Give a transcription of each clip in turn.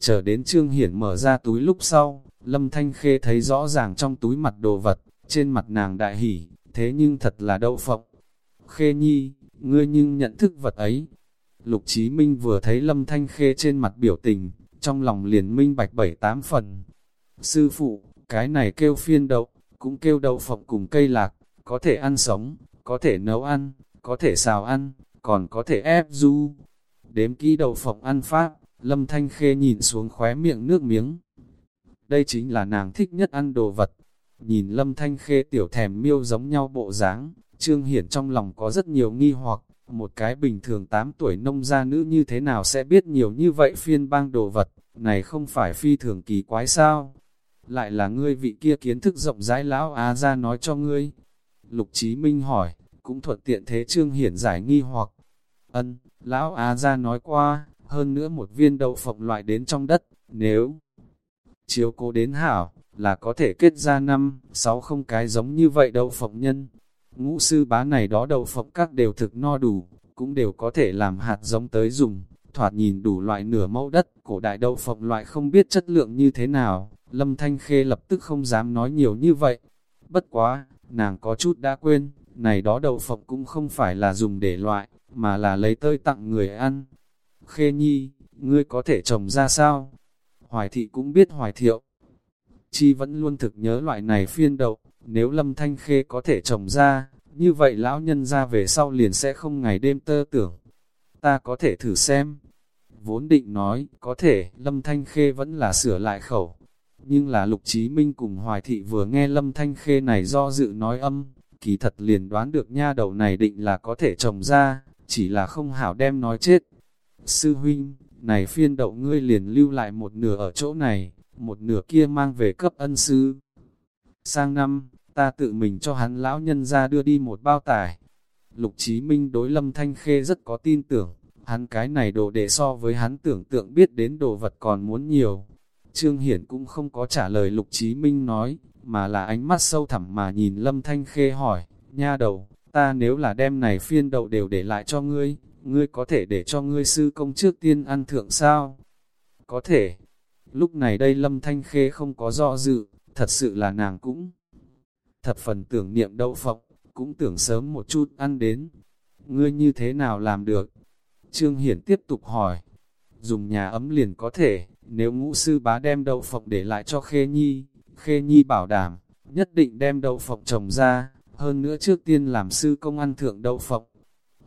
Chờ đến Trương Hiển mở ra túi lúc sau, Lâm Thanh Khê thấy rõ ràng trong túi mặt đồ vật, trên mặt nàng đại hỉ, thế nhưng thật là đậu phộng. Khê nhi, ngươi nhưng nhận thức vật ấy. Lục Chí Minh vừa thấy Lâm Thanh Khê trên mặt biểu tình, trong lòng liền minh bạch bảy tám phần. Sư phụ, cái này kêu phiên đậu, cũng kêu đậu phộng cùng cây lạc, có thể ăn sống, có thể nấu ăn, có thể xào ăn, còn có thể ép du. Đếm kỹ đậu phộng ăn pháp, Lâm Thanh Khê nhìn xuống khóe miệng nước miếng. Đây chính là nàng thích nhất ăn đồ vật. Nhìn Lâm Thanh Khê tiểu thèm miêu giống nhau bộ dáng, Trương Hiển trong lòng có rất nhiều nghi hoặc, một cái bình thường 8 tuổi nông gia nữ như thế nào sẽ biết nhiều như vậy phiên bang đồ vật, này không phải phi thường kỳ quái sao? Lại là ngươi vị kia kiến thức rộng rãi lão Á ra nói cho ngươi. Lục Chí Minh hỏi, cũng thuận tiện thế Trương Hiển giải nghi hoặc. Ân, lão Á ra nói qua, hơn nữa một viên đậu phộng loại đến trong đất, nếu chiếu cố đến hảo, là có thể kết ra năm, sáu không cái giống như vậy đậu phộng nhân. Ngũ sư bá này đó đậu phộng các đều thực no đủ, cũng đều có thể làm hạt giống tới dùng, thoạt nhìn đủ loại nửa mẫu đất, cổ đại đậu phộng loại không biết chất lượng như thế nào, Lâm Thanh Khê lập tức không dám nói nhiều như vậy. Bất quá, nàng có chút đã quên, này đó đậu phộng cũng không phải là dùng để loại, mà là lấy tơi tặng người ăn. Khê Nhi, ngươi có thể trồng ra sao? Hoài thị cũng biết hoài thiệu. Chi vẫn luôn thực nhớ loại này phiên đậu, nếu lâm thanh khê có thể trồng ra, như vậy lão nhân ra về sau liền sẽ không ngày đêm tơ tưởng. Ta có thể thử xem. Vốn định nói, có thể, lâm thanh khê vẫn là sửa lại khẩu. Nhưng là lục chí minh cùng hoài thị vừa nghe lâm thanh khê này do dự nói âm, kỳ thật liền đoán được nha đầu này định là có thể trồng ra, chỉ là không hảo đem nói chết. Sư huynh, này phiên đậu ngươi liền lưu lại một nửa ở chỗ này, một nửa kia mang về cấp ân sư. Sang năm, ta tự mình cho hắn lão nhân ra đưa đi một bao tải. Lục Chí Minh đối Lâm Thanh Khê rất có tin tưởng, hắn cái này đồ để so với hắn tưởng tượng biết đến đồ vật còn muốn nhiều. Trương Hiển cũng không có trả lời Lục Chí Minh nói, mà là ánh mắt sâu thẳm mà nhìn Lâm Thanh Khê hỏi, nha đầu, ta nếu là đem này phiên đậu đều để lại cho ngươi, ngươi có thể để cho ngươi sư công trước tiên ăn thượng sao? Có thể. Lúc này đây Lâm Thanh Khê không có do dự, thật sự là nàng cũng thập phần tưởng niệm đậu phộng, cũng tưởng sớm một chút ăn đến. Ngươi như thế nào làm được? Trương Hiển tiếp tục hỏi. Dùng nhà ấm liền có thể, nếu ngũ sư bá đem đậu phộng để lại cho Khê Nhi, Khê Nhi bảo đảm, nhất định đem đậu phộng trồng ra, hơn nữa trước tiên làm sư công ăn thượng đậu phộng.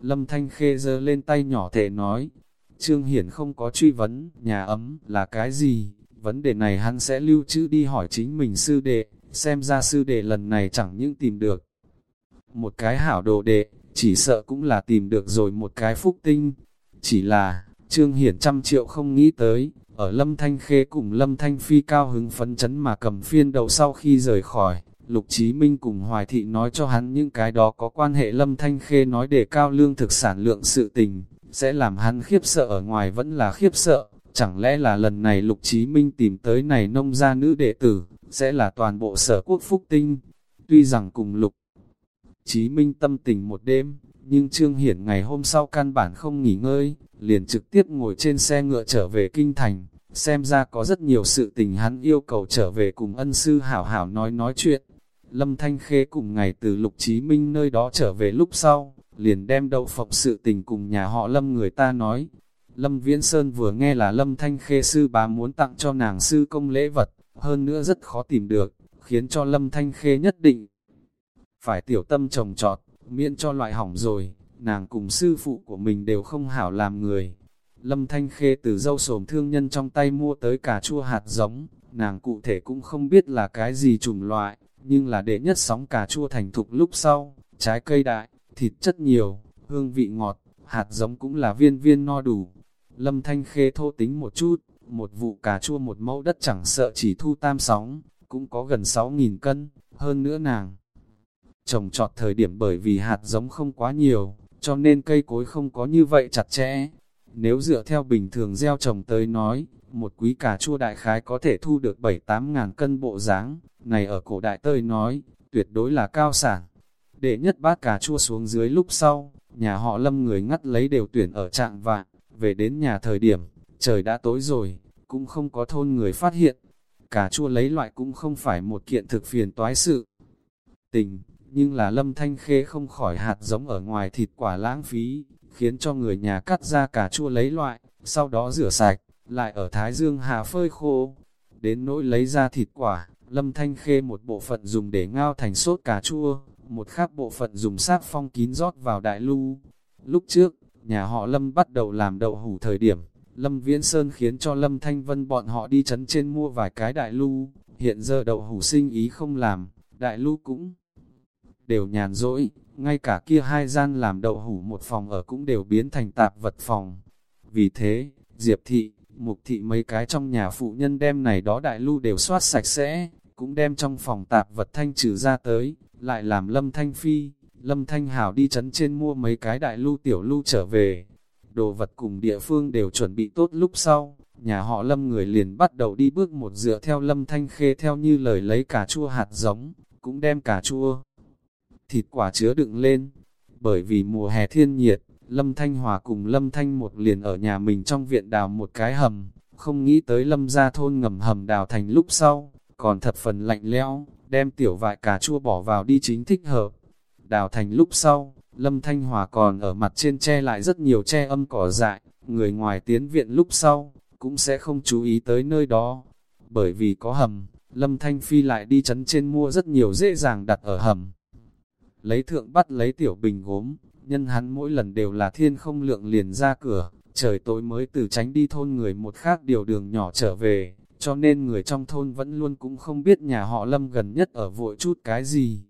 Lâm Thanh Khê giơ lên tay nhỏ thể nói, Trương Hiển không có truy vấn, nhà ấm là cái gì, vấn đề này hắn sẽ lưu trữ đi hỏi chính mình sư đệ, xem ra sư đệ lần này chẳng những tìm được. Một cái hảo đồ đệ, chỉ sợ cũng là tìm được rồi một cái phúc tinh, chỉ là, Trương Hiển trăm triệu không nghĩ tới, ở Lâm Thanh Khê cùng Lâm Thanh Phi cao hứng phấn chấn mà cầm phiên đầu sau khi rời khỏi, Lục Chí Minh cùng Hoài Thị nói cho hắn những cái đó có quan hệ Lâm Thanh Khê nói để cao lương thực sản lượng sự tình, sẽ làm hắn khiếp sợ ở ngoài vẫn là khiếp sợ, chẳng lẽ là lần này Lục Chí Minh tìm tới này nông gia nữ đệ tử, sẽ là toàn bộ sở quốc phúc tinh. Tuy rằng cùng Lục Chí Minh tâm tình một đêm, nhưng Trương Hiển ngày hôm sau căn bản không nghỉ ngơi, liền trực tiếp ngồi trên xe ngựa trở về Kinh Thành, xem ra có rất nhiều sự tình hắn yêu cầu trở về cùng ân sư hảo hảo nói nói chuyện. Lâm Thanh Khê cùng ngày từ Lục Chí Minh nơi đó trở về lúc sau, liền đem đậu phộng sự tình cùng nhà họ Lâm người ta nói. Lâm Viễn Sơn vừa nghe là Lâm Thanh Khê sư bá muốn tặng cho nàng sư công lễ vật, hơn nữa rất khó tìm được, khiến cho Lâm Thanh Khê nhất định phải tiểu tâm trồng trọt, miễn cho loại hỏng rồi, nàng cùng sư phụ của mình đều không hảo làm người. Lâm Thanh Khê từ dâu sồm thương nhân trong tay mua tới cà chua hạt giống, nàng cụ thể cũng không biết là cái gì chủng loại, nhưng là đệ nhất sóng cà chua thành thục lúc sau, trái cây đại, thịt chất nhiều, hương vị ngọt, hạt giống cũng là viên viên no đủ. Lâm Thanh Khê thô tính một chút, một vụ cà chua một mẫu đất chẳng sợ chỉ thu tam sóng, cũng có gần 6.000 cân, hơn nữa nàng. Trồng trọt thời điểm bởi vì hạt giống không quá nhiều, cho nên cây cối không có như vậy chặt chẽ. Nếu dựa theo bình thường gieo trồng tới nói, một quý cà chua đại khái có thể thu được 7-8 ngàn cân bộ dáng này ở cổ đại tơi nói, tuyệt đối là cao sản. Để nhất bát cà chua xuống dưới lúc sau, nhà họ lâm người ngắt lấy đều tuyển ở trạng vạn, về đến nhà thời điểm, trời đã tối rồi, cũng không có thôn người phát hiện. Cà chua lấy loại cũng không phải một kiện thực phiền toái sự. Tình, nhưng là lâm thanh khê không khỏi hạt giống ở ngoài thịt quả lãng phí, khiến cho người nhà cắt ra cà chua lấy loại, sau đó rửa sạch, lại ở Thái Dương hạ phơi khô. Đến nỗi lấy ra thịt quả, lâm thanh khê một bộ phận dùng để ngao thành sốt cà chua, một khác bộ phận dùng sát phong kín rót vào đại lưu. Lúc trước, nhà họ lâm bắt đầu làm đậu hủ thời điểm, Lâm Viễn Sơn khiến cho Lâm Thanh Vân bọn họ đi chấn trên mua vài cái đại lưu, hiện giờ đậu hủ sinh ý không làm, đại lưu cũng đều nhàn rỗi, ngay cả kia hai gian làm đậu hủ một phòng ở cũng đều biến thành tạp vật phòng. Vì thế, Diệp Thị, Mục Thị mấy cái trong nhà phụ nhân đem này đó đại lưu đều soát sạch sẽ, cũng đem trong phòng tạp vật thanh trừ ra tới, lại làm Lâm Thanh Phi, Lâm Thanh Hảo đi chấn trên mua mấy cái đại lưu tiểu lưu trở về. Đồ vật cùng địa phương đều chuẩn bị tốt lúc sau, nhà họ Lâm người liền bắt đầu đi bước một dựa theo Lâm Thanh Khê theo như lời lấy cà chua hạt giống, cũng đem cà chua thịt quả chứa đựng lên. Bởi vì mùa hè thiên nhiệt, Lâm Thanh Hòa cùng Lâm Thanh một liền ở nhà mình trong viện đào một cái hầm, không nghĩ tới Lâm ra thôn ngầm hầm đào thành lúc sau, còn thật phần lạnh lẽo, đem tiểu vại cà chua bỏ vào đi chính thích hợp. Đào thành lúc sau, Lâm Thanh Hòa còn ở mặt trên che lại rất nhiều che âm cỏ dại, người ngoài tiến viện lúc sau, cũng sẽ không chú ý tới nơi đó. Bởi vì có hầm, Lâm Thanh Phi lại đi chấn trên mua rất nhiều dễ dàng đặt ở hầm lấy thượng bắt lấy tiểu bình gốm, nhân hắn mỗi lần đều là thiên không lượng liền ra cửa, trời tối mới từ tránh đi thôn người một khác điều đường nhỏ trở về, cho nên người trong thôn vẫn luôn cũng không biết nhà họ Lâm gần nhất ở vội chút cái gì.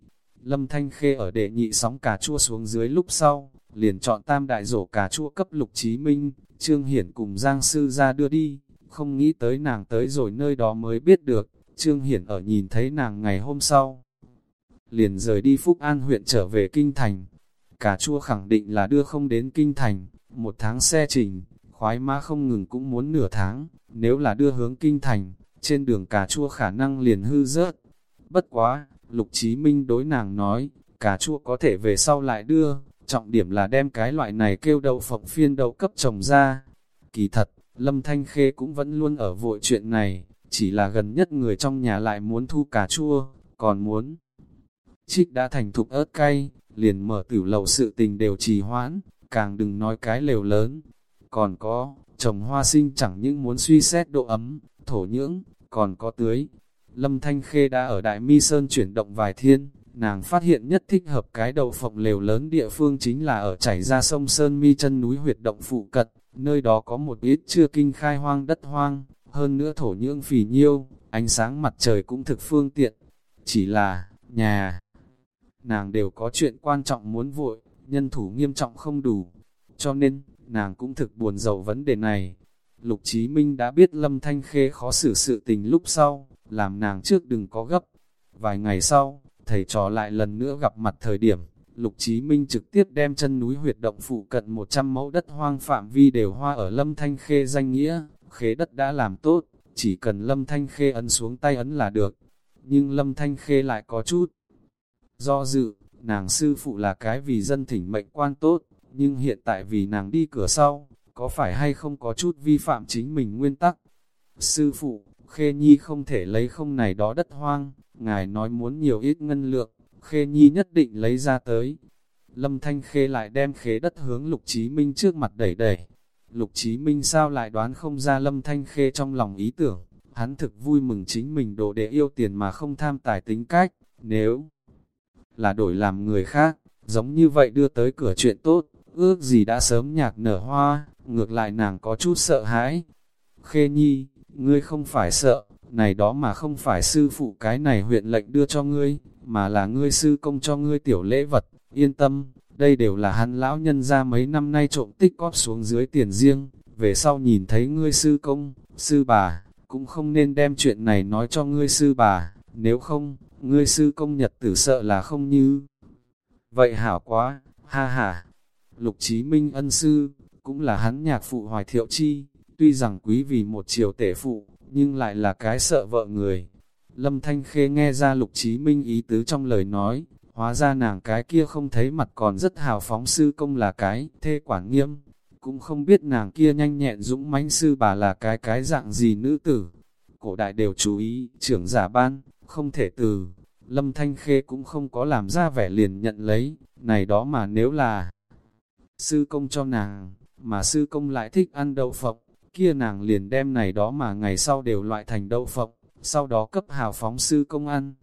Lâm Thanh Khê ở đệ nhị sóng cà chua xuống dưới lúc sau, liền chọn tam đại rổ cà chua cấp lục chí minh, Trương Hiển cùng Giang Sư ra đưa đi, không nghĩ tới nàng tới rồi nơi đó mới biết được, Trương Hiển ở nhìn thấy nàng ngày hôm sau, liền rời đi Phúc An huyện trở về Kinh Thành. Cà chua khẳng định là đưa không đến Kinh Thành, một tháng xe trình, khoái mã không ngừng cũng muốn nửa tháng, nếu là đưa hướng Kinh Thành, trên đường cà chua khả năng liền hư rớt. Bất quá, Lục Chí Minh đối nàng nói, cà chua có thể về sau lại đưa, trọng điểm là đem cái loại này kêu đậu phộng phiên đậu cấp trồng ra. Kỳ thật, Lâm Thanh Khê cũng vẫn luôn ở vội chuyện này, chỉ là gần nhất người trong nhà lại muốn thu cà chua, còn muốn trích đã thành thục ớt cay, liền mở tử lầu sự tình đều trì hoãn, càng đừng nói cái lều lớn. Còn có, trồng hoa sinh chẳng những muốn suy xét độ ấm, thổ nhưỡng, còn có tưới. Lâm Thanh Khê đã ở Đại Mi Sơn chuyển động vài thiên, nàng phát hiện nhất thích hợp cái đầu phộng lều lớn địa phương chính là ở chảy ra sông Sơn Mi chân núi huyệt động phụ cận, nơi đó có một ít chưa kinh khai hoang đất hoang, hơn nữa thổ nhưỡng phì nhiêu, ánh sáng mặt trời cũng thực phương tiện. Chỉ là, nhà nàng đều có chuyện quan trọng muốn vội, nhân thủ nghiêm trọng không đủ. Cho nên, nàng cũng thực buồn giàu vấn đề này. Lục Chí Minh đã biết Lâm Thanh Khê khó xử sự tình lúc sau, làm nàng trước đừng có gấp. Vài ngày sau, thầy trò lại lần nữa gặp mặt thời điểm, Lục Chí Minh trực tiếp đem chân núi huyệt động phụ cận 100 mẫu đất hoang phạm vi đều hoa ở Lâm Thanh Khê danh nghĩa, khế đất đã làm tốt, chỉ cần Lâm Thanh Khê ấn xuống tay ấn là được. Nhưng Lâm Thanh Khê lại có chút Do dự, nàng sư phụ là cái vì dân thỉnh mệnh quan tốt, nhưng hiện tại vì nàng đi cửa sau, có phải hay không có chút vi phạm chính mình nguyên tắc? Sư phụ, Khê Nhi không thể lấy không này đó đất hoang, ngài nói muốn nhiều ít ngân lượng, Khê Nhi nhất định lấy ra tới. Lâm Thanh Khê lại đem khế đất hướng Lục Chí Minh trước mặt đẩy đẩy. Lục Chí Minh sao lại đoán không ra Lâm Thanh Khê trong lòng ý tưởng, hắn thực vui mừng chính mình đồ để yêu tiền mà không tham tài tính cách, nếu là đổi làm người khác, giống như vậy đưa tới cửa chuyện tốt, ước gì đã sớm nhạc nở hoa, ngược lại nàng có chút sợ hãi. Khê nhi, ngươi không phải sợ, này đó mà không phải sư phụ cái này huyện lệnh đưa cho ngươi, mà là ngươi sư công cho ngươi tiểu lễ vật, yên tâm, đây đều là hắn lão nhân ra mấy năm nay trộm tích cóp xuống dưới tiền riêng, về sau nhìn thấy ngươi sư công, sư bà, cũng không nên đem chuyện này nói cho ngươi sư bà, nếu không, ngươi sư công nhật tử sợ là không như. Vậy hảo quá, ha ha. Lục Chí Minh ân sư, cũng là hắn nhạc phụ hoài thiệu chi, tuy rằng quý vì một triều tể phụ, nhưng lại là cái sợ vợ người. Lâm Thanh Khê nghe ra Lục Chí Minh ý tứ trong lời nói, hóa ra nàng cái kia không thấy mặt còn rất hào phóng sư công là cái, thê quản nghiêm. cũng không biết nàng kia nhanh nhẹn dũng mãnh sư bà là cái cái dạng gì nữ tử. Cổ đại đều chú ý, trưởng giả ban, không thể từ. Lâm Thanh Khê cũng không có làm ra vẻ liền nhận lấy, này đó mà nếu là sư công cho nàng, mà sư công lại thích ăn đậu phộng, kia nàng liền đem này đó mà ngày sau đều loại thành đậu phộng, sau đó cấp hào phóng sư công ăn.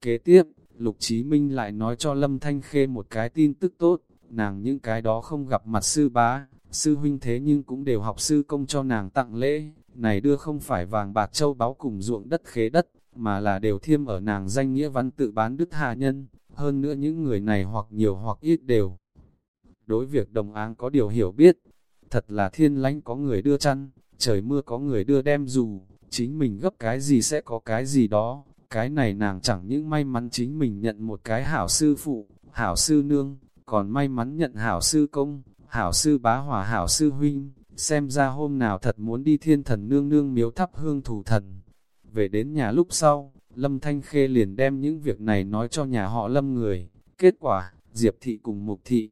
Kế tiếp, Lục Chí Minh lại nói cho Lâm Thanh Khê một cái tin tức tốt, nàng những cái đó không gặp mặt sư bá, sư huynh thế nhưng cũng đều học sư công cho nàng tặng lễ, này đưa không phải vàng bạc châu báu cùng ruộng đất khế đất, mà là đều thiêm ở nàng danh nghĩa văn tự bán đức hạ nhân, hơn nữa những người này hoặc nhiều hoặc ít đều. Đối việc đồng áng có điều hiểu biết, thật là thiên lãnh có người đưa chăn, trời mưa có người đưa đem dù, chính mình gấp cái gì sẽ có cái gì đó, cái này nàng chẳng những may mắn chính mình nhận một cái hảo sư phụ, hảo sư nương, còn may mắn nhận hảo sư công, hảo sư bá hòa hảo sư huynh, xem ra hôm nào thật muốn đi thiên thần nương nương miếu thắp hương thủ thần. Về đến nhà lúc sau, Lâm Thanh Khê liền đem những việc này nói cho nhà họ Lâm người, kết quả, Diệp Thị cùng Mục Thị.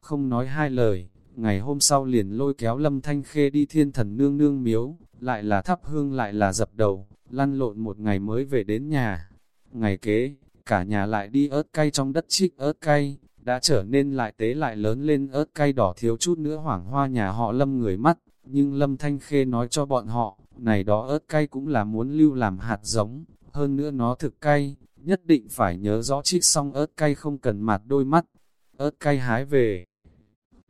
Không nói hai lời, ngày hôm sau liền lôi kéo Lâm Thanh Khê đi thiên thần nương nương miếu, lại là thắp hương lại là dập đầu, lăn lộn một ngày mới về đến nhà. Ngày kế, cả nhà lại đi ớt cay trong đất trích ớt cay, đã trở nên lại tế lại lớn lên ớt cay đỏ thiếu chút nữa hoảng hoa nhà họ lâm người mắt, nhưng lâm thanh khê nói cho bọn họ, này đó ớt cay cũng là muốn lưu làm hạt giống, hơn nữa nó thực cay, nhất định phải nhớ rõ trích xong ớt cay không cần mặt đôi mắt, ớt cay hái về.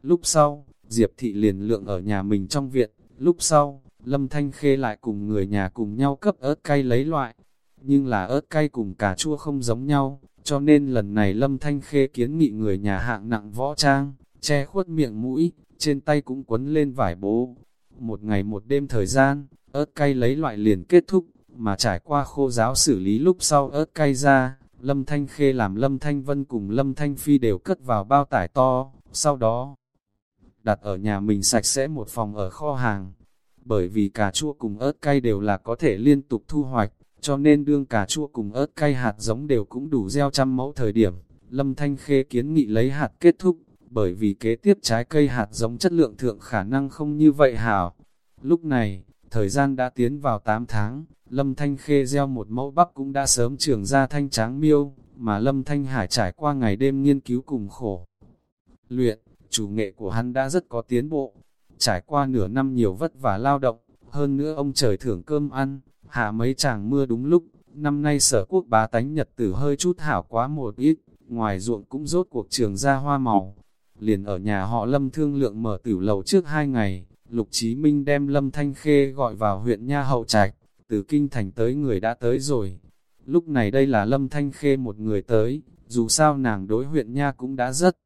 Lúc sau, Diệp Thị liền lượng ở nhà mình trong viện, lúc sau, Lâm Thanh Khê lại cùng người nhà cùng nhau cấp ớt cay lấy loại, nhưng là ớt cay cùng cà chua không giống nhau, cho nên lần này Lâm Thanh Khê kiến nghị người nhà hạng nặng võ trang, che khuất miệng mũi, trên tay cũng quấn lên vải bố. Một ngày một đêm thời gian, ớt cay lấy loại liền kết thúc, mà trải qua khô giáo xử lý lúc sau ớt cay ra, Lâm Thanh Khê làm Lâm Thanh Vân cùng Lâm Thanh Phi đều cất vào bao tải to, sau đó đặt ở nhà mình sạch sẽ một phòng ở kho hàng. Bởi vì cà chua cùng ớt cay đều là có thể liên tục thu hoạch, cho nên đương cà chua cùng ớt cay hạt giống đều cũng đủ gieo trăm mẫu thời điểm. Lâm Thanh Khê kiến nghị lấy hạt kết thúc, bởi vì kế tiếp trái cây hạt giống chất lượng thượng khả năng không như vậy hảo. Lúc này, thời gian đã tiến vào 8 tháng, Lâm Thanh Khê gieo một mẫu bắp cũng đã sớm trưởng ra thanh tráng miêu, mà Lâm Thanh Hải trải qua ngày đêm nghiên cứu cùng khổ. Luyện, chủ nghệ của hắn đã rất có tiến bộ, trải qua nửa năm nhiều vất vả lao động, hơn nữa ông trời thưởng cơm ăn, hạ mấy chàng mưa đúng lúc, năm nay sở quốc bá tánh nhật tử hơi chút hảo quá một ít, ngoài ruộng cũng rốt cuộc trường ra hoa màu. Liền ở nhà họ Lâm thương lượng mở tử lầu trước hai ngày, Lục Chí Minh đem Lâm Thanh Khê gọi vào huyện Nha Hậu Trạch, từ kinh thành tới người đã tới rồi. Lúc này đây là Lâm Thanh Khê một người tới, dù sao nàng đối huyện Nha cũng đã rất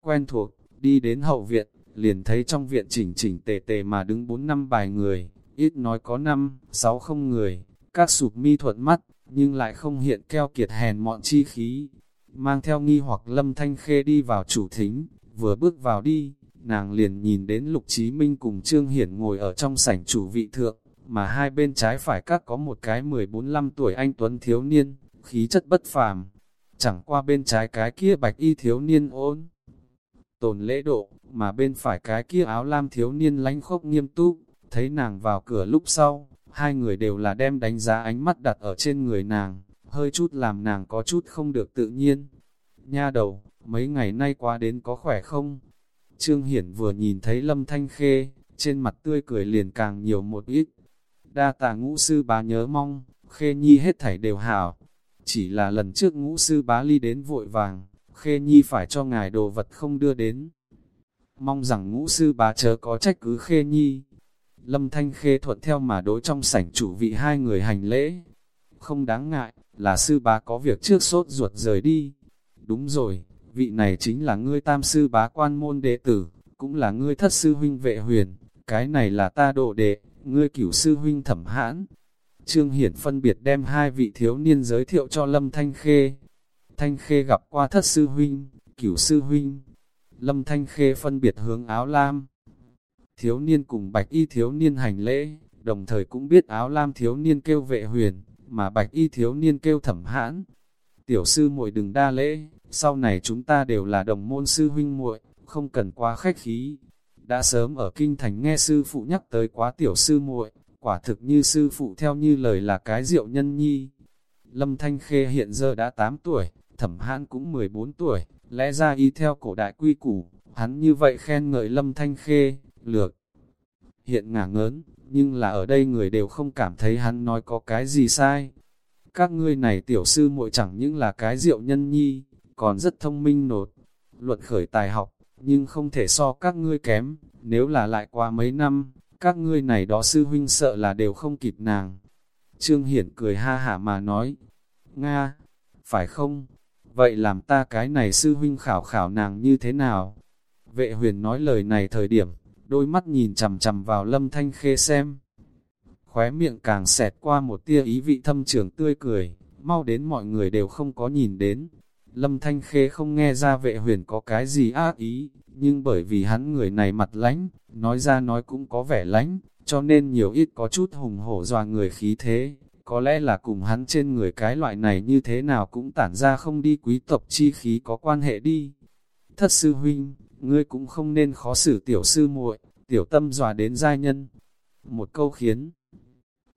quen thuộc, đi đến hậu viện, liền thấy trong viện chỉnh chỉnh tề tề mà đứng bốn năm bài người, ít nói có năm, sáu không người, các sụp mi thuận mắt, nhưng lại không hiện keo kiệt hèn mọn chi khí. Mang theo nghi hoặc lâm thanh khê đi vào chủ thính, vừa bước vào đi, nàng liền nhìn đến Lục Chí Minh cùng Trương Hiển ngồi ở trong sảnh chủ vị thượng, mà hai bên trái phải các có một cái 14-15 tuổi anh Tuấn thiếu niên, khí chất bất phàm. Chẳng qua bên trái cái kia bạch y thiếu niên ôn, tồn lễ độ, mà bên phải cái kia áo lam thiếu niên lánh khốc nghiêm túc, thấy nàng vào cửa lúc sau, hai người đều là đem đánh giá ánh mắt đặt ở trên người nàng, hơi chút làm nàng có chút không được tự nhiên. Nha đầu, mấy ngày nay qua đến có khỏe không? Trương Hiển vừa nhìn thấy Lâm Thanh Khê, trên mặt tươi cười liền càng nhiều một ít. Đa tà ngũ sư bá nhớ mong, Khê Nhi hết thảy đều hảo. Chỉ là lần trước ngũ sư bá ly đến vội vàng, Khê Nhi phải cho ngài đồ vật không đưa đến. Mong rằng ngũ sư bá chớ có trách cứ Khê Nhi. Lâm Thanh Khê thuận theo mà đối trong sảnh chủ vị hai người hành lễ. Không đáng ngại, là sư bá có việc trước sốt ruột rời đi. Đúng rồi, vị này chính là ngươi tam sư bá quan môn đệ tử, cũng là ngươi thất sư huynh vệ huyền. Cái này là ta độ đệ, ngươi cửu sư huynh thẩm hãn. Trương Hiển phân biệt đem hai vị thiếu niên giới thiệu cho Lâm Thanh Khê. Thanh Khê gặp qua thất sư huynh, cửu sư huynh. Lâm Thanh Khê phân biệt hướng áo lam. Thiếu niên cùng bạch y thiếu niên hành lễ, đồng thời cũng biết áo lam thiếu niên kêu vệ huyền, mà bạch y thiếu niên kêu thẩm hãn. Tiểu sư muội đừng đa lễ, sau này chúng ta đều là đồng môn sư huynh muội, không cần quá khách khí. đã sớm ở kinh thành nghe sư phụ nhắc tới quá tiểu sư muội, quả thực như sư phụ theo như lời là cái diệu nhân nhi. Lâm Thanh Khê hiện giờ đã 8 tuổi, thẩm hãn cũng 14 tuổi, lẽ ra y theo cổ đại quy củ, hắn như vậy khen ngợi Lâm Thanh Khê, lược. Hiện ngả ngớn, nhưng là ở đây người đều không cảm thấy hắn nói có cái gì sai. Các ngươi này tiểu sư muội chẳng những là cái diệu nhân nhi, còn rất thông minh nột. Luận khởi tài học, nhưng không thể so các ngươi kém, nếu là lại qua mấy năm, các ngươi này đó sư huynh sợ là đều không kịp nàng. Trương Hiển cười ha hả mà nói, Nga, phải không? Vậy làm ta cái này sư huynh khảo khảo nàng như thế nào? Vệ huyền nói lời này thời điểm, đôi mắt nhìn chằm chằm vào lâm thanh khê xem. Khóe miệng càng xẹt qua một tia ý vị thâm trường tươi cười, mau đến mọi người đều không có nhìn đến. Lâm thanh khê không nghe ra vệ huyền có cái gì ác ý, nhưng bởi vì hắn người này mặt lánh, nói ra nói cũng có vẻ lánh, cho nên nhiều ít có chút hùng hổ dòa người khí thế, có lẽ là cùng hắn trên người cái loại này như thế nào cũng tản ra không đi quý tộc chi khí có quan hệ đi. Thất sư huynh, ngươi cũng không nên khó xử tiểu sư muội, tiểu tâm dòa đến giai nhân. Một câu khiến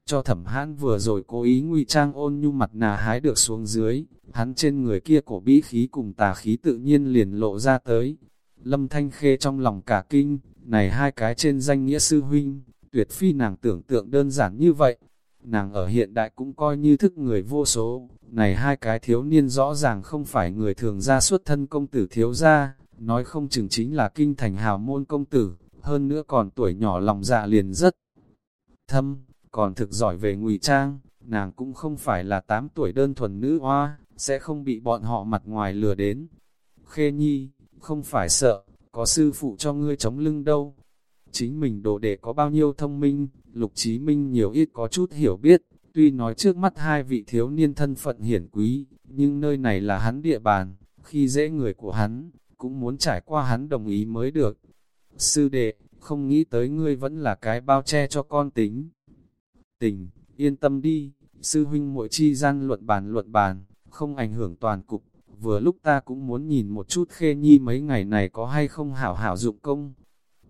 cho thẩm hãn vừa rồi cố ý ngụy trang ôn nhu mặt nà hái được xuống dưới, hắn trên người kia cổ bĩ khí cùng tà khí tự nhiên liền lộ ra tới. Lâm Thanh Khê trong lòng cả kinh, này hai cái trên danh nghĩa sư huynh, tuyệt phi nàng tưởng tượng đơn giản như vậy. Nàng ở hiện đại cũng coi như thức người vô số, này hai cái thiếu niên rõ ràng không phải người thường ra xuất thân công tử thiếu gia, nói không chừng chính là kinh thành hào môn công tử, hơn nữa còn tuổi nhỏ lòng dạ liền rất thâm, còn thực giỏi về ngụy trang, nàng cũng không phải là 8 tuổi đơn thuần nữ hoa, sẽ không bị bọn họ mặt ngoài lừa đến. Khê nhi, không phải sợ, có sư phụ cho ngươi chống lưng đâu. Chính mình đồ đệ có bao nhiêu thông minh, lục chí minh nhiều ít có chút hiểu biết, tuy nói trước mắt hai vị thiếu niên thân phận hiển quý, nhưng nơi này là hắn địa bàn, khi dễ người của hắn, cũng muốn trải qua hắn đồng ý mới được. Sư đệ, không nghĩ tới ngươi vẫn là cái bao che cho con tính. Tình, yên tâm đi, sư huynh muội chi gian luận bàn luận bàn, không ảnh hưởng toàn cục, vừa lúc ta cũng muốn nhìn một chút khê nhi mấy ngày này có hay không hảo hảo dụng công.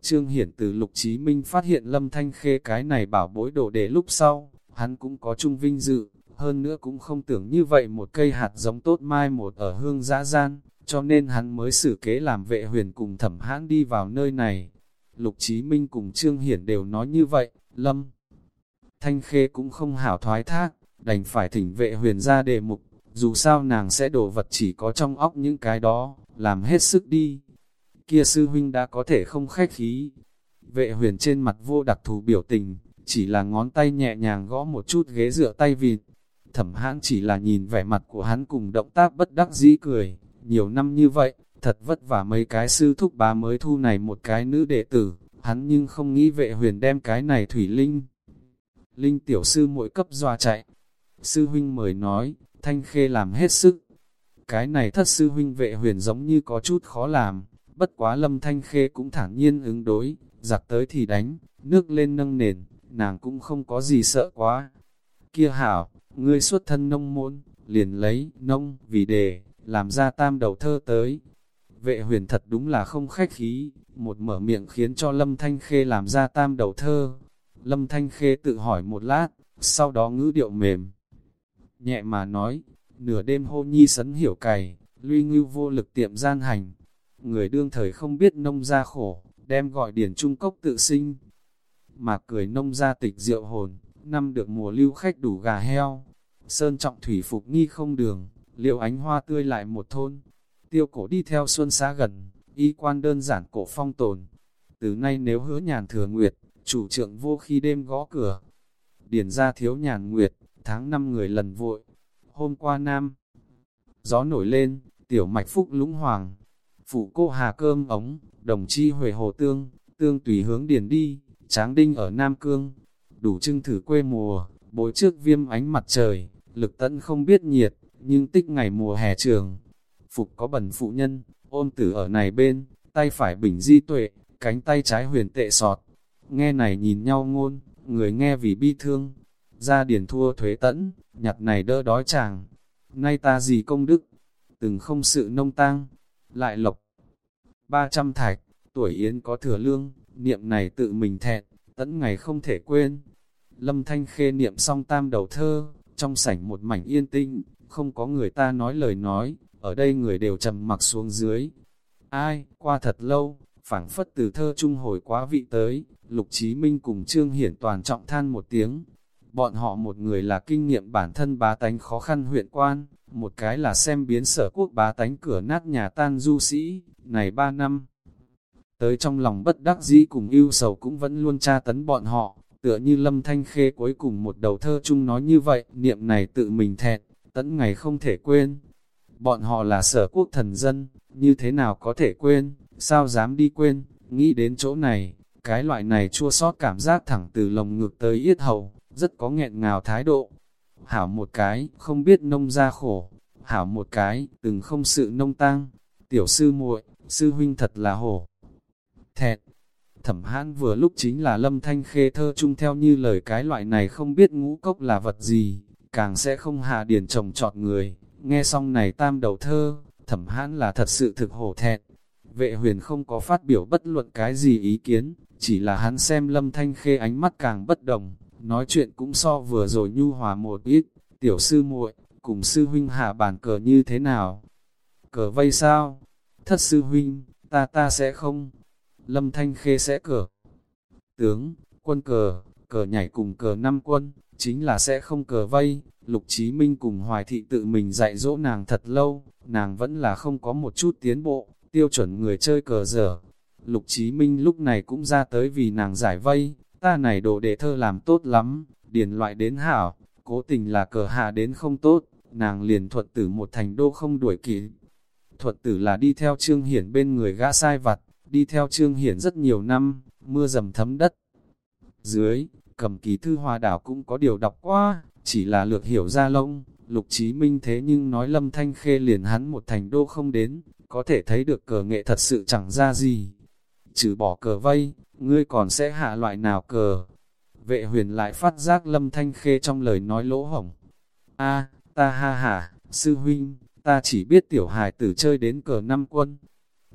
Trương Hiển từ Lục Chí Minh phát hiện Lâm Thanh Khê cái này bảo bối đồ để lúc sau, hắn cũng có chung vinh dự, hơn nữa cũng không tưởng như vậy một cây hạt giống tốt mai một ở hương giã gian, cho nên hắn mới xử kế làm vệ huyền cùng thẩm hãn đi vào nơi này. Lục Chí Minh cùng Trương Hiển đều nói như vậy, Lâm Thanh Khê cũng không hảo thoái thác, đành phải thỉnh vệ huyền ra đề mục, dù sao nàng sẽ đổ vật chỉ có trong óc những cái đó, làm hết sức đi. Kia sư huynh đã có thể không khách khí. Vệ huyền trên mặt vô đặc thù biểu tình, chỉ là ngón tay nhẹ nhàng gõ một chút ghế dựa tay vịt. Thẩm hãn chỉ là nhìn vẻ mặt của hắn cùng động tác bất đắc dĩ cười, nhiều năm như vậy, thật vất vả mấy cái sư thúc bá mới thu này một cái nữ đệ tử, hắn nhưng không nghĩ vệ huyền đem cái này thủy linh. Linh tiểu sư mỗi cấp doa chạy. Sư huynh mời nói, thanh khê làm hết sức. Cái này thất sư huynh vệ huyền giống như có chút khó làm, bất quá lâm thanh khê cũng thản nhiên ứng đối, giặc tới thì đánh, nước lên nâng nền, nàng cũng không có gì sợ quá. Kia hảo, ngươi xuất thân nông môn, liền lấy nông vì đề, làm ra tam đầu thơ tới. Vệ huyền thật đúng là không khách khí, một mở miệng khiến cho Lâm Thanh Khê làm ra tam đầu thơ. Lâm Thanh Khê tự hỏi một lát, sau đó ngữ điệu mềm. Nhẹ mà nói, nửa đêm hô nhi sấn hiểu cày, luy ngưu vô lực tiệm gian hành. Người đương thời không biết nông gia khổ, đem gọi điển trung cốc tự sinh. Mà cười nông gia tịch rượu hồn, năm được mùa lưu khách đủ gà heo. Sơn trọng thủy phục nghi không đường, liệu ánh hoa tươi lại một thôn. Tiêu cổ đi theo xuân xa gần, y quan đơn giản cổ phong tồn. Từ nay nếu hứa nhàn thừa nguyệt, chủ trượng vô khi đêm gõ cửa. Điển ra thiếu nhàn nguyệt, tháng năm người lần vội. Hôm qua nam, gió nổi lên, tiểu mạch phúc lũng hoàng. Phụ cô hà cơm ống, đồng chi huệ hồ tương, tương tùy hướng điển đi, tráng đinh ở Nam Cương. Đủ trưng thử quê mùa, bối trước viêm ánh mặt trời, lực tận không biết nhiệt, nhưng tích ngày mùa hè trường. Phục có bẩn phụ nhân, ôm tử ở này bên, tay phải bình di tuệ, cánh tay trái huyền tệ sọt. Nghe này nhìn nhau ngôn, người nghe vì bi thương. Ra điển thua thuế tẫn, nhặt này đỡ đói chàng. Nay ta gì công đức, từng không sự nông tang, lại lộc. 300 thạch, tuổi yến có thừa lương, niệm này tự mình thẹn, tẫn ngày không thể quên. Lâm Thanh Khê niệm xong tam đầu thơ, trong sảnh một mảnh yên tĩnh, không có người ta nói lời nói, ở đây người đều trầm mặc xuống dưới. Ai, qua thật lâu, phảng phất từ thơ trung hồi quá vị tới, Lục Chí Minh cùng Trương Hiển toàn trọng than một tiếng. Bọn họ một người là kinh nghiệm bản thân bá tánh khó khăn huyện quan, một cái là xem biến sở quốc bá tánh cửa nát nhà tan du sĩ, này ba năm. Tới trong lòng bất đắc dĩ cùng yêu sầu cũng vẫn luôn tra tấn bọn họ, tựa như lâm thanh khê cuối cùng một đầu thơ chung nói như vậy, niệm này tự mình thẹn, tẫn ngày không thể quên. Bọn họ là sở quốc thần dân, như thế nào có thể quên, sao dám đi quên, nghĩ đến chỗ này, cái loại này chua sót cảm giác thẳng từ lồng ngực tới yết hầu, rất có nghẹn ngào thái độ. Hảo một cái, không biết nông ra khổ, hảo một cái, từng không sự nông tăng, tiểu sư muội, sư huynh thật là hổ. Thẹt, thẩm hãn vừa lúc chính là lâm thanh khê thơ chung theo như lời cái loại này không biết ngũ cốc là vật gì, càng sẽ không hạ điền trồng trọt người, nghe xong này tam đầu thơ, thẩm hãn là thật sự thực hổ thẹt. Vệ huyền không có phát biểu bất luận cái gì ý kiến, chỉ là hắn xem lâm thanh khê ánh mắt càng bất đồng, nói chuyện cũng so vừa rồi nhu hòa một ít, tiểu sư muội cùng sư huynh hạ bàn cờ như thế nào? Cờ vây sao? Thất sư huynh, ta ta sẽ không. Lâm Thanh Khê sẽ cờ. Tướng, quân cờ, cờ nhảy cùng cờ năm quân, chính là sẽ không cờ vây. Lục Chí Minh cùng Hoài Thị tự mình dạy dỗ nàng thật lâu, nàng vẫn là không có một chút tiến bộ, tiêu chuẩn người chơi cờ dở. Lục Chí Minh lúc này cũng ra tới vì nàng giải vây, ta này đồ đệ thơ làm tốt lắm, điền loại đến hảo, cố tình là cờ hạ đến không tốt, nàng liền thuật tử một thành đô không đuổi kịp. Thuật tử là đi theo Trương Hiển bên người gã sai vặt, đi theo Trương Hiển rất nhiều năm, mưa dầm thấm đất. Dưới, cầm ký thư hoa đảo cũng có điều đọc qua, chỉ là lược hiểu ra lông, lục chí minh thế nhưng nói lâm thanh khê liền hắn một thành đô không đến, có thể thấy được cờ nghệ thật sự chẳng ra gì. Trừ bỏ cờ vây, ngươi còn sẽ hạ loại nào cờ? Vệ huyền lại phát giác lâm thanh khê trong lời nói lỗ hổng. a ta ha ha, sư huynh, ta chỉ biết tiểu hài tử chơi đến cờ năm quân.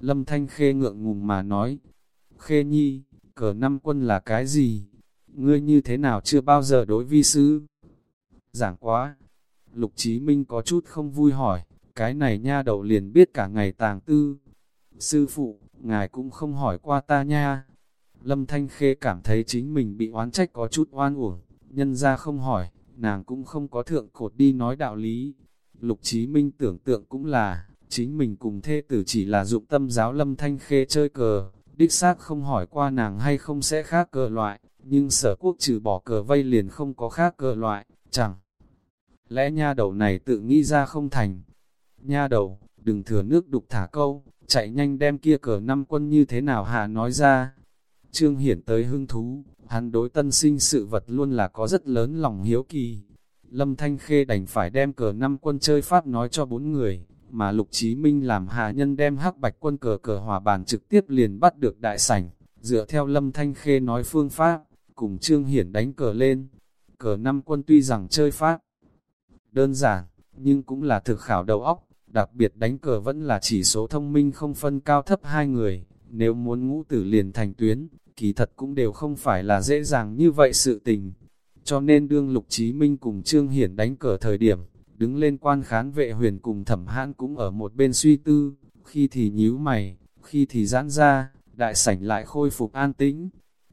Lâm thanh khê ngượng ngùng mà nói. Khê nhi, cờ năm quân là cái gì? Ngươi như thế nào chưa bao giờ đối vi sư? Giảng quá. Lục Chí Minh có chút không vui hỏi, cái này nha đầu liền biết cả ngày tàng tư. Sư phụ, ngài cũng không hỏi qua ta nha. Lâm Thanh Khê cảm thấy chính mình bị oán trách có chút oan uổng, nhân ra không hỏi, nàng cũng không có thượng cột đi nói đạo lý. Lục Chí Minh tưởng tượng cũng là, chính mình cùng thê tử chỉ là dụng tâm giáo Lâm Thanh Khê chơi cờ, đích xác không hỏi qua nàng hay không sẽ khác cờ loại, nhưng sở quốc trừ bỏ cờ vây liền không có khác cờ loại, chẳng. Lẽ nha đầu này tự nghĩ ra không thành. Nha đầu, đừng thừa nước đục thả câu, chạy nhanh đem kia cờ năm quân như thế nào hạ nói ra. Trương Hiển tới hưng thú, hắn đối tân sinh sự vật luôn là có rất lớn lòng hiếu kỳ. Lâm Thanh Khê đành phải đem cờ năm quân chơi pháp nói cho bốn người, mà Lục Chí Minh làm hạ nhân đem hắc bạch quân cờ cờ hòa bàn trực tiếp liền bắt được đại sảnh, dựa theo Lâm Thanh Khê nói phương pháp, cùng Trương Hiển đánh cờ lên. Cờ năm quân tuy rằng chơi pháp đơn giản, nhưng cũng là thực khảo đầu óc, đặc biệt đánh cờ vẫn là chỉ số thông minh không phân cao thấp hai người, nếu muốn ngũ tử liền thành tuyến, kỳ thật cũng đều không phải là dễ dàng như vậy sự tình. Cho nên đương Lục Chí Minh cùng Trương Hiển đánh cờ thời điểm, đứng lên quan khán vệ huyền cùng thẩm hãn cũng ở một bên suy tư, khi thì nhíu mày, khi thì giãn ra, đại sảnh lại khôi phục an tĩnh.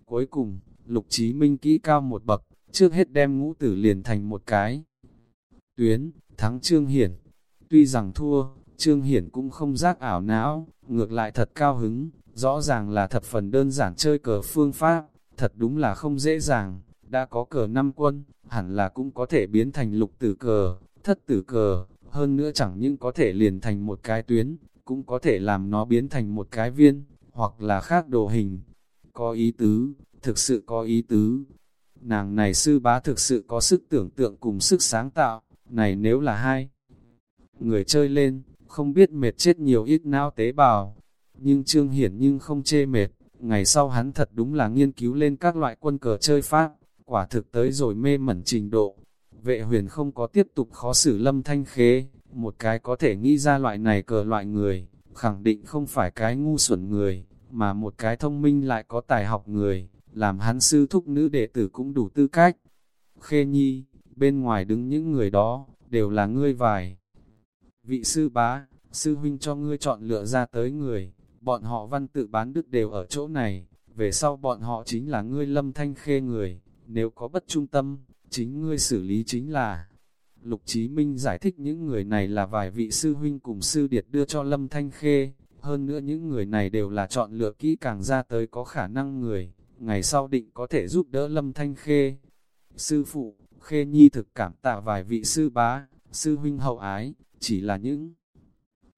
Cuối cùng, Lục Chí Minh kỹ cao một bậc, trước hết đem ngũ tử liền thành một cái. Tuyến, thắng Trương Hiển. Tuy rằng thua, Trương Hiển cũng không giác ảo não, ngược lại thật cao hứng, rõ ràng là thập phần đơn giản chơi cờ phương pháp, thật đúng là không dễ dàng, đã có cờ năm quân, hẳn là cũng có thể biến thành lục tử cờ, thất tử cờ, hơn nữa chẳng những có thể liền thành một cái tuyến, cũng có thể làm nó biến thành một cái viên, hoặc là khác đồ hình. Có ý tứ, thực sự có ý tứ. Nàng này sư bá thực sự có sức tưởng tượng cùng sức sáng tạo, này nếu là hai. Người chơi lên, không biết mệt chết nhiều ít não tế bào, nhưng Trương Hiển nhưng không chê mệt, ngày sau hắn thật đúng là nghiên cứu lên các loại quân cờ chơi pháp, quả thực tới rồi mê mẩn trình độ. Vệ huyền không có tiếp tục khó xử lâm thanh khế, một cái có thể nghĩ ra loại này cờ loại người, khẳng định không phải cái ngu xuẩn người, mà một cái thông minh lại có tài học người, làm hắn sư thúc nữ đệ tử cũng đủ tư cách. Khê nhi, bên ngoài đứng những người đó, đều là ngươi vài. Vị sư bá, sư huynh cho ngươi chọn lựa ra tới người, bọn họ văn tự bán đức đều ở chỗ này, về sau bọn họ chính là ngươi lâm thanh khê người, nếu có bất trung tâm, chính ngươi xử lý chính là. Lục Chí Minh giải thích những người này là vài vị sư huynh cùng sư điệt đưa cho lâm thanh khê, hơn nữa những người này đều là chọn lựa kỹ càng ra tới có khả năng người, ngày sau định có thể giúp đỡ lâm thanh khê. Sư phụ, khê nhi thực cảm tạ vài vị sư bá, sư huynh hậu ái, chỉ là những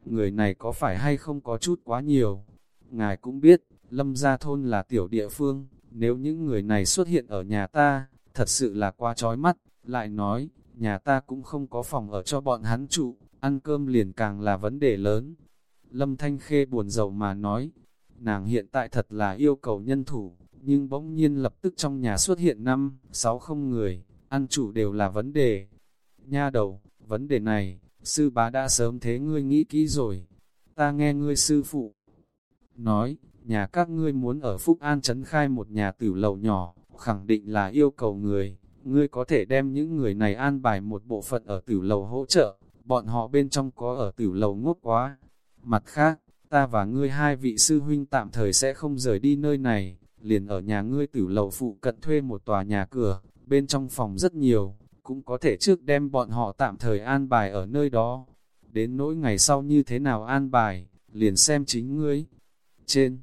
người này có phải hay không có chút quá nhiều. Ngài cũng biết, lâm gia thôn là tiểu địa phương, nếu những người này xuất hiện ở nhà ta, thật sự là quá trói mắt, lại nói, nhà ta cũng không có phòng ở cho bọn hắn trụ, ăn cơm liền càng là vấn đề lớn. Lâm Thanh Khê buồn rầu mà nói, nàng hiện tại thật là yêu cầu nhân thủ, nhưng bỗng nhiên lập tức trong nhà xuất hiện năm, sáu không người, ăn chủ đều là vấn đề. Nha đầu, vấn đề này, sư bá đã sớm thế ngươi nghĩ kỹ rồi. Ta nghe ngươi sư phụ nói, nhà các ngươi muốn ở Phúc An trấn khai một nhà tử lầu nhỏ, khẳng định là yêu cầu người. Ngươi có thể đem những người này an bài một bộ phận ở tử lầu hỗ trợ, bọn họ bên trong có ở tử lầu ngốc quá. Mặt khác, ta và ngươi hai vị sư huynh tạm thời sẽ không rời đi nơi này, liền ở nhà ngươi tử lầu phụ cận thuê một tòa nhà cửa, bên trong phòng rất nhiều, cũng có thể trước đem bọn họ tạm thời an bài ở nơi đó. Đến nỗi ngày sau như thế nào an bài, liền xem chính ngươi. Trên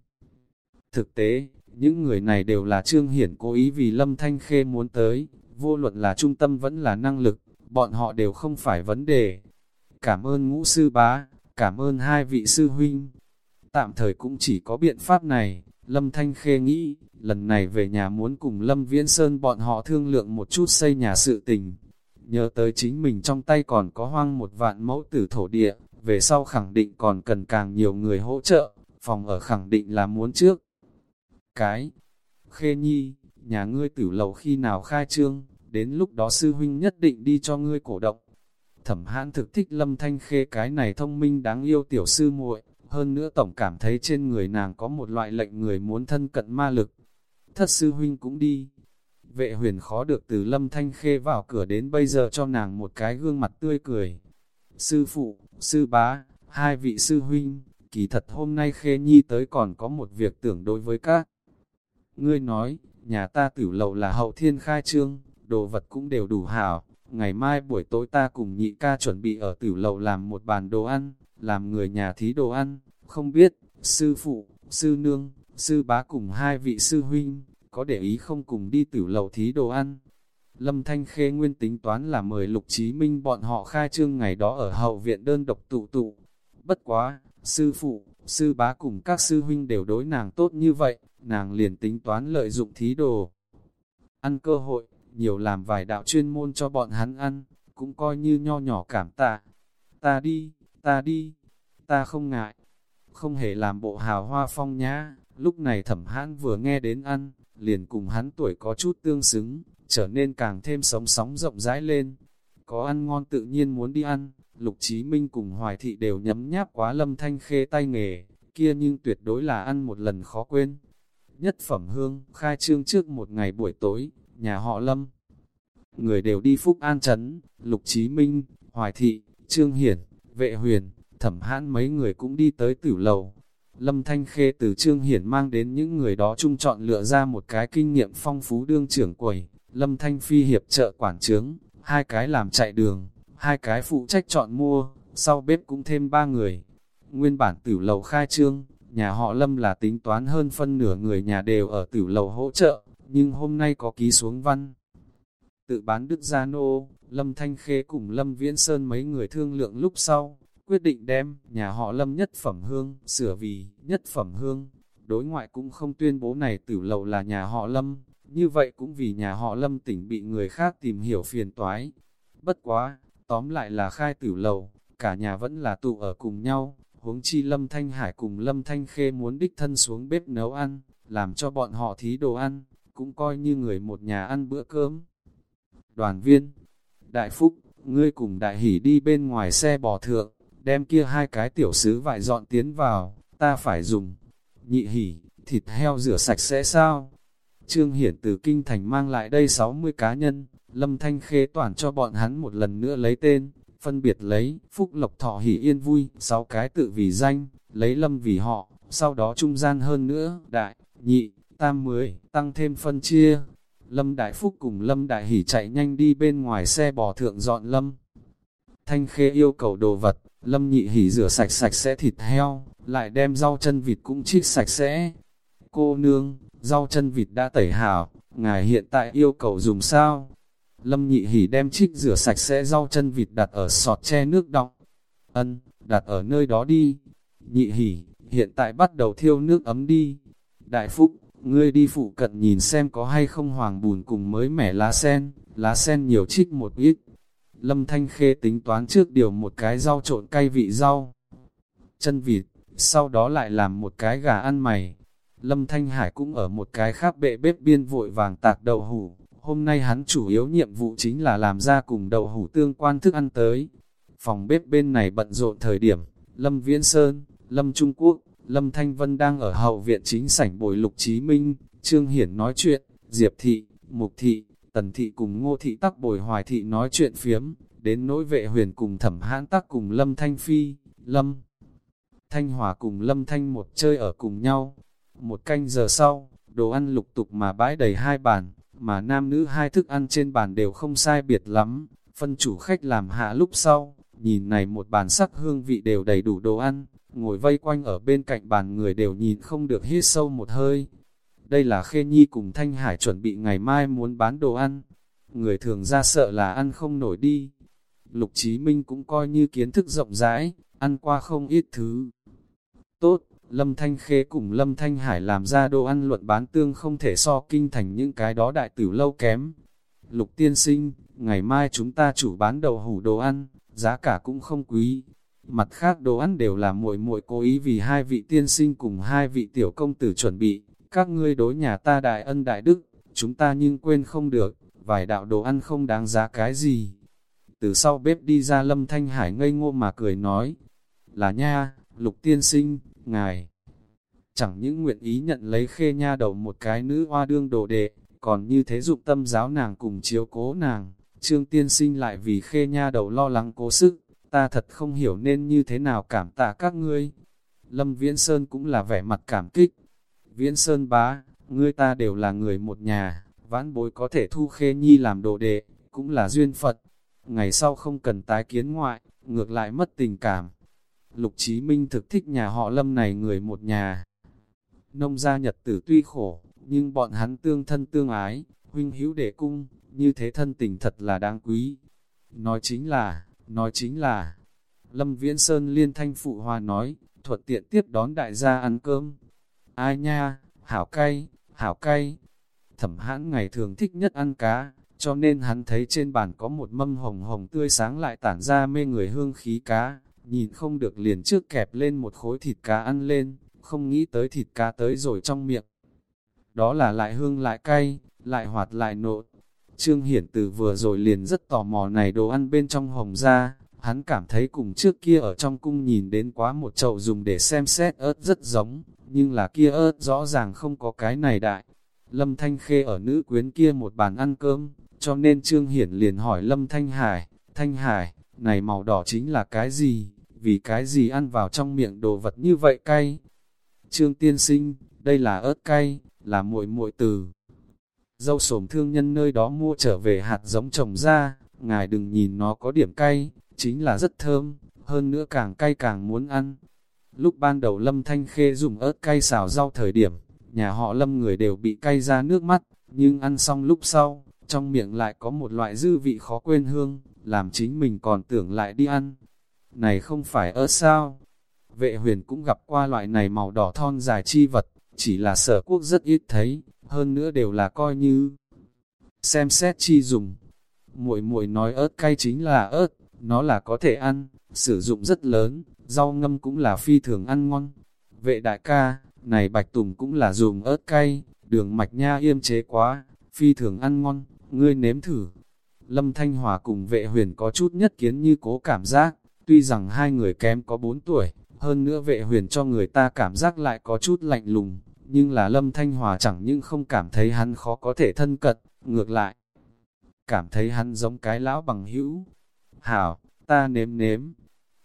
thực tế, những người này đều là Trương Hiển cố ý vì Lâm Thanh Khê muốn tới, vô luận là trung tâm vẫn là năng lực, bọn họ đều không phải vấn đề. Cảm ơn ngũ sư bá, cảm ơn hai vị sư huynh. Tạm thời cũng chỉ có biện pháp này, Lâm Thanh Khê nghĩ, lần này về nhà muốn cùng Lâm Viễn Sơn bọn họ thương lượng một chút xây nhà sự tình. Nhớ tới chính mình trong tay còn có hoang một vạn mẫu tử thổ địa, về sau khẳng định còn cần càng nhiều người hỗ trợ, phòng ở khẳng định là muốn trước. Cái, Khê Nhi, nhà ngươi tử lầu khi nào khai trương, đến lúc đó sư huynh nhất định đi cho ngươi cổ động. Thẩm hãn thực thích Lâm Thanh Khê cái này thông minh đáng yêu tiểu sư muội hơn nữa tổng cảm thấy trên người nàng có một loại lệnh người muốn thân cận ma lực. Thất sư huynh cũng đi. Vệ huyền khó được từ lâm thanh khê vào cửa đến bây giờ cho nàng một cái gương mặt tươi cười. Sư phụ, sư bá, hai vị sư huynh, kỳ thật hôm nay khê nhi tới còn có một việc tưởng đối với các. Ngươi nói, nhà ta tử lầu là hậu thiên khai trương, đồ vật cũng đều đủ hảo. Ngày mai buổi tối ta cùng nhị ca chuẩn bị ở tử lầu làm một bàn đồ ăn, làm người nhà thí đồ ăn, không biết, sư phụ, sư nương, sư bá cùng hai vị sư huynh, có để ý không cùng đi tử lầu thí đồ ăn. Lâm Thanh Khê nguyên tính toán là mời Lục Chí Minh bọn họ khai trương ngày đó ở hậu viện đơn độc tụ tụ. Bất quá, sư phụ, sư bá cùng các sư huynh đều đối nàng tốt như vậy, nàng liền tính toán lợi dụng thí đồ. Ăn cơ hội, nhiều làm vài đạo chuyên môn cho bọn hắn ăn, cũng coi như nho nhỏ cảm tạ. Ta đi, ta đi, ta không ngại, không hề làm bộ hào hoa phong nhã. Lúc này thẩm hãn vừa nghe đến ăn, liền cùng hắn tuổi có chút tương xứng, trở nên càng thêm sóng sóng rộng rãi lên. Có ăn ngon tự nhiên muốn đi ăn, Lục Chí Minh cùng Hoài Thị đều nhấm nháp quá lâm thanh khê tay nghề, kia nhưng tuyệt đối là ăn một lần khó quên. Nhất phẩm hương, khai trương trước một ngày buổi tối, nhà họ lâm. Người đều đi Phúc An Trấn, Lục Chí Minh, Hoài Thị, Trương Hiển, Vệ Huyền, thẩm hãn mấy người cũng đi tới tử lầu. Lâm Thanh Khê từ Trương Hiển mang đến những người đó chung chọn lựa ra một cái kinh nghiệm phong phú đương trưởng quầy, Lâm Thanh Phi hiệp trợ quản trướng, hai cái làm chạy đường, hai cái phụ trách chọn mua, sau bếp cũng thêm ba người. Nguyên bản tử lầu khai trương, nhà họ Lâm là tính toán hơn phân nửa người nhà đều ở tử lầu hỗ trợ, nhưng hôm nay có ký xuống văn. Tự bán Đức Gia Nô, Lâm Thanh Khê cùng Lâm Viễn Sơn mấy người thương lượng lúc sau, quyết định đem nhà họ lâm nhất phẩm hương, sửa vì nhất phẩm hương. Đối ngoại cũng không tuyên bố này tử lầu là nhà họ lâm, như vậy cũng vì nhà họ lâm tỉnh bị người khác tìm hiểu phiền toái. Bất quá, tóm lại là khai tử lầu, cả nhà vẫn là tụ ở cùng nhau, huống chi lâm thanh hải cùng lâm thanh khê muốn đích thân xuống bếp nấu ăn, làm cho bọn họ thí đồ ăn, cũng coi như người một nhà ăn bữa cơm. Đoàn viên, Đại Phúc, ngươi cùng Đại Hỷ đi bên ngoài xe bò thượng, đem kia hai cái tiểu sứ vải dọn tiến vào, ta phải dùng. nhị hỉ, thịt heo rửa sạch sẽ sao? Trương Hiển từ Kinh Thành mang lại đây 60 cá nhân, Lâm Thanh Khê toàn cho bọn hắn một lần nữa lấy tên, phân biệt lấy, Phúc Lộc Thọ Hỷ Yên Vui, 6 cái tự vì danh, lấy Lâm vì họ, sau đó trung gian hơn nữa, đại, nhị, tam mười, tăng thêm phân chia. Lâm Đại Phúc cùng Lâm Đại Hỷ chạy nhanh đi bên ngoài xe bò thượng dọn Lâm. Thanh Khê yêu cầu đồ vật, Lâm Nhị Hỷ rửa sạch sạch sẽ thịt heo, lại đem rau chân vịt cũng chích sạch sẽ. Cô nương, rau chân vịt đã tẩy hảo, ngài hiện tại yêu cầu dùng sao? Lâm nhị hỉ đem chít rửa sạch sẽ rau chân vịt đặt ở sọt che nước đọng. Ân, đặt ở nơi đó đi. Nhị hỉ, hiện tại bắt đầu thiêu nước ấm đi. Đại Phúc, ngươi đi phụ cận nhìn xem có hay không hoàng bùn cùng mới mẻ lá sen, lá sen nhiều trích một ít. Lâm Thanh Khê tính toán trước điều một cái rau trộn cay vị rau, chân vịt, sau đó lại làm một cái gà ăn mày. Lâm Thanh Hải cũng ở một cái khác bệ bếp biên vội vàng tạc đậu hủ, Hôm nay hắn chủ yếu nhiệm vụ chính là làm ra cùng đậu hủ tương quan thức ăn tới. Phòng bếp bên này bận rộn thời điểm, Lâm Viễn Sơn, Lâm Trung Quốc, Lâm Thanh Vân đang ở hậu viện chính sảnh bồi lục chí minh, Trương Hiển nói chuyện, Diệp Thị, Mục Thị, Tần Thị cùng Ngô Thị tắc bồi Hoài Thị nói chuyện phiếm, đến nỗi vệ huyền cùng thẩm hãn tắc cùng Lâm Thanh Phi, Lâm Thanh Hòa cùng Lâm Thanh một chơi ở cùng nhau. Một canh giờ sau, đồ ăn lục tục mà bãi đầy hai bàn, mà nam nữ hai thức ăn trên bàn đều không sai biệt lắm, phân chủ khách làm hạ lúc sau, nhìn này một bàn sắc hương vị đều đầy đủ đồ ăn, ngồi vây quanh ở bên cạnh bàn người đều nhìn không được hít sâu một hơi. Đây là Khê Nhi cùng Thanh Hải chuẩn bị ngày mai muốn bán đồ ăn, người thường ra sợ là ăn không nổi đi. Lục Chí Minh cũng coi như kiến thức rộng rãi, ăn qua không ít thứ. Tốt, Lâm Thanh Khê cùng Lâm Thanh Hải làm ra đồ ăn luận bán tương không thể so kinh thành những cái đó đại tử lâu kém. Lục tiên sinh, ngày mai chúng ta chủ bán đầu hủ đồ ăn, giá cả cũng không quý. Mặt khác đồ ăn đều là muội muội cố ý vì hai vị tiên sinh cùng hai vị tiểu công tử chuẩn bị, các ngươi đối nhà ta đại ân đại đức, chúng ta nhưng quên không được, vài đạo đồ ăn không đáng giá cái gì. Từ sau bếp đi ra Lâm Thanh Hải ngây ngô mà cười nói, là nha, lục tiên sinh, ngài. Chẳng những nguyện ý nhận lấy khê nha đầu một cái nữ hoa đương đồ đệ, còn như thế dụng tâm giáo nàng cùng chiếu cố nàng, trương tiên sinh lại vì khê nha đầu lo lắng cố sức, ta thật không hiểu nên như thế nào cảm tạ các ngươi. Lâm Viễn Sơn cũng là vẻ mặt cảm kích. Viễn Sơn bá, ngươi ta đều là người một nhà, vãn bối có thể thu khê nhi làm đồ đệ, cũng là duyên Phật. Ngày sau không cần tái kiến ngoại, ngược lại mất tình cảm. Lục Chí Minh thực thích nhà họ lâm này người một nhà. Nông gia nhật tử tuy khổ, nhưng bọn hắn tương thân tương ái, huynh hữu đệ cung, như thế thân tình thật là đáng quý. Nói chính là, nói chính là, Lâm Viễn Sơn liên thanh phụ hòa nói, thuận tiện tiếp đón đại gia ăn cơm. Ai nha, hảo cay, hảo cay. Thẩm hãn ngày thường thích nhất ăn cá, cho nên hắn thấy trên bàn có một mâm hồng hồng tươi sáng lại tản ra mê người hương khí cá, nhìn không được liền trước kẹp lên một khối thịt cá ăn lên, không nghĩ tới thịt cá tới rồi trong miệng. Đó là lại hương lại cay, lại hoạt lại nộn. Trương Hiển từ vừa rồi liền rất tò mò này đồ ăn bên trong hồng ra, hắn cảm thấy cùng trước kia ở trong cung nhìn đến quá một chậu dùng để xem xét ớt rất giống, nhưng là kia ớt rõ ràng không có cái này đại. Lâm Thanh Khê ở nữ quyến kia một bàn ăn cơm, cho nên Trương Hiển liền hỏi Lâm Thanh Hải, Thanh Hải, này màu đỏ chính là cái gì? vì cái gì ăn vào trong miệng đồ vật như vậy cay. Trương tiên sinh, đây là ớt cay, là muội muội từ. Dâu sổm thương nhân nơi đó mua trở về hạt giống trồng ra, ngài đừng nhìn nó có điểm cay, chính là rất thơm, hơn nữa càng cay càng muốn ăn. Lúc ban đầu Lâm Thanh Khê dùng ớt cay xào rau thời điểm, nhà họ Lâm người đều bị cay ra nước mắt, nhưng ăn xong lúc sau, trong miệng lại có một loại dư vị khó quên hương, làm chính mình còn tưởng lại đi ăn, này không phải ớt sao? Vệ huyền cũng gặp qua loại này màu đỏ thon dài chi vật, chỉ là sở quốc rất ít thấy, hơn nữa đều là coi như xem xét chi dùng. Muội muội nói ớt cay chính là ớt, nó là có thể ăn, sử dụng rất lớn, rau ngâm cũng là phi thường ăn ngon. Vệ đại ca, này bạch tùng cũng là dùng ớt cay, đường mạch nha yêm chế quá, phi thường ăn ngon, ngươi nếm thử. Lâm Thanh Hòa cùng vệ huyền có chút nhất kiến như cố cảm giác, Tuy rằng hai người kém có 4 tuổi, hơn nữa vệ huyền cho người ta cảm giác lại có chút lạnh lùng, nhưng là Lâm Thanh Hòa chẳng những không cảm thấy hắn khó có thể thân cận, ngược lại, cảm thấy hắn giống cái lão bằng hữu. Hảo, ta nếm nếm.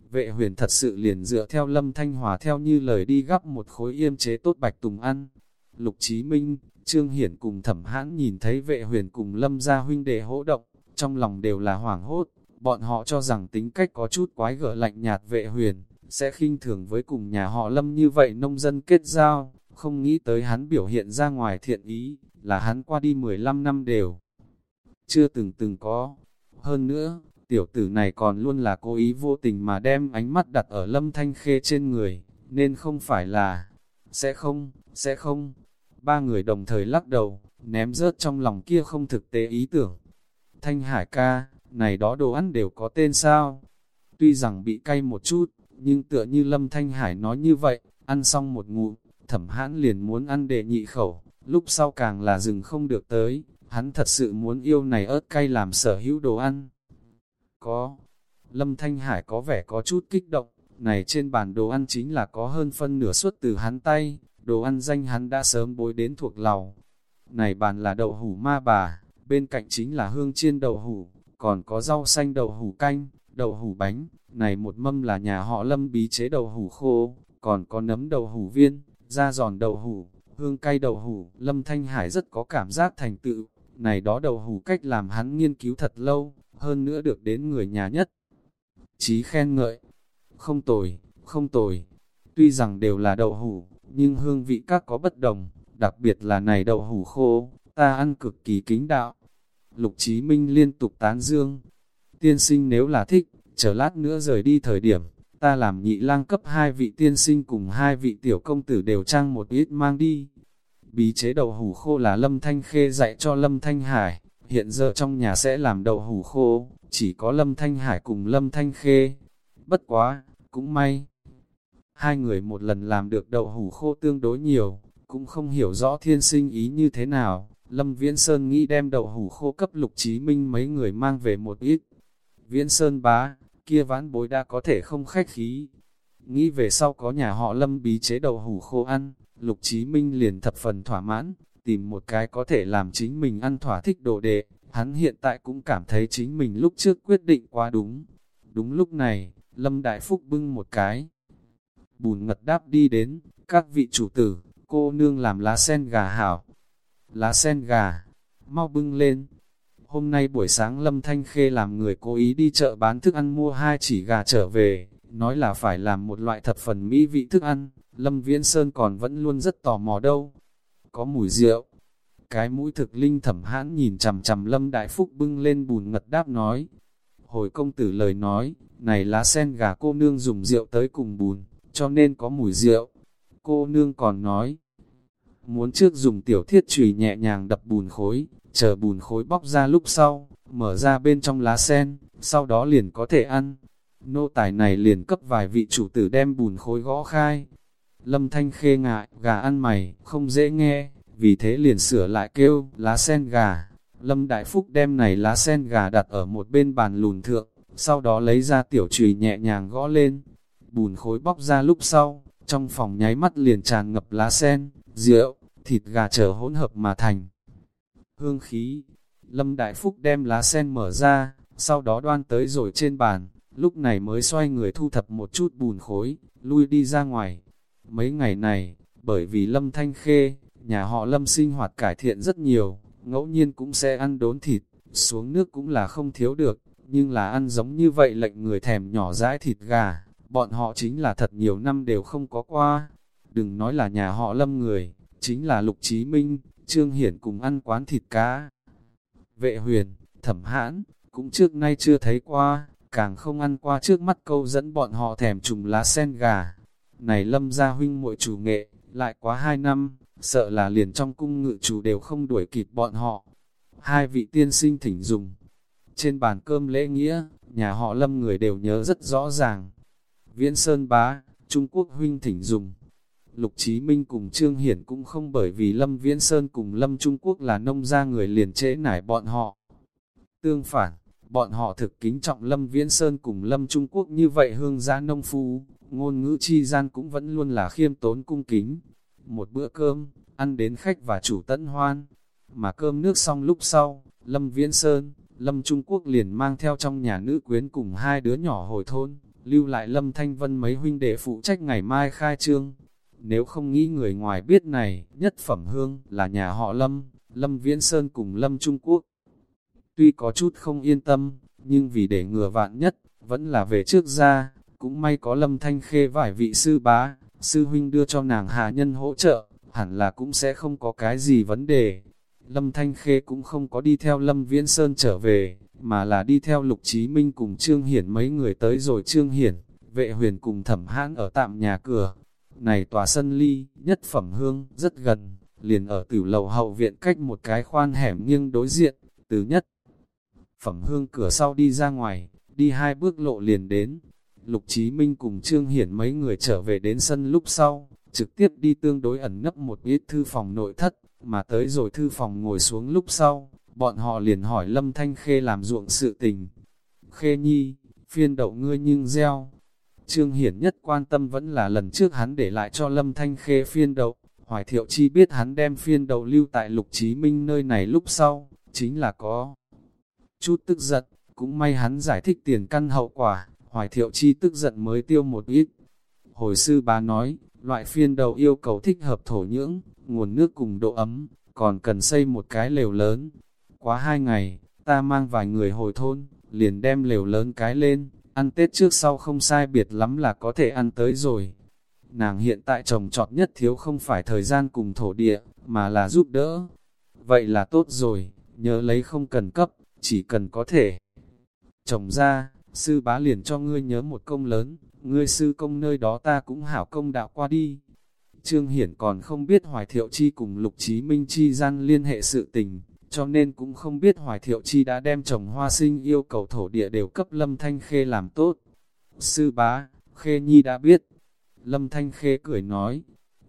Vệ huyền thật sự liền dựa theo Lâm Thanh Hòa theo như lời đi gắp một khối yêm chế tốt bạch tùng ăn. Lục Chí Minh, Trương Hiển cùng thẩm hãn nhìn thấy vệ huyền cùng Lâm gia huynh đệ hỗ động, trong lòng đều là hoảng hốt, bọn họ cho rằng tính cách có chút quái gở lạnh nhạt vệ huyền, sẽ khinh thường với cùng nhà họ Lâm như vậy nông dân kết giao, không nghĩ tới hắn biểu hiện ra ngoài thiện ý, là hắn qua đi 15 năm đều. Chưa từng từng có. Hơn nữa, tiểu tử này còn luôn là cố ý vô tình mà đem ánh mắt đặt ở Lâm Thanh Khê trên người, nên không phải là, sẽ không, sẽ không. Ba người đồng thời lắc đầu, ném rớt trong lòng kia không thực tế ý tưởng. Thanh Hải ca, này đó đồ ăn đều có tên sao? Tuy rằng bị cay một chút, nhưng tựa như Lâm Thanh Hải nói như vậy, ăn xong một ngụm, thẩm hãn liền muốn ăn để nhị khẩu, lúc sau càng là dừng không được tới, hắn thật sự muốn yêu này ớt cay làm sở hữu đồ ăn. Có, Lâm Thanh Hải có vẻ có chút kích động, này trên bàn đồ ăn chính là có hơn phân nửa suất từ hắn tay, đồ ăn danh hắn đã sớm bối đến thuộc lầu. Này bàn là đậu hủ ma bà, bên cạnh chính là hương chiên đậu hủ, còn có rau xanh đậu hủ canh, đậu hủ bánh, này một mâm là nhà họ lâm bí chế đậu hủ khô, còn có nấm đậu hủ viên, da giòn đậu hủ, hương cay đậu hủ, lâm thanh hải rất có cảm giác thành tựu, này đó đậu hủ cách làm hắn nghiên cứu thật lâu, hơn nữa được đến người nhà nhất. Chí khen ngợi, không tồi, không tồi, tuy rằng đều là đậu hủ, nhưng hương vị các có bất đồng, đặc biệt là này đậu hủ khô, ta ăn cực kỳ kính đạo. Lục Chí Minh liên tục tán dương, tiên sinh nếu là thích, chờ lát nữa rời đi thời điểm, ta làm nhị lang cấp hai vị tiên sinh cùng hai vị tiểu công tử đều trang một ít mang đi. Bí chế đậu hủ khô là Lâm Thanh Khê dạy cho Lâm Thanh Hải, hiện giờ trong nhà sẽ làm đậu hủ khô, chỉ có Lâm Thanh Hải cùng Lâm Thanh Khê. Bất quá, cũng may. Hai người một lần làm được đậu hủ khô tương đối nhiều, cũng không hiểu rõ thiên sinh ý như thế nào. Lâm Viễn Sơn nghĩ đem đậu hủ khô cấp lục chí minh mấy người mang về một ít. Viễn Sơn bá, kia vãn bối đã có thể không khách khí. Nghĩ về sau có nhà họ lâm bí chế đậu hủ khô ăn, Lục Chí Minh liền thập phần thỏa mãn, tìm một cái có thể làm chính mình ăn thỏa thích đồ đệ, hắn hiện tại cũng cảm thấy chính mình lúc trước quyết định quá đúng. Đúng lúc này, Lâm Đại Phúc bưng một cái. Bùn ngật đáp đi đến, các vị chủ tử, cô nương làm lá sen gà hảo. Lá sen gà, mau bưng lên, Hôm nay buổi sáng Lâm Thanh Khê làm người cố ý đi chợ bán thức ăn mua hai chỉ gà trở về, nói là phải làm một loại thập phần mỹ vị thức ăn, Lâm Viễn Sơn còn vẫn luôn rất tò mò đâu. Có mùi rượu. Cái mũi thực linh thẩm hãn nhìn chằm chằm Lâm Đại Phúc bưng lên bùn ngật đáp nói. Hồi công tử lời nói, này lá sen gà cô nương dùng rượu tới cùng bùn, cho nên có mùi rượu. Cô nương còn nói, muốn trước dùng tiểu thiết chùy nhẹ nhàng đập bùn khối, chờ bùn khối bóc ra lúc sau, mở ra bên trong lá sen, sau đó liền có thể ăn. Nô tài này liền cấp vài vị chủ tử đem bùn khối gõ khai. Lâm Thanh khê ngại, gà ăn mày, không dễ nghe, vì thế liền sửa lại kêu, lá sen gà. Lâm Đại Phúc đem này lá sen gà đặt ở một bên bàn lùn thượng, sau đó lấy ra tiểu trùy nhẹ nhàng gõ lên. Bùn khối bóc ra lúc sau, trong phòng nháy mắt liền tràn ngập lá sen, rượu, thịt gà trở hỗn hợp mà thành hương khí. Lâm Đại Phúc đem lá sen mở ra, sau đó đoan tới rồi trên bàn, lúc này mới xoay người thu thập một chút bùn khối, lui đi ra ngoài. Mấy ngày này, bởi vì Lâm Thanh Khê, nhà họ Lâm sinh hoạt cải thiện rất nhiều, ngẫu nhiên cũng sẽ ăn đốn thịt, xuống nước cũng là không thiếu được, nhưng là ăn giống như vậy lệnh người thèm nhỏ dãi thịt gà, bọn họ chính là thật nhiều năm đều không có qua. Đừng nói là nhà họ Lâm người, chính là Lục Chí Minh, Trương Hiển cùng ăn quán thịt cá. Vệ huyền, thẩm hãn, cũng trước nay chưa thấy qua, càng không ăn qua trước mắt câu dẫn bọn họ thèm trùng lá sen gà. Này lâm gia huynh muội chủ nghệ, lại quá hai năm, sợ là liền trong cung ngự chủ đều không đuổi kịp bọn họ. Hai vị tiên sinh thỉnh dùng. Trên bàn cơm lễ nghĩa, nhà họ lâm người đều nhớ rất rõ ràng. Viễn Sơn Bá, Trung Quốc huynh thỉnh dùng. Lục Chí Minh cùng Trương Hiển cũng không bởi vì Lâm Viễn Sơn cùng Lâm Trung Quốc là nông gia người liền trễ nải bọn họ. Tương phản, bọn họ thực kính trọng Lâm Viễn Sơn cùng Lâm Trung Quốc như vậy hương gia nông phu, ngôn ngữ chi gian cũng vẫn luôn là khiêm tốn cung kính. Một bữa cơm, ăn đến khách và chủ tận hoan, mà cơm nước xong lúc sau, Lâm Viễn Sơn, Lâm Trung Quốc liền mang theo trong nhà nữ quyến cùng hai đứa nhỏ hồi thôn, lưu lại Lâm Thanh Vân mấy huynh đệ phụ trách ngày mai khai trương. Nếu không nghĩ người ngoài biết này, nhất phẩm hương là nhà họ Lâm, Lâm Viễn Sơn cùng Lâm Trung Quốc. Tuy có chút không yên tâm, nhưng vì để ngừa vạn nhất, vẫn là về trước ra, cũng may có Lâm Thanh Khê vài vị sư bá, sư huynh đưa cho nàng hạ nhân hỗ trợ, hẳn là cũng sẽ không có cái gì vấn đề. Lâm Thanh Khê cũng không có đi theo Lâm Viễn Sơn trở về, mà là đi theo Lục Chí Minh cùng Trương Hiển mấy người tới rồi Trương Hiển, vệ huyền cùng thẩm hãn ở tạm nhà cửa. Này tòa sân ly, nhất phẩm hương, rất gần, liền ở tử lầu hậu viện cách một cái khoan hẻm nghiêng đối diện, từ nhất. Phẩm hương cửa sau đi ra ngoài, đi hai bước lộ liền đến. Lục Chí Minh cùng Trương Hiển mấy người trở về đến sân lúc sau, trực tiếp đi tương đối ẩn nấp một ít thư phòng nội thất, mà tới rồi thư phòng ngồi xuống lúc sau, bọn họ liền hỏi Lâm Thanh Khê làm ruộng sự tình. Khê nhi, phiên đậu ngươi nhưng gieo. Trương Hiển nhất quan tâm vẫn là lần trước hắn để lại cho Lâm Thanh Khê phiên đậu. Hoài Thiệu Chi biết hắn đem phiên đậu lưu tại Lục Chí Minh nơi này lúc sau, chính là có chút tức giận, cũng may hắn giải thích tiền căn hậu quả, Hoài Thiệu Chi tức giận mới tiêu một ít. Hồi sư bà nói, loại phiên đậu yêu cầu thích hợp thổ nhưỡng, nguồn nước cùng độ ấm, còn cần xây một cái lều lớn, Quá hai ngày, ta mang vài người hồi thôn, liền đem lều lớn cái lên, ăn Tết trước sau không sai biệt lắm là có thể ăn tới rồi. Nàng hiện tại trồng trọt nhất thiếu không phải thời gian cùng thổ địa, mà là giúp đỡ. Vậy là tốt rồi, nhớ lấy không cần cấp, chỉ cần có thể. Trồng ra, sư bá liền cho ngươi nhớ một công lớn, ngươi sư công nơi đó ta cũng hảo công đạo qua đi. Trương Hiển còn không biết Hoài Thiệu Chi cùng Lục Chí Minh Chi gian liên hệ sự tình, cho nên cũng không biết Hoài Thiệu Chi đã đem chồng hoa sinh yêu cầu thổ địa đều cấp Lâm Thanh Khê làm tốt. Sư bá, Khê Nhi đã biết. Lâm Thanh Khê cười nói,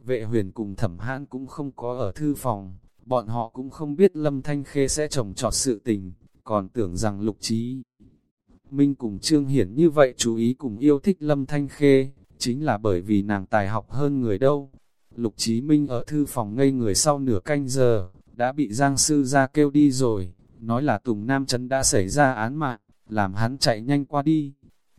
vệ huyền cùng thẩm hãn cũng không có ở thư phòng, bọn họ cũng không biết Lâm Thanh Khê sẽ trồng trọt sự tình, còn tưởng rằng lục trí. Minh cùng Trương Hiển như vậy chú ý cùng yêu thích Lâm Thanh Khê, chính là bởi vì nàng tài học hơn người đâu. Lục Chí Minh ở thư phòng ngây người sau nửa canh giờ, đã bị Giang Sư ra kêu đi rồi, nói là Tùng Nam Trấn đã xảy ra án mạng, làm hắn chạy nhanh qua đi.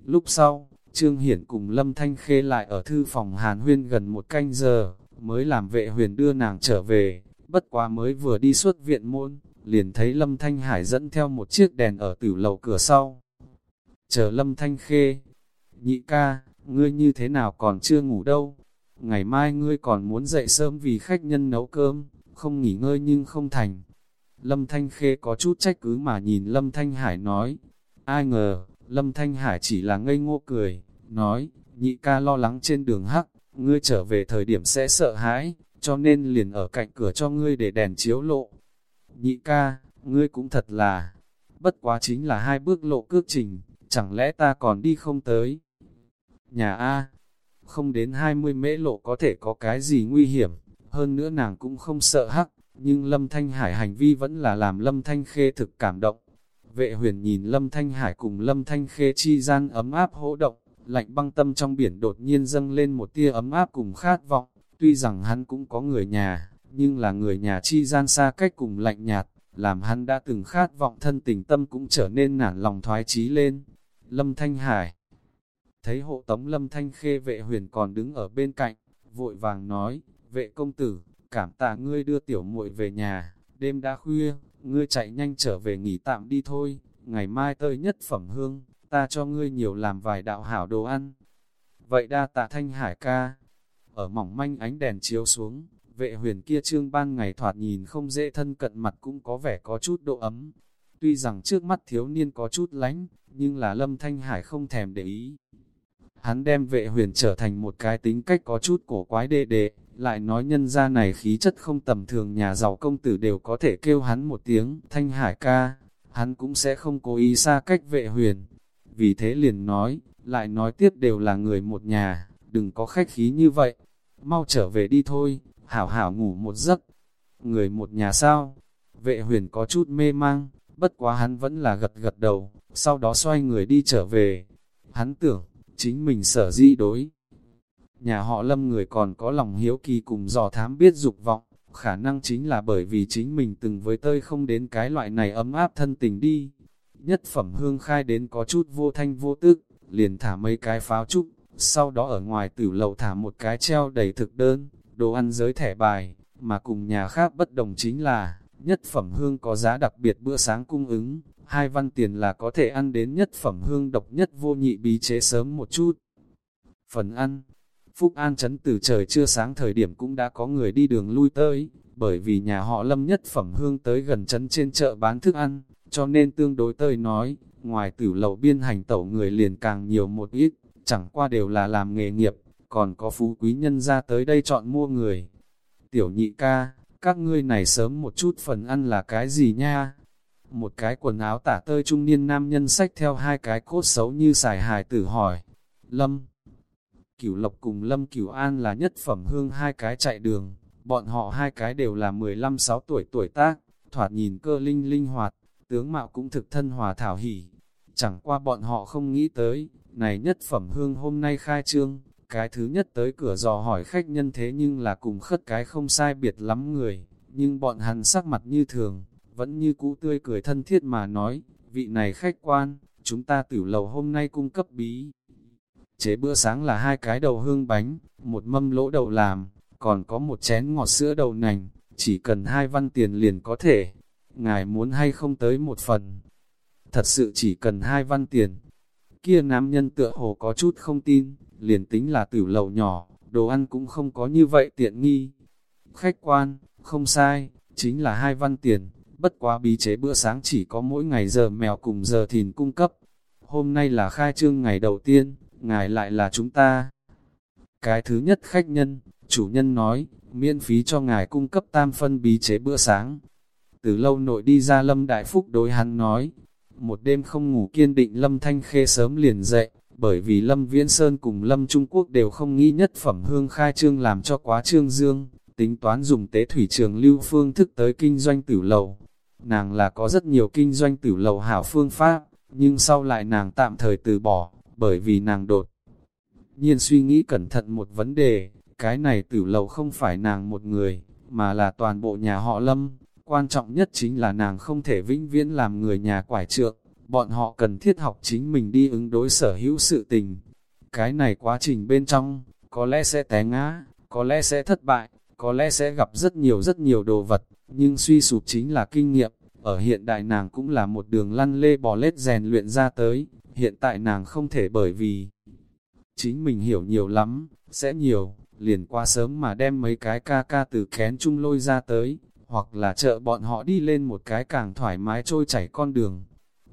Lúc sau, Trương Hiển cùng Lâm Thanh Khê lại ở thư phòng Hàn Huyên gần một canh giờ, mới làm vệ huyền đưa nàng trở về, bất quá mới vừa đi suốt viện môn, liền thấy Lâm Thanh Hải dẫn theo một chiếc đèn ở tử lầu cửa sau. Chờ Lâm Thanh Khê, nhị ca, ngươi như thế nào còn chưa ngủ đâu, ngày mai ngươi còn muốn dậy sớm vì khách nhân nấu cơm không nghỉ ngơi nhưng không thành. Lâm Thanh Khê có chút trách cứ mà nhìn Lâm Thanh Hải nói, ai ngờ, Lâm Thanh Hải chỉ là ngây ngô cười, nói, nhị ca lo lắng trên đường hắc, ngươi trở về thời điểm sẽ sợ hãi, cho nên liền ở cạnh cửa cho ngươi để đèn chiếu lộ. Nhị ca, ngươi cũng thật là, bất quá chính là hai bước lộ cước trình, chẳng lẽ ta còn đi không tới. Nhà A, không đến 20 mễ lộ có thể có cái gì nguy hiểm, hơn nữa nàng cũng không sợ hắc, nhưng Lâm Thanh Hải hành vi vẫn là làm Lâm Thanh Khê thực cảm động. Vệ huyền nhìn Lâm Thanh Hải cùng Lâm Thanh Khê chi gian ấm áp hỗ động, lạnh băng tâm trong biển đột nhiên dâng lên một tia ấm áp cùng khát vọng, tuy rằng hắn cũng có người nhà, nhưng là người nhà chi gian xa cách cùng lạnh nhạt, làm hắn đã từng khát vọng thân tình tâm cũng trở nên nản lòng thoái chí lên. Lâm Thanh Hải thấy hộ tống Lâm Thanh Khê vệ huyền còn đứng ở bên cạnh, vội vàng nói, Vệ công tử, cảm tạ ngươi đưa tiểu muội về nhà, đêm đã khuya, ngươi chạy nhanh trở về nghỉ tạm đi thôi, ngày mai tơi nhất phẩm hương, ta cho ngươi nhiều làm vài đạo hảo đồ ăn. Vậy đa tạ thanh hải ca, ở mỏng manh ánh đèn chiếu xuống, vệ huyền kia trương ban ngày thoạt nhìn không dễ thân cận mặt cũng có vẻ có chút độ ấm. Tuy rằng trước mắt thiếu niên có chút lánh, nhưng là lâm thanh hải không thèm để ý. Hắn đem vệ huyền trở thành một cái tính cách có chút cổ quái đệ đệ, lại nói nhân gia này khí chất không tầm thường nhà giàu công tử đều có thể kêu hắn một tiếng thanh hải ca, hắn cũng sẽ không cố ý xa cách vệ huyền. Vì thế liền nói, lại nói tiếp đều là người một nhà, đừng có khách khí như vậy, mau trở về đi thôi, hảo hảo ngủ một giấc. Người một nhà sao? Vệ huyền có chút mê mang, bất quá hắn vẫn là gật gật đầu, sau đó xoay người đi trở về. Hắn tưởng, chính mình sở di đối nhà họ lâm người còn có lòng hiếu kỳ cùng dò thám biết dục vọng, khả năng chính là bởi vì chính mình từng với tơi không đến cái loại này ấm áp thân tình đi. Nhất phẩm hương khai đến có chút vô thanh vô tức, liền thả mấy cái pháo trúc, sau đó ở ngoài tử lầu thả một cái treo đầy thực đơn, đồ ăn giới thẻ bài, mà cùng nhà khác bất đồng chính là, nhất phẩm hương có giá đặc biệt bữa sáng cung ứng, hai văn tiền là có thể ăn đến nhất phẩm hương độc nhất vô nhị bí chế sớm một chút. Phần ăn Phúc An chấn từ trời chưa sáng thời điểm cũng đã có người đi đường lui tới, bởi vì nhà họ lâm nhất phẩm hương tới gần chấn trên chợ bán thức ăn, cho nên tương đối tơi nói, ngoài tử lầu biên hành tẩu người liền càng nhiều một ít, chẳng qua đều là làm nghề nghiệp, còn có phú quý nhân ra tới đây chọn mua người. Tiểu nhị ca, các ngươi này sớm một chút phần ăn là cái gì nha? Một cái quần áo tả tơi trung niên nam nhân sách theo hai cái cốt xấu như xài hài tử hỏi. Lâm Cửu Lộc cùng Lâm Cửu An là nhất phẩm hương hai cái chạy đường, bọn họ hai cái đều là 15-6 tuổi tuổi tác, thoạt nhìn cơ linh linh hoạt, tướng mạo cũng thực thân hòa thảo hỉ. Chẳng qua bọn họ không nghĩ tới, này nhất phẩm hương hôm nay khai trương, cái thứ nhất tới cửa dò hỏi khách nhân thế nhưng là cùng khất cái không sai biệt lắm người, nhưng bọn hắn sắc mặt như thường, vẫn như cũ tươi cười thân thiết mà nói, vị này khách quan, chúng ta tử lầu hôm nay cung cấp bí. Chế bữa sáng là hai cái đầu hương bánh, một mâm lỗ đầu làm, còn có một chén ngọt sữa đầu nành, chỉ cần hai văn tiền liền có thể. Ngài muốn hay không tới một phần? Thật sự chỉ cần hai văn tiền. Kia nam nhân tựa hồ có chút không tin, liền tính là tử lầu nhỏ, đồ ăn cũng không có như vậy tiện nghi. Khách quan, không sai, chính là hai văn tiền, bất quá bí chế bữa sáng chỉ có mỗi ngày giờ mèo cùng giờ thìn cung cấp. Hôm nay là khai trương ngày đầu tiên, ngài lại là chúng ta. Cái thứ nhất khách nhân, chủ nhân nói, miễn phí cho ngài cung cấp tam phân bí chế bữa sáng. Từ lâu nội đi ra Lâm Đại Phúc đối hắn nói, một đêm không ngủ kiên định Lâm Thanh Khê sớm liền dậy, bởi vì Lâm Viễn Sơn cùng Lâm Trung Quốc đều không nghĩ nhất phẩm hương khai trương làm cho quá trương dương, tính toán dùng tế thủy trường lưu phương thức tới kinh doanh tử lầu. Nàng là có rất nhiều kinh doanh tử lầu hảo phương pháp, nhưng sau lại nàng tạm thời từ bỏ, bởi vì nàng đột. Nhiên suy nghĩ cẩn thận một vấn đề, cái này tử lầu không phải nàng một người, mà là toàn bộ nhà họ Lâm. Quan trọng nhất chính là nàng không thể vĩnh viễn làm người nhà quải trượng, bọn họ cần thiết học chính mình đi ứng đối sở hữu sự tình. Cái này quá trình bên trong, có lẽ sẽ té ngã, có lẽ sẽ thất bại, có lẽ sẽ gặp rất nhiều rất nhiều đồ vật, nhưng suy sụp chính là kinh nghiệm, ở hiện đại nàng cũng là một đường lăn lê bò lết rèn luyện ra tới, hiện tại nàng không thể bởi vì chính mình hiểu nhiều lắm, sẽ nhiều, liền qua sớm mà đem mấy cái ca ca từ kén chung lôi ra tới, hoặc là trợ bọn họ đi lên một cái càng thoải mái trôi chảy con đường.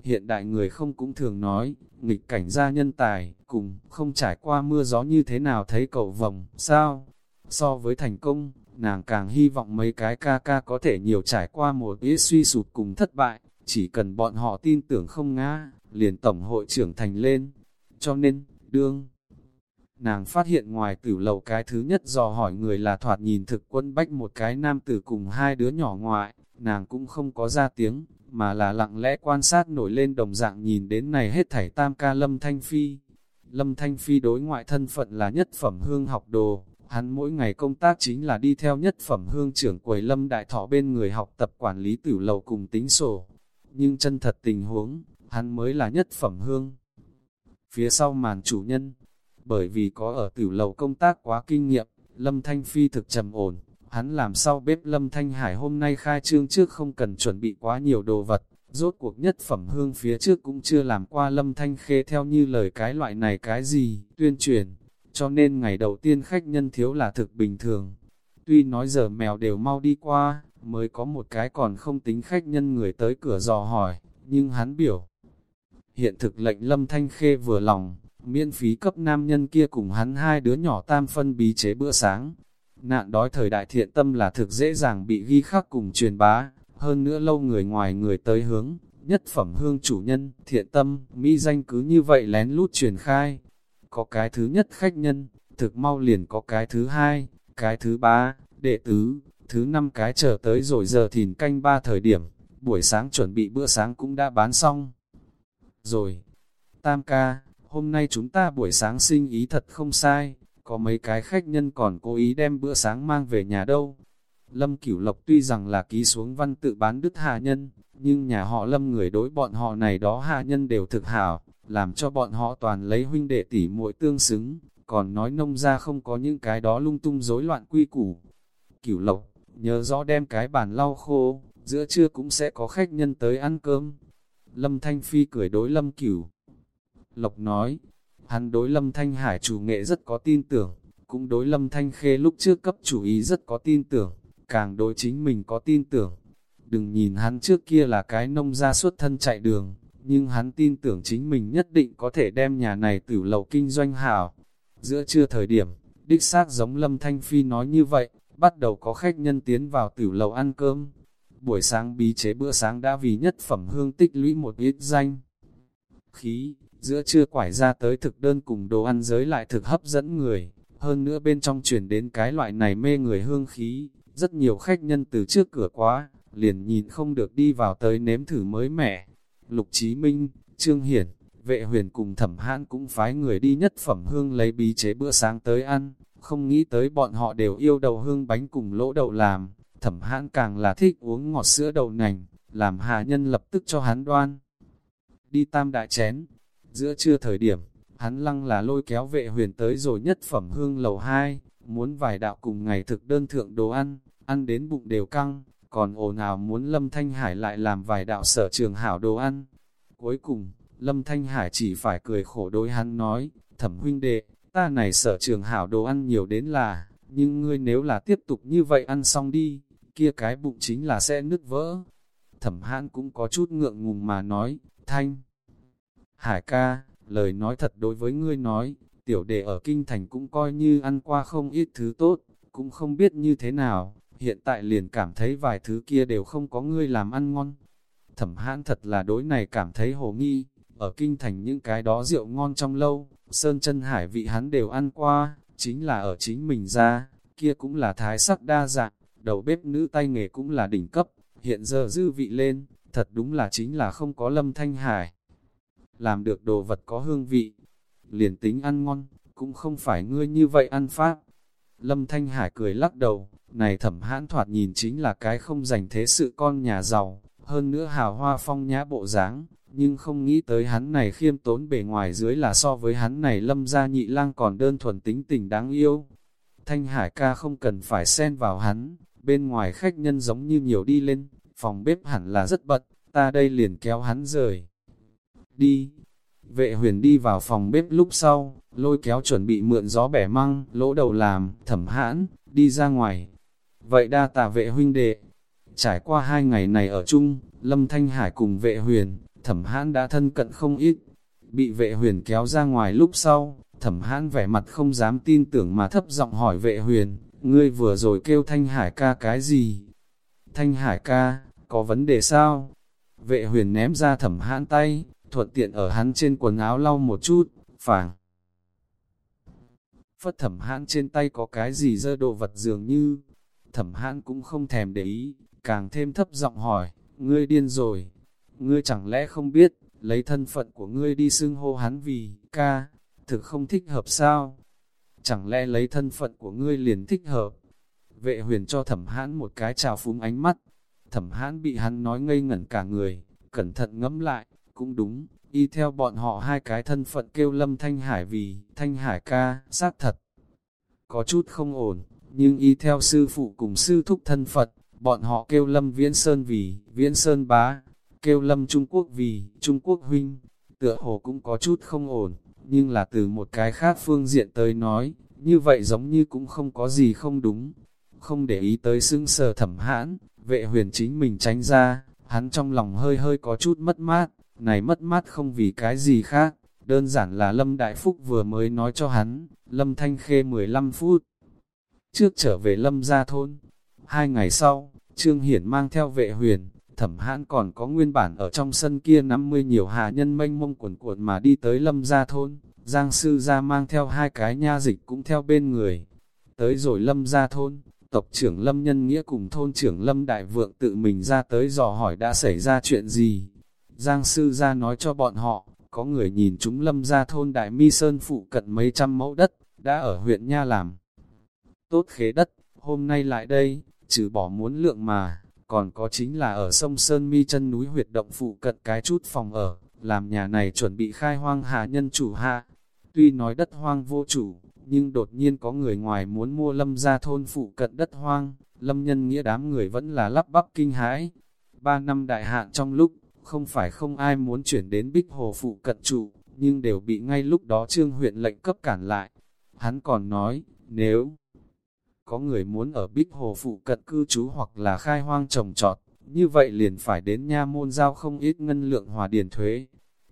Hiện đại người không cũng thường nói, nghịch cảnh gia nhân tài, cùng không trải qua mưa gió như thế nào thấy cậu vòng, sao? So với thành công, nàng càng hy vọng mấy cái ca ca có thể nhiều trải qua một ít suy sụp cùng thất bại, chỉ cần bọn họ tin tưởng không ngã, liền tổng hội trưởng thành lên. Cho nên, đương, nàng phát hiện ngoài tử lầu cái thứ nhất dò hỏi người là thoạt nhìn thực quân bách một cái nam tử cùng hai đứa nhỏ ngoại, nàng cũng không có ra tiếng, mà là lặng lẽ quan sát nổi lên đồng dạng nhìn đến này hết thảy tam ca Lâm Thanh Phi. Lâm Thanh Phi đối ngoại thân phận là nhất phẩm hương học đồ, hắn mỗi ngày công tác chính là đi theo nhất phẩm hương trưởng quầy Lâm Đại Thọ bên người học tập quản lý tử lầu cùng tính sổ. Nhưng chân thật tình huống, hắn mới là nhất phẩm hương. Phía sau màn chủ nhân, bởi vì có ở tiểu lầu công tác quá kinh nghiệm, Lâm Thanh Phi thực trầm ổn, hắn làm sao bếp Lâm Thanh Hải hôm nay khai trương trước không cần chuẩn bị quá nhiều đồ vật, rốt cuộc nhất phẩm hương phía trước cũng chưa làm qua Lâm Thanh Khê theo như lời cái loại này cái gì, tuyên truyền, cho nên ngày đầu tiên khách nhân thiếu là thực bình thường. Tuy nói giờ mèo đều mau đi qua, mới có một cái còn không tính khách nhân người tới cửa dò hỏi, nhưng hắn biểu. Hiện thực lệnh Lâm Thanh Khê vừa lòng, miễn phí cấp nam nhân kia cùng hắn hai đứa nhỏ tam phân bí chế bữa sáng. Nạn đói thời đại thiện tâm là thực dễ dàng bị ghi khắc cùng truyền bá, hơn nữa lâu người ngoài người tới hướng, nhất phẩm hương chủ nhân, thiện tâm, mỹ danh cứ như vậy lén lút truyền khai. Có cái thứ nhất khách nhân, thực mau liền có cái thứ hai, cái thứ ba, đệ tứ, thứ năm cái chờ tới rồi giờ thìn canh ba thời điểm, buổi sáng chuẩn bị bữa sáng cũng đã bán xong. Rồi, tam ca, hôm nay chúng ta buổi sáng sinh ý thật không sai, có mấy cái khách nhân còn cố ý đem bữa sáng mang về nhà đâu. Lâm Cửu Lộc tuy rằng là ký xuống văn tự bán đứt hạ nhân, nhưng nhà họ Lâm người đối bọn họ này đó hạ nhân đều thực hảo, làm cho bọn họ toàn lấy huynh đệ tỷ muội tương xứng, còn nói nông ra không có những cái đó lung tung rối loạn quy củ. Cửu Lộc, nhớ rõ đem cái bàn lau khô, giữa trưa cũng sẽ có khách nhân tới ăn cơm. Lâm Thanh Phi cười đối Lâm Cửu. Lộc nói, hắn đối Lâm Thanh Hải chủ nghệ rất có tin tưởng, cũng đối Lâm Thanh Khê lúc trước cấp chủ ý rất có tin tưởng, càng đối chính mình có tin tưởng. Đừng nhìn hắn trước kia là cái nông gia suốt thân chạy đường, nhưng hắn tin tưởng chính mình nhất định có thể đem nhà này tử lầu kinh doanh hảo. Giữa trưa thời điểm, đích xác giống Lâm Thanh Phi nói như vậy, bắt đầu có khách nhân tiến vào tử lầu ăn cơm. Buổi sáng bí chế bữa sáng đã vì nhất phẩm hương tích lũy một ít danh. Khí, giữa trưa quải ra tới thực đơn cùng đồ ăn giới lại thực hấp dẫn người, hơn nữa bên trong chuyển đến cái loại này mê người hương khí, rất nhiều khách nhân từ trước cửa quá, liền nhìn không được đi vào tới nếm thử mới mẻ. Lục Chí Minh, Trương Hiển, vệ huyền cùng thẩm hãn cũng phái người đi nhất phẩm hương lấy bí chế bữa sáng tới ăn, không nghĩ tới bọn họ đều yêu đầu hương bánh cùng lỗ đậu làm, thẩm hãn càng là thích uống ngọt sữa đậu nành, làm hạ nhân lập tức cho hắn đoan. Đi tam đại chén, giữa trưa thời điểm, hắn lăng là lôi kéo vệ huyền tới rồi nhất phẩm hương lầu 2, muốn vài đạo cùng ngày thực đơn thượng đồ ăn, ăn đến bụng đều căng, còn ồn ào muốn Lâm Thanh Hải lại làm vài đạo sở trường hảo đồ ăn. Cuối cùng, Lâm Thanh Hải chỉ phải cười khổ đối hắn nói, thẩm huynh đệ, ta này sở trường hảo đồ ăn nhiều đến là, nhưng ngươi nếu là tiếp tục như vậy ăn xong đi, kia cái bụng chính là sẽ nứt vỡ. Thẩm hãn cũng có chút ngượng ngùng mà nói, Thanh. Hải ca, lời nói thật đối với ngươi nói, tiểu đệ ở kinh thành cũng coi như ăn qua không ít thứ tốt, cũng không biết như thế nào, hiện tại liền cảm thấy vài thứ kia đều không có ngươi làm ăn ngon. Thẩm hãn thật là đối này cảm thấy hồ nghi, ở kinh thành những cái đó rượu ngon trong lâu, sơn chân hải vị hắn đều ăn qua, chính là ở chính mình ra, kia cũng là thái sắc đa dạng, đầu bếp nữ tay nghề cũng là đỉnh cấp, hiện giờ dư vị lên, thật đúng là chính là không có lâm thanh hải. Làm được đồ vật có hương vị, liền tính ăn ngon, cũng không phải ngươi như vậy ăn pháp. Lâm Thanh Hải cười lắc đầu, này thẩm hãn thoạt nhìn chính là cái không dành thế sự con nhà giàu, hơn nữa hào hoa phong nhã bộ dáng, nhưng không nghĩ tới hắn này khiêm tốn bề ngoài dưới là so với hắn này lâm gia nhị lang còn đơn thuần tính tình đáng yêu. Thanh Hải ca không cần phải xen vào hắn, bên ngoài khách nhân giống như nhiều đi lên, phòng bếp hẳn là rất bận, ta đây liền kéo hắn rời. Đi, vệ huyền đi vào phòng bếp lúc sau, lôi kéo chuẩn bị mượn gió bẻ măng, lỗ đầu làm, thẩm hãn, đi ra ngoài. Vậy đa tạ vệ huynh đệ, trải qua hai ngày này ở chung, Lâm Thanh Hải cùng vệ huyền, thẩm hãn đã thân cận không ít. Bị vệ huyền kéo ra ngoài lúc sau, thẩm hãn vẻ mặt không dám tin tưởng mà thấp giọng hỏi vệ huyền, ngươi vừa rồi kêu Thanh Hải ca cái gì? Thanh Hải ca, có vấn đề sao? Vệ huyền ném ra thẩm hãn tay, thuận tiện ở hắn trên quần áo lau một chút, phảng. Phất thẩm hãn trên tay có cái gì dơ đồ vật dường như, thẩm hãn cũng không thèm để ý, càng thêm thấp giọng hỏi, ngươi điên rồi, ngươi chẳng lẽ không biết, lấy thân phận của ngươi đi xưng hô hắn vì, ca, thực không thích hợp sao? Chẳng lẽ lấy thân phận của ngươi liền thích hợp? Vệ huyền cho thẩm hãn một cái trào phúng ánh mắt, thẩm hãn bị hắn nói ngây ngẩn cả người, cẩn thận ngẫm lại, cũng đúng, y theo bọn họ hai cái thân phận kêu Lâm Thanh Hải vì Thanh Hải ca, xác thật. Có chút không ổn, nhưng y theo sư phụ cùng sư thúc thân Phật, bọn họ kêu Lâm Viễn Sơn vì Viễn Sơn bá, kêu Lâm Trung Quốc vì Trung Quốc huynh, tựa hồ cũng có chút không ổn, nhưng là từ một cái khác phương diện tới nói, như vậy giống như cũng không có gì không đúng. Không để ý tới xưng sờ thẩm hãn, vệ huyền chính mình tránh ra, hắn trong lòng hơi hơi có chút mất mát, này mất mát không vì cái gì khác, đơn giản là Lâm Đại Phúc vừa mới nói cho hắn, Lâm Thanh Khê 15 phút. Trước trở về Lâm gia thôn, hai ngày sau, Trương Hiển mang theo vệ huyền, thẩm hãn còn có nguyên bản ở trong sân kia 50 nhiều hạ nhân mênh mông cuộn cuộn mà đi tới Lâm gia thôn, Giang sư gia mang theo hai cái nha dịch cũng theo bên người. Tới rồi Lâm gia thôn, tộc trưởng Lâm Nhân Nghĩa cùng thôn trưởng Lâm Đại Vượng tự mình ra tới dò hỏi đã xảy ra chuyện gì. Giang sư gia nói cho bọn họ, có người nhìn chúng lâm gia thôn Đại Mi Sơn phụ cận mấy trăm mẫu đất, đã ở huyện Nha làm. Tốt khế đất, hôm nay lại đây, trừ bỏ muốn lượng mà, còn có chính là ở sông Sơn Mi chân núi huyệt động phụ cận cái chút phòng ở, làm nhà này chuẩn bị khai hoang hạ nhân chủ hạ. Tuy nói đất hoang vô chủ, nhưng đột nhiên có người ngoài muốn mua lâm ra thôn phụ cận đất hoang, lâm nhân nghĩa đám người vẫn là lắp bắp kinh hãi. Ba năm đại hạn trong lúc, không phải không ai muốn chuyển đến bích hồ phụ cận trụ, nhưng đều bị ngay lúc đó trương huyện lệnh cấp cản lại. Hắn còn nói, nếu có người muốn ở bích hồ phụ cận cư trú hoặc là khai hoang trồng trọt, như vậy liền phải đến nha môn giao không ít ngân lượng hòa điền thuế.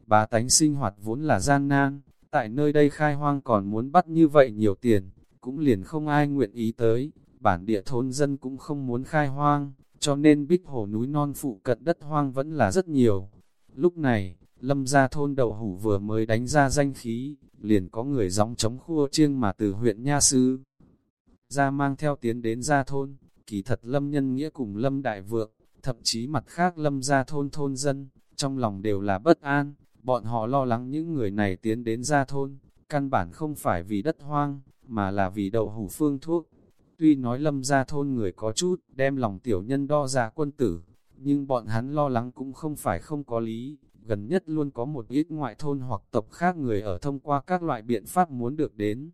Bá tánh sinh hoạt vốn là gian nan, tại nơi đây khai hoang còn muốn bắt như vậy nhiều tiền, cũng liền không ai nguyện ý tới, bản địa thôn dân cũng không muốn khai hoang, cho nên bích hồ núi non phụ cận đất hoang vẫn là rất nhiều. Lúc này, lâm gia thôn đậu hủ vừa mới đánh ra danh khí, liền có người gióng chống khua chiêng mà từ huyện Nha Sư. Ra mang theo tiến đến gia thôn, kỳ thật lâm nhân nghĩa cùng lâm đại vượng, thậm chí mặt khác lâm gia thôn thôn dân, trong lòng đều là bất an, bọn họ lo lắng những người này tiến đến gia thôn, căn bản không phải vì đất hoang, mà là vì đậu hủ phương thuốc. Tuy nói lâm gia thôn người có chút, đem lòng tiểu nhân đo ra quân tử, nhưng bọn hắn lo lắng cũng không phải không có lý, gần nhất luôn có một ít ngoại thôn hoặc tộc khác người ở thông qua các loại biện pháp muốn được đến.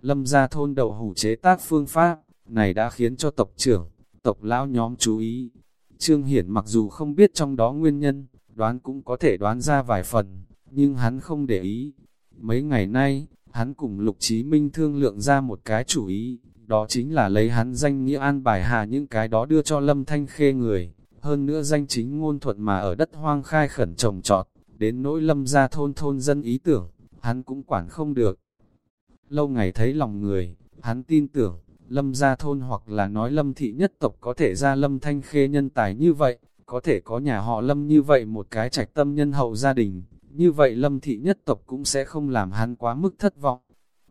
Lâm gia thôn đậu hủ chế tác phương pháp, này đã khiến cho tộc trưởng, tộc lão nhóm chú ý. Trương Hiển mặc dù không biết trong đó nguyên nhân, đoán cũng có thể đoán ra vài phần, nhưng hắn không để ý. Mấy ngày nay, hắn cùng Lục Chí Minh thương lượng ra một cái chủ ý, đó chính là lấy hắn danh nghĩa an bài hà những cái đó đưa cho Lâm Thanh Khê người, hơn nữa danh chính ngôn thuận mà ở đất hoang khai khẩn trồng trọt, đến nỗi Lâm ra thôn thôn dân ý tưởng, hắn cũng quản không được. Lâu ngày thấy lòng người, hắn tin tưởng, Lâm gia thôn hoặc là nói Lâm thị nhất tộc có thể ra Lâm Thanh Khê nhân tài như vậy, có thể có nhà họ Lâm như vậy một cái trạch tâm nhân hậu gia đình, như vậy Lâm thị nhất tộc cũng sẽ không làm hắn quá mức thất vọng.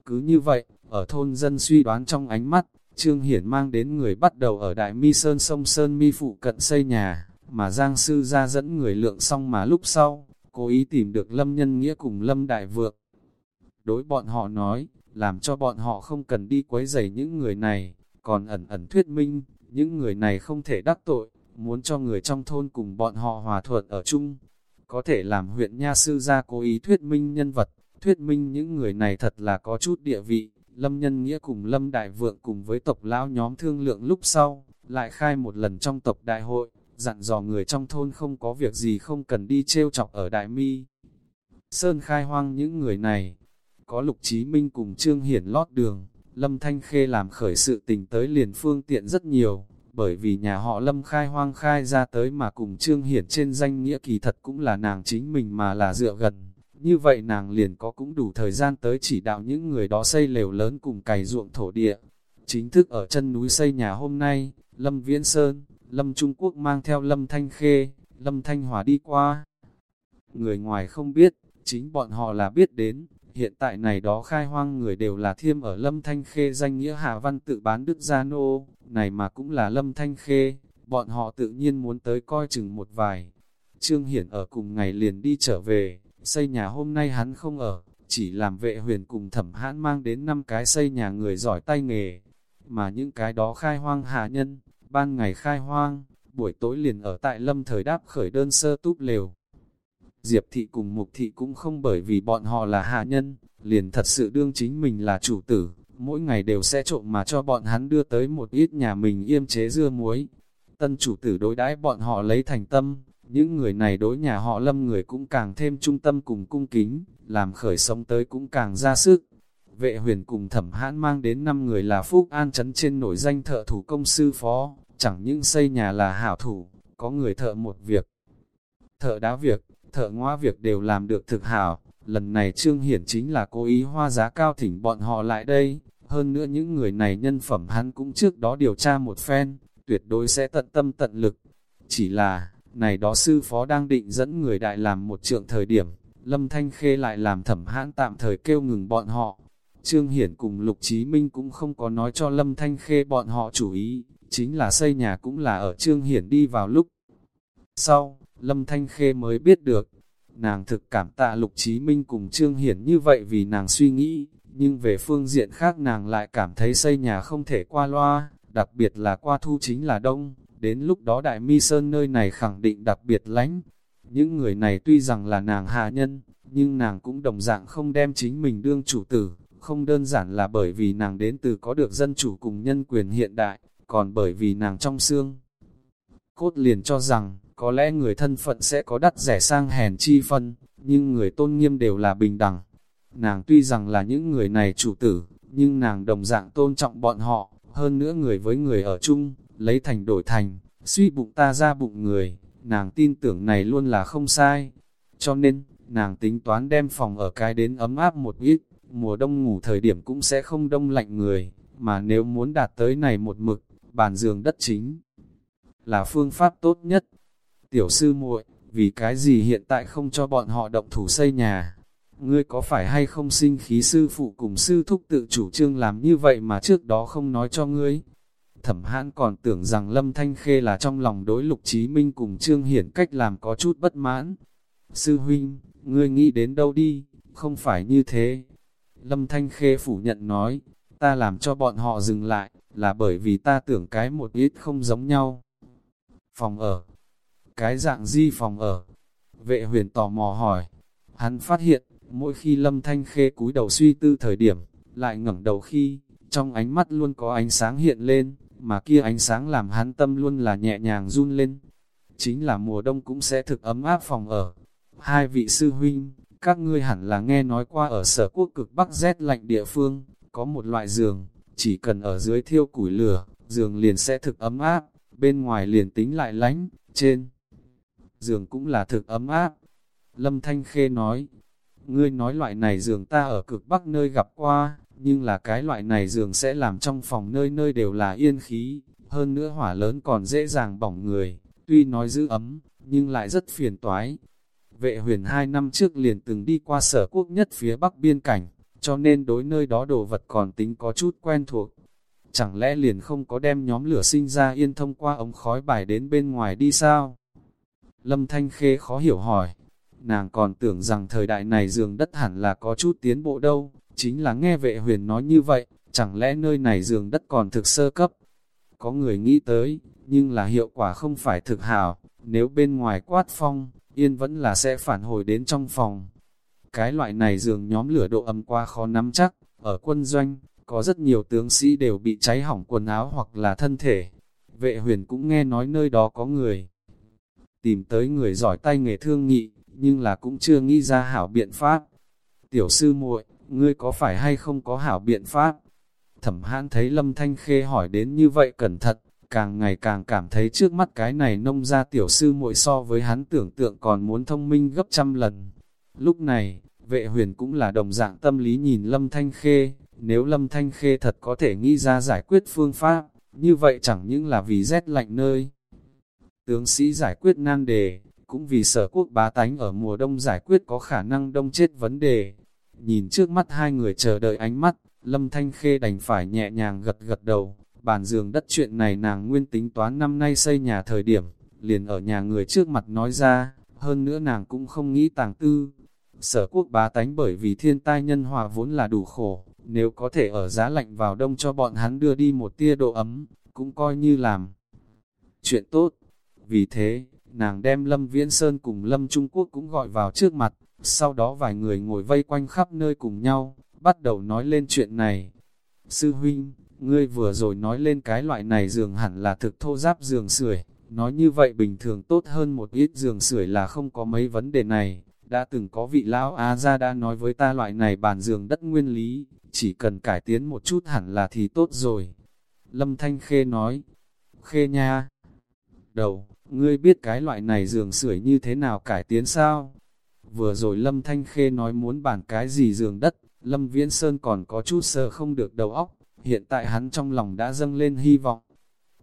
Cứ như vậy, ở thôn dân suy đoán trong ánh mắt, Trương Hiển mang đến người bắt đầu ở Đại Mi Sơn sông Sơn Mi phụ cận xây nhà, mà Giang Sư ra dẫn người lượng xong mà lúc sau, cố ý tìm được Lâm Nhân Nghĩa cùng Lâm Đại Vượng. Đối bọn họ nói, làm cho bọn họ không cần đi quấy rầy những người này, còn ẩn ẩn thuyết minh, những người này không thể đắc tội, muốn cho người trong thôn cùng bọn họ hòa thuận ở chung. Có thể làm huyện Nha Sư ra cố ý thuyết minh nhân vật, thuyết minh những người này thật là có chút địa vị. Lâm Nhân Nghĩa cùng Lâm Đại Vượng cùng với tộc lão nhóm thương lượng lúc sau, lại khai một lần trong tộc đại hội, dặn dò người trong thôn không có việc gì không cần đi trêu chọc ở Đại Mi. Sơn khai hoang những người này, có Lục Chí Minh cùng Trương Hiển lót đường, Lâm Thanh Khê làm khởi sự tình tới liền phương tiện rất nhiều, bởi vì nhà họ Lâm khai hoang khai ra tới mà cùng Trương Hiển trên danh nghĩa kỳ thật cũng là nàng chính mình mà là dựa gần. Như vậy nàng liền có cũng đủ thời gian tới chỉ đạo những người đó xây lều lớn cùng cày ruộng thổ địa. Chính thức ở chân núi xây nhà hôm nay, Lâm Viễn Sơn, Lâm Trung Quốc mang theo Lâm Thanh Khê, Lâm Thanh Hòa đi qua. Người ngoài không biết, chính bọn họ là biết đến, hiện tại này đó khai hoang người đều là thiêm ở Lâm Thanh Khê danh nghĩa Hà Văn tự bán Đức Gia Nô, này mà cũng là Lâm Thanh Khê, bọn họ tự nhiên muốn tới coi chừng một vài. Trương Hiển ở cùng ngày liền đi trở về, xây nhà hôm nay hắn không ở, chỉ làm vệ huyền cùng thẩm hãn mang đến năm cái xây nhà người giỏi tay nghề, mà những cái đó khai hoang hạ nhân, ban ngày khai hoang, buổi tối liền ở tại lâm thời đáp khởi đơn sơ túp lều. Diệp thị cùng mục thị cũng không bởi vì bọn họ là hạ nhân, liền thật sự đương chính mình là chủ tử, mỗi ngày đều sẽ trộm mà cho bọn hắn đưa tới một ít nhà mình yêm chế dưa muối. Tân chủ tử đối đãi bọn họ lấy thành tâm, những người này đối nhà họ lâm người cũng càng thêm trung tâm cùng cung kính, làm khởi sống tới cũng càng ra sức. Vệ huyền cùng thẩm hãn mang đến 5 người là Phúc An trấn trên nổi danh thợ thủ công sư phó, chẳng những xây nhà là hảo thủ, có người thợ một việc. Thợ đá việc, thợ ngoa việc đều làm được thực hảo, lần này Trương Hiển chính là cố ý hoa giá cao thỉnh bọn họ lại đây, hơn nữa những người này nhân phẩm hắn cũng trước đó điều tra một phen, tuyệt đối sẽ tận tâm tận lực. Chỉ là, này đó sư phó đang định dẫn người đại làm một trượng thời điểm, Lâm Thanh Khê lại làm thẩm hãn tạm thời kêu ngừng bọn họ. Trương Hiển cùng Lục Chí Minh cũng không có nói cho Lâm Thanh Khê bọn họ chủ ý, chính là xây nhà cũng là ở Trương Hiển đi vào lúc. Sau, Lâm Thanh Khê mới biết được, nàng thực cảm tạ Lục Chí Minh cùng Trương Hiển như vậy vì nàng suy nghĩ, nhưng về phương diện khác nàng lại cảm thấy xây nhà không thể qua loa, đặc biệt là qua thu chính là đông, đến lúc đó Đại Mi Sơn nơi này khẳng định đặc biệt lánh. Những người này tuy rằng là nàng hạ nhân, nhưng nàng cũng đồng dạng không đem chính mình đương chủ tử, không đơn giản là bởi vì nàng đến từ có được dân chủ cùng nhân quyền hiện đại, còn bởi vì nàng trong xương. Cốt liền cho rằng, có lẽ người thân phận sẽ có đắt rẻ sang hèn chi phân, nhưng người tôn nghiêm đều là bình đẳng. Nàng tuy rằng là những người này chủ tử, nhưng nàng đồng dạng tôn trọng bọn họ, hơn nữa người với người ở chung, lấy thành đổi thành, suy bụng ta ra bụng người, nàng tin tưởng này luôn là không sai. Cho nên, nàng tính toán đem phòng ở cái đến ấm áp một ít, mùa đông ngủ thời điểm cũng sẽ không đông lạnh người, mà nếu muốn đạt tới này một mực, bàn giường đất chính là phương pháp tốt nhất. Tiểu sư muội, vì cái gì hiện tại không cho bọn họ động thủ xây nhà? Ngươi có phải hay không sinh khí sư phụ cùng sư thúc tự chủ trương làm như vậy mà trước đó không nói cho ngươi? Thẩm hãn còn tưởng rằng Lâm Thanh Khê là trong lòng đối lục chí minh cùng Trương Hiển cách làm có chút bất mãn. Sư huynh, ngươi nghĩ đến đâu đi, không phải như thế. Lâm Thanh Khê phủ nhận nói, ta làm cho bọn họ dừng lại, là bởi vì ta tưởng cái một ít không giống nhau. Phòng ở, cái dạng di phòng ở, vệ huyền tò mò hỏi, hắn phát hiện, mỗi khi Lâm Thanh Khê cúi đầu suy tư thời điểm, lại ngẩng đầu khi, trong ánh mắt luôn có ánh sáng hiện lên, mà kia ánh sáng làm hắn tâm luôn là nhẹ nhàng run lên. Chính là mùa đông cũng sẽ thực ấm áp phòng ở. Hai vị sư huynh, các ngươi hẳn là nghe nói qua ở sở quốc cực bắc rét lạnh địa phương, có một loại giường, chỉ cần ở dưới thiêu củi lửa, giường liền sẽ thực ấm áp, bên ngoài liền tính lại lánh, trên giường cũng là thực ấm áp. Lâm Thanh Khê nói, ngươi nói loại này giường ta ở cực bắc nơi gặp qua, nhưng là cái loại này giường sẽ làm trong phòng nơi nơi đều là yên khí, hơn nữa hỏa lớn còn dễ dàng bỏng người, tuy nói giữ ấm, nhưng lại rất phiền toái. Vệ huyền hai năm trước liền từng đi qua sở quốc nhất phía bắc biên cảnh, cho nên đối nơi đó đồ vật còn tính có chút quen thuộc. Chẳng lẽ liền không có đem nhóm lửa sinh ra yên thông qua ống khói bài đến bên ngoài đi sao? Lâm Thanh Khê khó hiểu hỏi, nàng còn tưởng rằng thời đại này giường đất hẳn là có chút tiến bộ đâu, chính là nghe vệ huyền nói như vậy, chẳng lẽ nơi này giường đất còn thực sơ cấp? Có người nghĩ tới, nhưng là hiệu quả không phải thực hảo, nếu bên ngoài quát phong, yên vẫn là sẽ phản hồi đến trong phòng. Cái loại này giường nhóm lửa độ ấm qua khó nắm chắc, ở quân doanh, có rất nhiều tướng sĩ đều bị cháy hỏng quần áo hoặc là thân thể. Vệ huyền cũng nghe nói nơi đó có người. Tìm tới người giỏi tay nghề thương nghị, nhưng là cũng chưa nghĩ ra hảo biện pháp. Tiểu sư muội, ngươi có phải hay không có hảo biện pháp? Thẩm hãn thấy Lâm Thanh Khê hỏi đến như vậy cẩn thận, càng ngày càng cảm thấy trước mắt cái này nông ra tiểu sư muội so với hắn tưởng tượng còn muốn thông minh gấp trăm lần. Lúc này, vệ huyền cũng là đồng dạng tâm lý nhìn Lâm Thanh Khê, nếu Lâm Thanh Khê thật có thể nghĩ ra giải quyết phương pháp, như vậy chẳng những là vì rét lạnh nơi. Tướng sĩ giải quyết nan đề, cũng vì sở quốc bá tánh ở mùa đông giải quyết có khả năng đông chết vấn đề. Nhìn trước mắt hai người chờ đợi ánh mắt, Lâm Thanh Khê đành phải nhẹ nhàng gật gật đầu, bàn giường đất chuyện này nàng nguyên tính toán năm nay xây nhà thời điểm, liền ở nhà người trước mặt nói ra, hơn nữa nàng cũng không nghĩ tàng tư. Sở quốc bá tánh bởi vì thiên tai nhân hòa vốn là đủ khổ, nếu có thể ở giá lạnh vào đông cho bọn hắn đưa đi một tia độ ấm, cũng coi như làm chuyện tốt. Vì thế, nàng đem Lâm Viễn Sơn cùng Lâm Trung Quốc cũng gọi vào trước mặt, sau đó vài người ngồi vây quanh khắp nơi cùng nhau, bắt đầu nói lên chuyện này. Sư huynh, ngươi vừa rồi nói lên cái loại này giường hẳn là thực thô giáp giường sưởi, nói như vậy bình thường tốt hơn một ít giường sưởi là không có mấy vấn đề này. Đã từng có vị lão Á gia đã nói với ta loại này bàn giường đất nguyên lý, chỉ cần cải tiến một chút hẳn là thì tốt rồi. Lâm Thanh Khê nói, Khê nha, đầu, ngươi biết cái loại này giường sưởi như thế nào cải tiến sao? Vừa rồi Lâm Thanh Khê nói muốn bàn cái gì giường đất, Lâm Viễn Sơn còn có chút sợ không được đầu óc, hiện tại hắn trong lòng đã dâng lên hy vọng.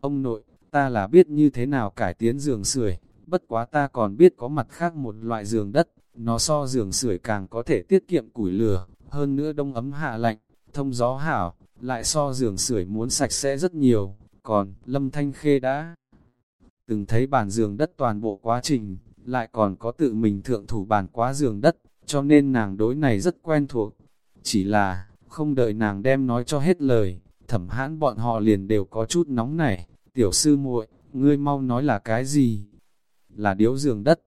Ông nội, ta là biết như thế nào cải tiến giường sưởi, bất quá ta còn biết có mặt khác một loại giường đất, nó so giường sưởi càng có thể tiết kiệm củi lửa, hơn nữa đông ấm hạ lạnh, thông gió hảo, lại so giường sưởi muốn sạch sẽ rất nhiều, còn Lâm Thanh Khê đã từng thấy bàn giường đất toàn bộ quá trình, lại còn có tự mình thượng thủ bàn quá giường đất, cho nên nàng đối này rất quen thuộc. Chỉ là, Không đợi nàng đem nói cho hết lời, thẩm hãn bọn họ liền đều có chút nóng nảy, tiểu sư muội, ngươi mau nói là cái gì? Là điếu giường đất.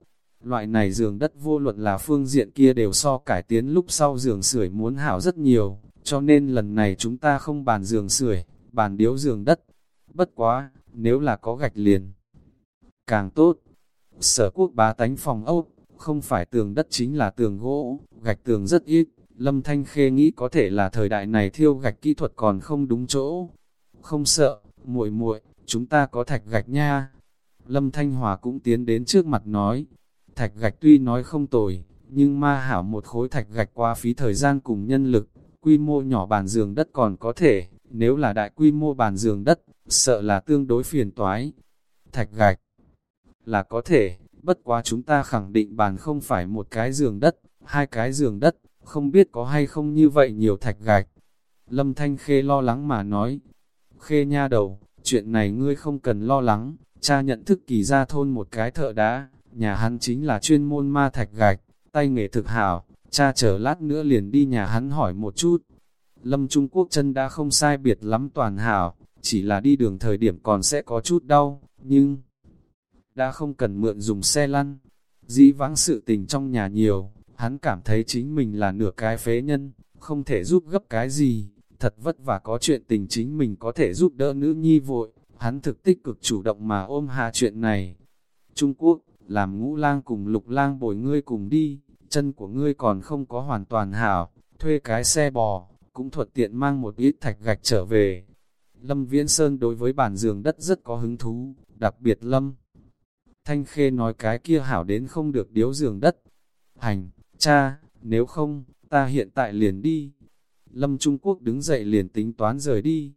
Loại này giường đất vô luận là phương diện kia đều so cải tiến lúc sau giường sưởi muốn hảo rất nhiều, cho nên lần này chúng ta không bàn giường sưởi, bàn điếu giường đất. Bất quá, nếu là có gạch liền, càng tốt. Sở quốc bá tánh phòng ốc, không phải tường đất chính là tường gỗ, gạch tường rất ít. Lâm Thanh Khê nghĩ có thể là thời đại này thiêu gạch kỹ thuật còn không đúng chỗ. Không sợ, muội muội, chúng ta có thạch gạch nha. Lâm Thanh Hòa cũng tiến đến trước mặt nói, thạch gạch tuy nói không tồi, nhưng ma hảo một khối thạch gạch qua phí thời gian cùng nhân lực, quy mô nhỏ bàn giường đất còn có thể, nếu là đại quy mô bàn giường đất, sợ là tương đối phiền toái. Thạch gạch là có thể, bất quá chúng ta khẳng định bàn không phải một cái giường đất, hai cái giường đất, không biết có hay không như vậy nhiều thạch gạch. Lâm Thanh Khê lo lắng mà nói, Khê nha đầu, chuyện này ngươi không cần lo lắng, cha nhận thức kỳ ra thôn một cái thợ đá, nhà hắn chính là chuyên môn ma thạch gạch, tay nghề thực hảo, cha chờ lát nữa liền đi nhà hắn hỏi một chút. Lâm Trung Quốc chân đã không sai biệt lắm toàn hảo, chỉ là đi đường thời điểm còn sẽ có chút đau, nhưng đã không cần mượn dùng xe lăn. Dĩ vãng sự tình trong nhà nhiều, hắn cảm thấy chính mình là nửa cái phế nhân, không thể giúp gấp cái gì, thật vất vả có chuyện tình chính mình có thể giúp đỡ nữ nhi vội, hắn thực tích cực chủ động mà ôm hạ chuyện này. Trung Quốc, làm ngũ lang cùng lục lang bồi ngươi cùng đi, chân của ngươi còn không có hoàn toàn hảo, thuê cái xe bò, cũng thuận tiện mang một ít thạch gạch trở về. Lâm Viễn Sơn đối với bản giường đất rất có hứng thú, đặc biệt Lâm. Thanh Khê nói cái kia hảo đến không được điếu giường đất. Hành, cha, nếu không, ta hiện tại liền đi. Lâm Trung Quốc đứng dậy liền tính toán rời đi.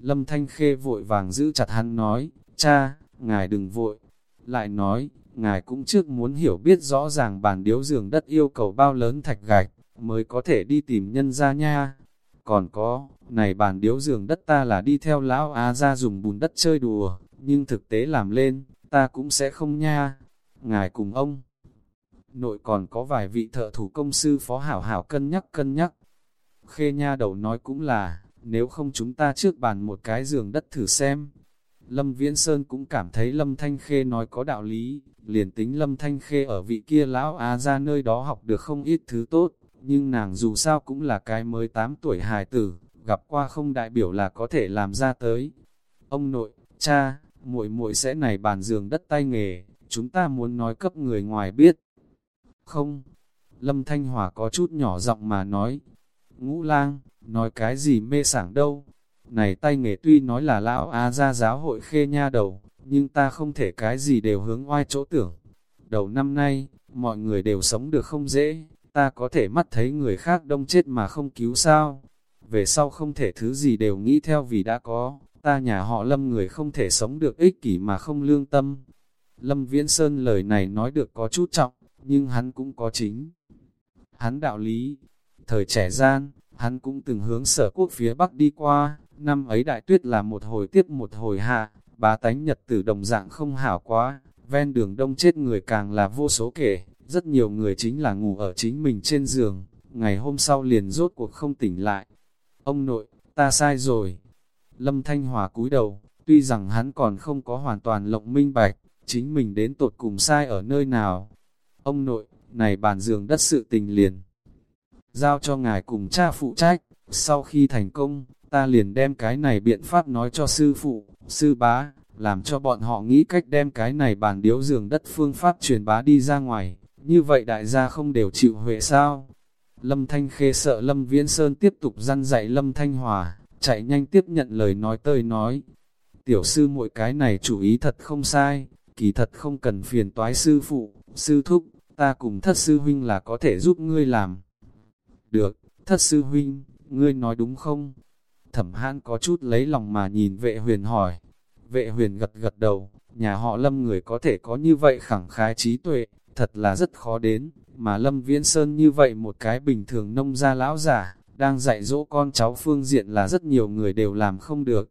Lâm Thanh Khê vội vàng giữ chặt hắn nói, cha, ngài đừng vội. Lại nói, ngài cũng trước muốn hiểu biết rõ ràng bàn điếu giường đất yêu cầu bao lớn thạch gạch, mới có thể đi tìm nhân ra nha. Còn có, này bàn điếu giường đất ta là đi theo lão Á ra dùng bùn đất chơi đùa, nhưng thực tế làm lên, ta cũng sẽ không nha. Ngài cùng ông, nội còn có vài vị thợ thủ công sư phó hảo hảo cân nhắc cân nhắc. Khê nha đầu nói cũng là, nếu không chúng ta trước bàn một cái giường đất thử xem. Lâm Viễn Sơn cũng cảm thấy Lâm Thanh Khê nói có đạo lý, liền tính Lâm Thanh Khê ở vị kia lão Á ra nơi đó học được không ít thứ tốt, nhưng nàng dù sao cũng là cái mới 8 tuổi hài tử, gặp qua không đại biểu là có thể làm ra tới. Ông nội, cha, muội muội sẽ này bàn giường đất tay nghề, chúng ta muốn nói cấp người ngoài biết. Không, Lâm Thanh Hòa có chút nhỏ giọng mà nói, ngũ lang, nói cái gì mê sảng đâu. Này tay nghề tuy nói là lão Á gia giáo hội khê nha đầu, nhưng ta không thể cái gì đều hướng oai chỗ tưởng. Đầu năm nay, mọi người đều sống được không dễ, ta có thể mắt thấy người khác đông chết mà không cứu sao. Về sau không thể thứ gì đều nghĩ theo vì đã có, ta nhà họ lâm người không thể sống được ích kỷ mà không lương tâm. Lâm Viễn Sơn lời này nói được có chút trọng, nhưng hắn cũng có chính. Hắn đạo lý, thời trẻ gian, hắn cũng từng hướng sở quốc phía Bắc đi qua, năm ấy đại tuyết là một hồi tiếp một hồi hạ, bá tánh nhật tử đồng dạng không hảo quá, ven đường đông chết người càng là vô số kể, rất nhiều người chính là ngủ ở chính mình trên giường, ngày hôm sau liền rốt cuộc không tỉnh lại. Ông nội, ta sai rồi. Lâm Thanh Hòa cúi đầu, tuy rằng hắn còn không có hoàn toàn lộng minh bạch, chính mình đến tột cùng sai ở nơi nào. Ông nội, này bàn giường đất sự tình liền. Giao cho ngài cùng cha phụ trách, sau khi thành công, ta liền đem cái này biện pháp nói cho sư phụ, sư bá, làm cho bọn họ nghĩ cách đem cái này bàn điếu giường đất phương pháp truyền bá đi ra ngoài, như vậy đại gia không đều chịu huệ sao? Lâm Thanh Khê sợ Lâm Viễn Sơn tiếp tục răn dạy Lâm Thanh Hòa, chạy nhanh tiếp nhận lời nói tơi nói. Tiểu sư mỗi cái này chủ ý thật không sai, kỳ thật không cần phiền toái sư phụ, sư thúc, ta cùng thất sư huynh là có thể giúp ngươi làm. Được, thất sư huynh, ngươi nói đúng không? Thẩm hãn có chút lấy lòng mà nhìn vệ huyền hỏi. Vệ huyền gật gật đầu, nhà họ lâm người có thể có như vậy khẳng khái trí tuệ, thật là rất khó đến, mà lâm viễn sơn như vậy một cái bình thường nông gia lão giả, đang dạy dỗ con cháu phương diện là rất nhiều người đều làm không được.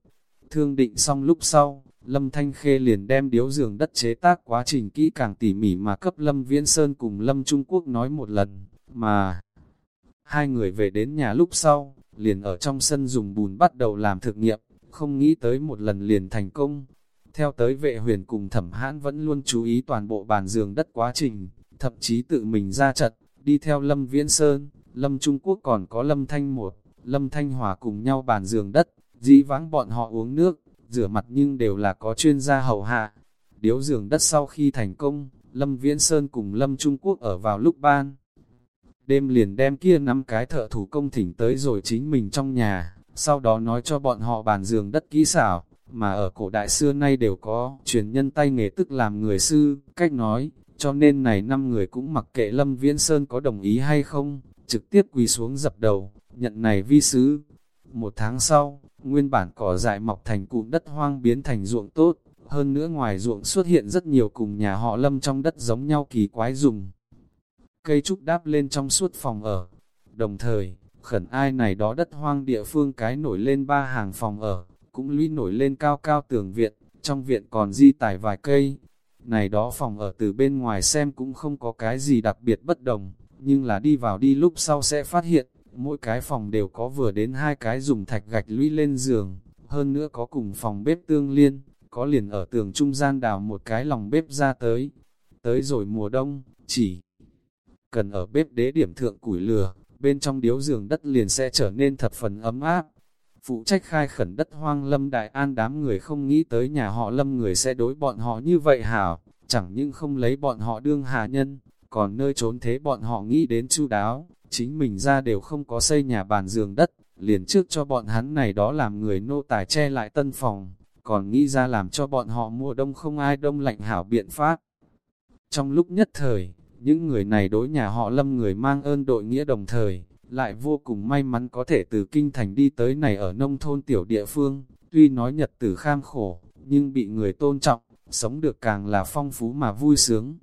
Thương định xong lúc sau, Lâm Thanh Khê liền đem điếu giường đất chế tác quá trình kỹ càng tỉ mỉ mà cấp Lâm Viễn Sơn cùng Lâm Trung Quốc nói một lần, mà hai người về đến nhà lúc sau, liền ở trong sân dùng bùn bắt đầu làm thực nghiệm, không nghĩ tới một lần liền thành công. Theo tới vệ huyền cùng thẩm hãn vẫn luôn chú ý toàn bộ bàn giường đất quá trình, thậm chí tự mình ra trận, đi theo Lâm Viễn Sơn, Lâm Trung Quốc còn có Lâm Thanh một, Lâm Thanh Hòa cùng nhau bàn giường đất, dĩ vãng bọn họ uống nước, rửa mặt nhưng đều là có chuyên gia hậu hạ. Điếu giường đất sau khi thành công, Lâm Viễn Sơn cùng Lâm Trung Quốc ở vào lúc ban. Đêm liền đem kia năm cái thợ thủ công thỉnh tới rồi chính mình trong nhà, sau đó nói cho bọn họ bàn giường đất kỹ xảo, mà ở cổ đại xưa nay đều có truyền nhân tay nghề tức làm người sư, cách nói, cho nên này năm người cũng mặc kệ Lâm Viễn Sơn có đồng ý hay không, trực tiếp quỳ xuống dập đầu, nhận này vi sứ. Một tháng sau, nguyên bản cỏ dại mọc thành cụm đất hoang biến thành ruộng tốt, hơn nữa ngoài ruộng xuất hiện rất nhiều cùng nhà họ Lâm trong đất giống nhau kỳ quái dùng. Cây trúc đáp lên trong suốt phòng ở, đồng thời, khẩn ai này đó đất hoang địa phương cái nổi lên ba hàng phòng ở, cũng lũy nổi lên cao cao tường viện, trong viện còn di tải vài cây. Này đó phòng ở từ bên ngoài xem cũng không có cái gì đặc biệt bất đồng, nhưng là đi vào đi lúc sau sẽ phát hiện, mỗi cái phòng đều có vừa đến hai cái dùng thạch gạch lũy lên giường, hơn nữa có cùng phòng bếp tương liên, có liền ở tường trung gian đào một cái lòng bếp ra tới. Tới rồi mùa đông, chỉ cần ở bếp đế điểm thượng củi lửa, bên trong điếu giường đất liền sẽ trở nên thật phần ấm áp. Phụ trách khai khẩn đất hoang lâm đại an đám người không nghĩ tới nhà họ lâm người sẽ đối bọn họ như vậy hảo, chẳng những không lấy bọn họ đương hà nhân, còn nơi trốn thế bọn họ nghĩ đến chu đáo, chính mình ra đều không có xây nhà bàn giường đất, liền trước cho bọn hắn này đó làm người nô tài che lại tân phòng, còn nghĩ ra làm cho bọn họ mùa đông không ai đông lạnh hảo biện pháp. Trong lúc nhất thời, những người này đối nhà họ lâm người mang ơn đội nghĩa đồng thời, lại vô cùng may mắn có thể từ kinh thành đi tới này ở nông thôn tiểu địa phương, tuy nói nhật tử kham khổ, nhưng bị người tôn trọng, sống được càng là phong phú mà vui sướng.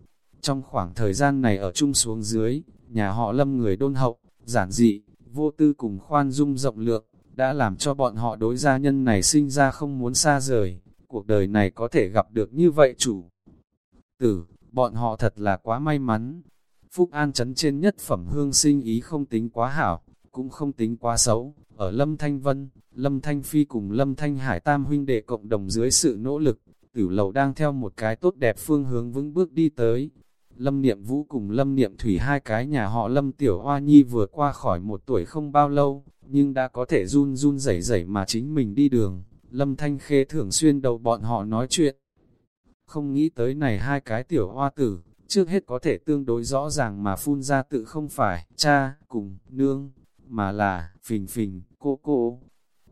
Trong khoảng thời gian này ở chung xuống dưới, nhà họ lâm người đôn hậu, giản dị, vô tư cùng khoan dung rộng lượng, đã làm cho bọn họ đối gia nhân này sinh ra không muốn xa rời, cuộc đời này có thể gặp được như vậy chủ. Tử, bọn họ thật là quá may mắn. Phúc An chấn trên nhất phẩm hương sinh ý không tính quá hảo, cũng không tính quá xấu. Ở Lâm Thanh Vân, Lâm Thanh Phi cùng Lâm Thanh Hải tam huynh đệ cộng đồng dưới sự nỗ lực, tử lầu đang theo một cái tốt đẹp phương hướng vững bước đi tới. Lâm Niệm Vũ cùng Lâm Niệm Thủy hai cái nhà họ Lâm Tiểu Hoa Nhi vừa qua khỏi một tuổi không bao lâu, nhưng đã có thể run run rẩy rẩy mà chính mình đi đường. Lâm Thanh Khê thường xuyên đầu bọn họ nói chuyện. Không nghĩ tới này hai cái tiểu hoa tử, trước hết có thể tương đối rõ ràng mà phun ra tự không phải cha cùng nương, mà là phình phình, cô cô.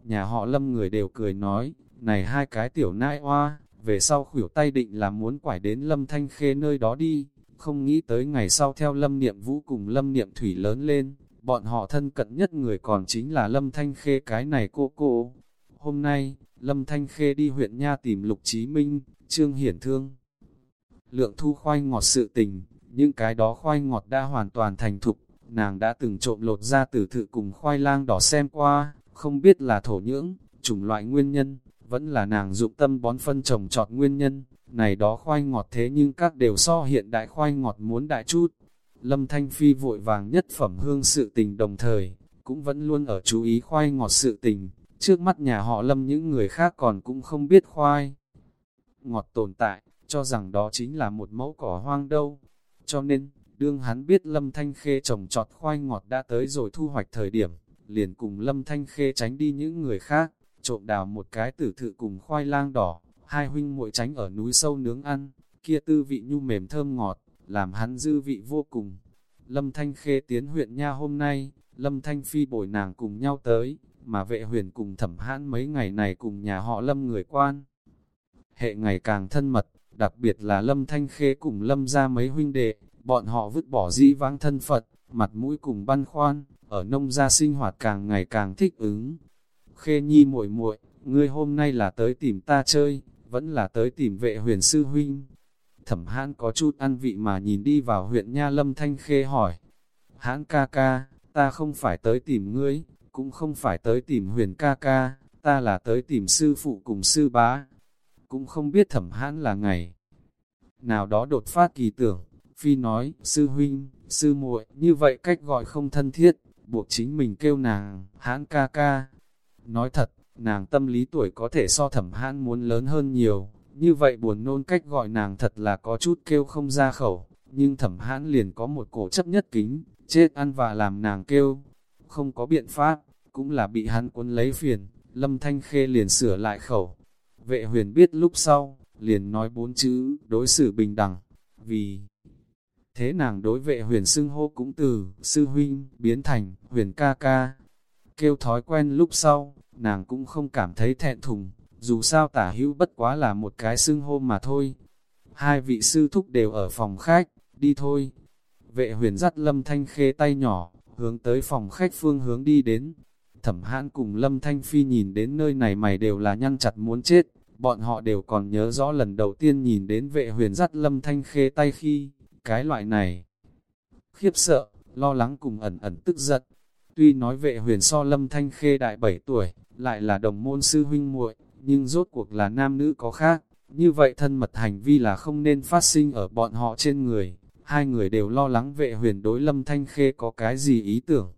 Nhà họ Lâm người đều cười nói, này hai cái tiểu nai hoa, về sau khủyểu tay định là muốn quải đến Lâm Thanh Khê nơi đó đi, không nghĩ tới ngày sau theo Lâm Niệm Vũ cùng Lâm Niệm Thủy lớn lên, bọn họ thân cận nhất người còn chính là Lâm Thanh Khê cái này cô cô. Hôm nay, Lâm Thanh Khê đi huyện Nha tìm Lục Chí Minh, Trương Hiển Thương. Lượng thu khoai ngọt sự tình, những cái đó khoai ngọt đã hoàn toàn thành thục, nàng đã từng trộm lột ra từ thự cùng khoai lang đỏ xem qua, không biết là thổ nhưỡng, chủng loại nguyên nhân, vẫn là nàng dụng tâm bón phân trồng trọt nguyên nhân, này đó khoai ngọt thế nhưng các đều so hiện đại khoai ngọt muốn đại chút. Lâm Thanh Phi vội vàng nhất phẩm hương sự tình đồng thời, cũng vẫn luôn ở chú ý khoai ngọt sự tình, trước mắt nhà họ Lâm những người khác còn cũng không biết khoai. Ngọt tồn tại, cho rằng đó chính là một mẫu cỏ hoang đâu. Cho nên, đương hắn biết Lâm Thanh Khê trồng trọt khoai ngọt đã tới rồi thu hoạch thời điểm, liền cùng Lâm Thanh Khê tránh đi những người khác, trộm đào một cái tử thự cùng khoai lang đỏ, hai huynh muội tránh ở núi sâu nướng ăn, kia tư vị nhu mềm thơm ngọt, làm hắn dư vị vô cùng. Lâm Thanh Khê tiến huyện nha hôm nay, Lâm Thanh Phi bồi nàng cùng nhau tới, mà vệ huyền cùng thẩm hãn mấy ngày này cùng nhà họ Lâm người quan. Hệ ngày càng thân mật, đặc biệt là Lâm Thanh Khê cùng Lâm ra mấy huynh đệ, bọn họ vứt bỏ dĩ vãng thân Phật, mặt mũi cùng băn khoan, ở nông gia sinh hoạt càng ngày càng thích ứng. Khê nhi muội muội, ngươi hôm nay là tới tìm ta chơi, vẫn là tới tìm vệ huyền sư huynh. Thẩm hãn có chút ăn vị mà nhìn đi vào huyện Nha Lâm Thanh Khê hỏi. Hãn ca ca, ta không phải tới tìm ngươi, cũng không phải tới tìm huyền ca ca, ta là tới tìm sư phụ cùng sư bá. Cũng không biết thẩm hãn là ngày. Nào đó đột phát kỳ tưởng, Phi nói, sư huynh, sư muội như vậy cách gọi không thân thiết, buộc chính mình kêu nàng, hãn ca ca. Nói thật, nàng tâm lý tuổi có thể so thẩm hãn muốn lớn hơn nhiều, như vậy buồn nôn cách gọi nàng thật là có chút kêu không ra khẩu, nhưng thẩm hãn liền có một cổ chấp nhất kính, chết ăn và làm nàng kêu. Không có biện pháp, cũng là bị hắn cuốn lấy phiền, lâm thanh khê liền sửa lại khẩu. Vệ huyền biết lúc sau, liền nói bốn chữ, đối xử bình đẳng, vì thế nàng đối vệ huyền xưng hô cũng từ sư huynh biến thành huyền ca ca. Kêu thói quen lúc sau, nàng cũng không cảm thấy thẹn thùng, dù sao tả hữu bất quá là một cái xưng hô mà thôi. Hai vị sư thúc đều ở phòng khách, đi thôi. Vệ huyền dắt lâm thanh khê tay nhỏ, hướng tới phòng khách phương hướng đi đến. Thẩm hãn cùng lâm thanh phi nhìn đến nơi này mày đều là nhăn chặt muốn chết, bọn họ đều còn nhớ rõ lần đầu tiên nhìn đến vệ huyền dắt lâm thanh khê tay khi, cái loại này. Khiếp sợ, lo lắng cùng ẩn ẩn tức giận. Tuy nói vệ huyền so lâm thanh khê đại 7 tuổi, lại là đồng môn sư huynh muội nhưng rốt cuộc là nam nữ có khác. Như vậy thân mật hành vi là không nên phát sinh ở bọn họ trên người. Hai người đều lo lắng vệ huyền đối lâm thanh khê có cái gì ý tưởng.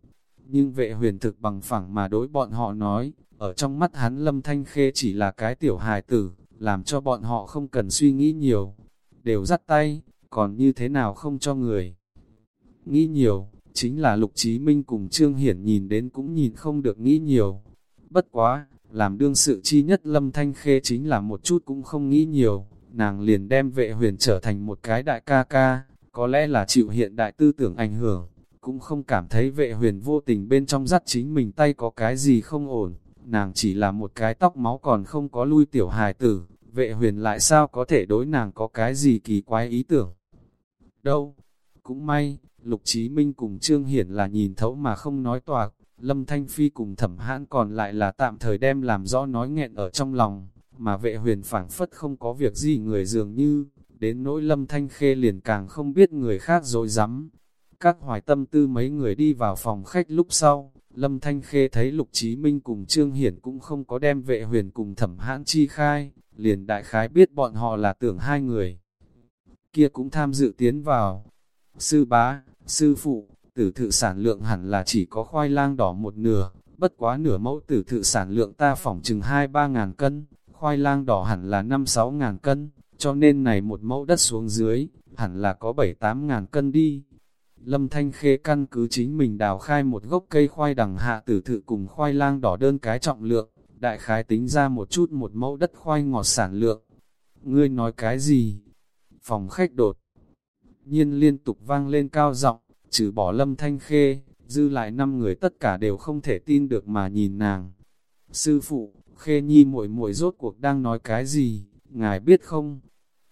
Nhưng vệ huyền thực bằng phẳng mà đối bọn họ nói, ở trong mắt hắn lâm thanh khê chỉ là cái tiểu hài tử, làm cho bọn họ không cần suy nghĩ nhiều. Đều dắt tay, còn như thế nào không cho người. Nghĩ nhiều, chính là Lục Chí Minh cùng Trương Hiển nhìn đến cũng nhìn không được nghĩ nhiều. Bất quá, làm đương sự chi nhất Lâm Thanh Khê chính là một chút cũng không nghĩ nhiều, nàng liền đem vệ huyền trở thành một cái đại ca ca, có lẽ là chịu hiện đại tư tưởng ảnh hưởng, cũng không cảm thấy vệ huyền vô tình bên trong dắt chính mình tay có cái gì không ổn, nàng chỉ là một cái tóc máu còn không có lui tiểu hài tử, vệ huyền lại sao có thể đối nàng có cái gì kỳ quái ý tưởng? Đâu. Cũng may, Lục Chí Minh cùng Trương Hiển là nhìn thấu mà không nói toạc, Lâm Thanh Phi cùng thẩm hãn còn lại là tạm thời đem làm rõ nói nghẹn ở trong lòng, mà vệ huyền phảng phất không có việc gì người dường như, đến nỗi Lâm Thanh Khê liền càng không biết người khác dối rắm Các hoài tâm tư mấy người đi vào phòng khách lúc sau, Lâm Thanh Khê thấy Lục Chí Minh cùng Trương Hiển cũng không có đem vệ huyền cùng thẩm hãn chi khai, liền đại khái biết bọn họ là tưởng hai người kia cũng tham dự tiến vào. Sư bá, sư phụ, tử thự sản lượng hẳn là chỉ có khoai lang đỏ một nửa, bất quá nửa mẫu tử thự sản lượng ta phỏng chừng 2-3 ngàn cân, khoai lang đỏ hẳn là 5-6 ngàn cân, cho nên này một mẫu đất xuống dưới, hẳn là có 7-8 ngàn cân đi. Lâm Thanh Khê căn cứ chính mình đào khai một gốc cây khoai đằng hạ tử thự cùng khoai lang đỏ đơn cái trọng lượng, đại khái tính ra một chút một mẫu đất khoai ngọt sản lượng. Ngươi nói cái gì? phòng khách đột. Nhiên liên tục vang lên cao giọng, trừ bỏ lâm thanh khê, dư lại năm người tất cả đều không thể tin được mà nhìn nàng. Sư phụ, khê nhi muội muội rốt cuộc đang nói cái gì, ngài biết không?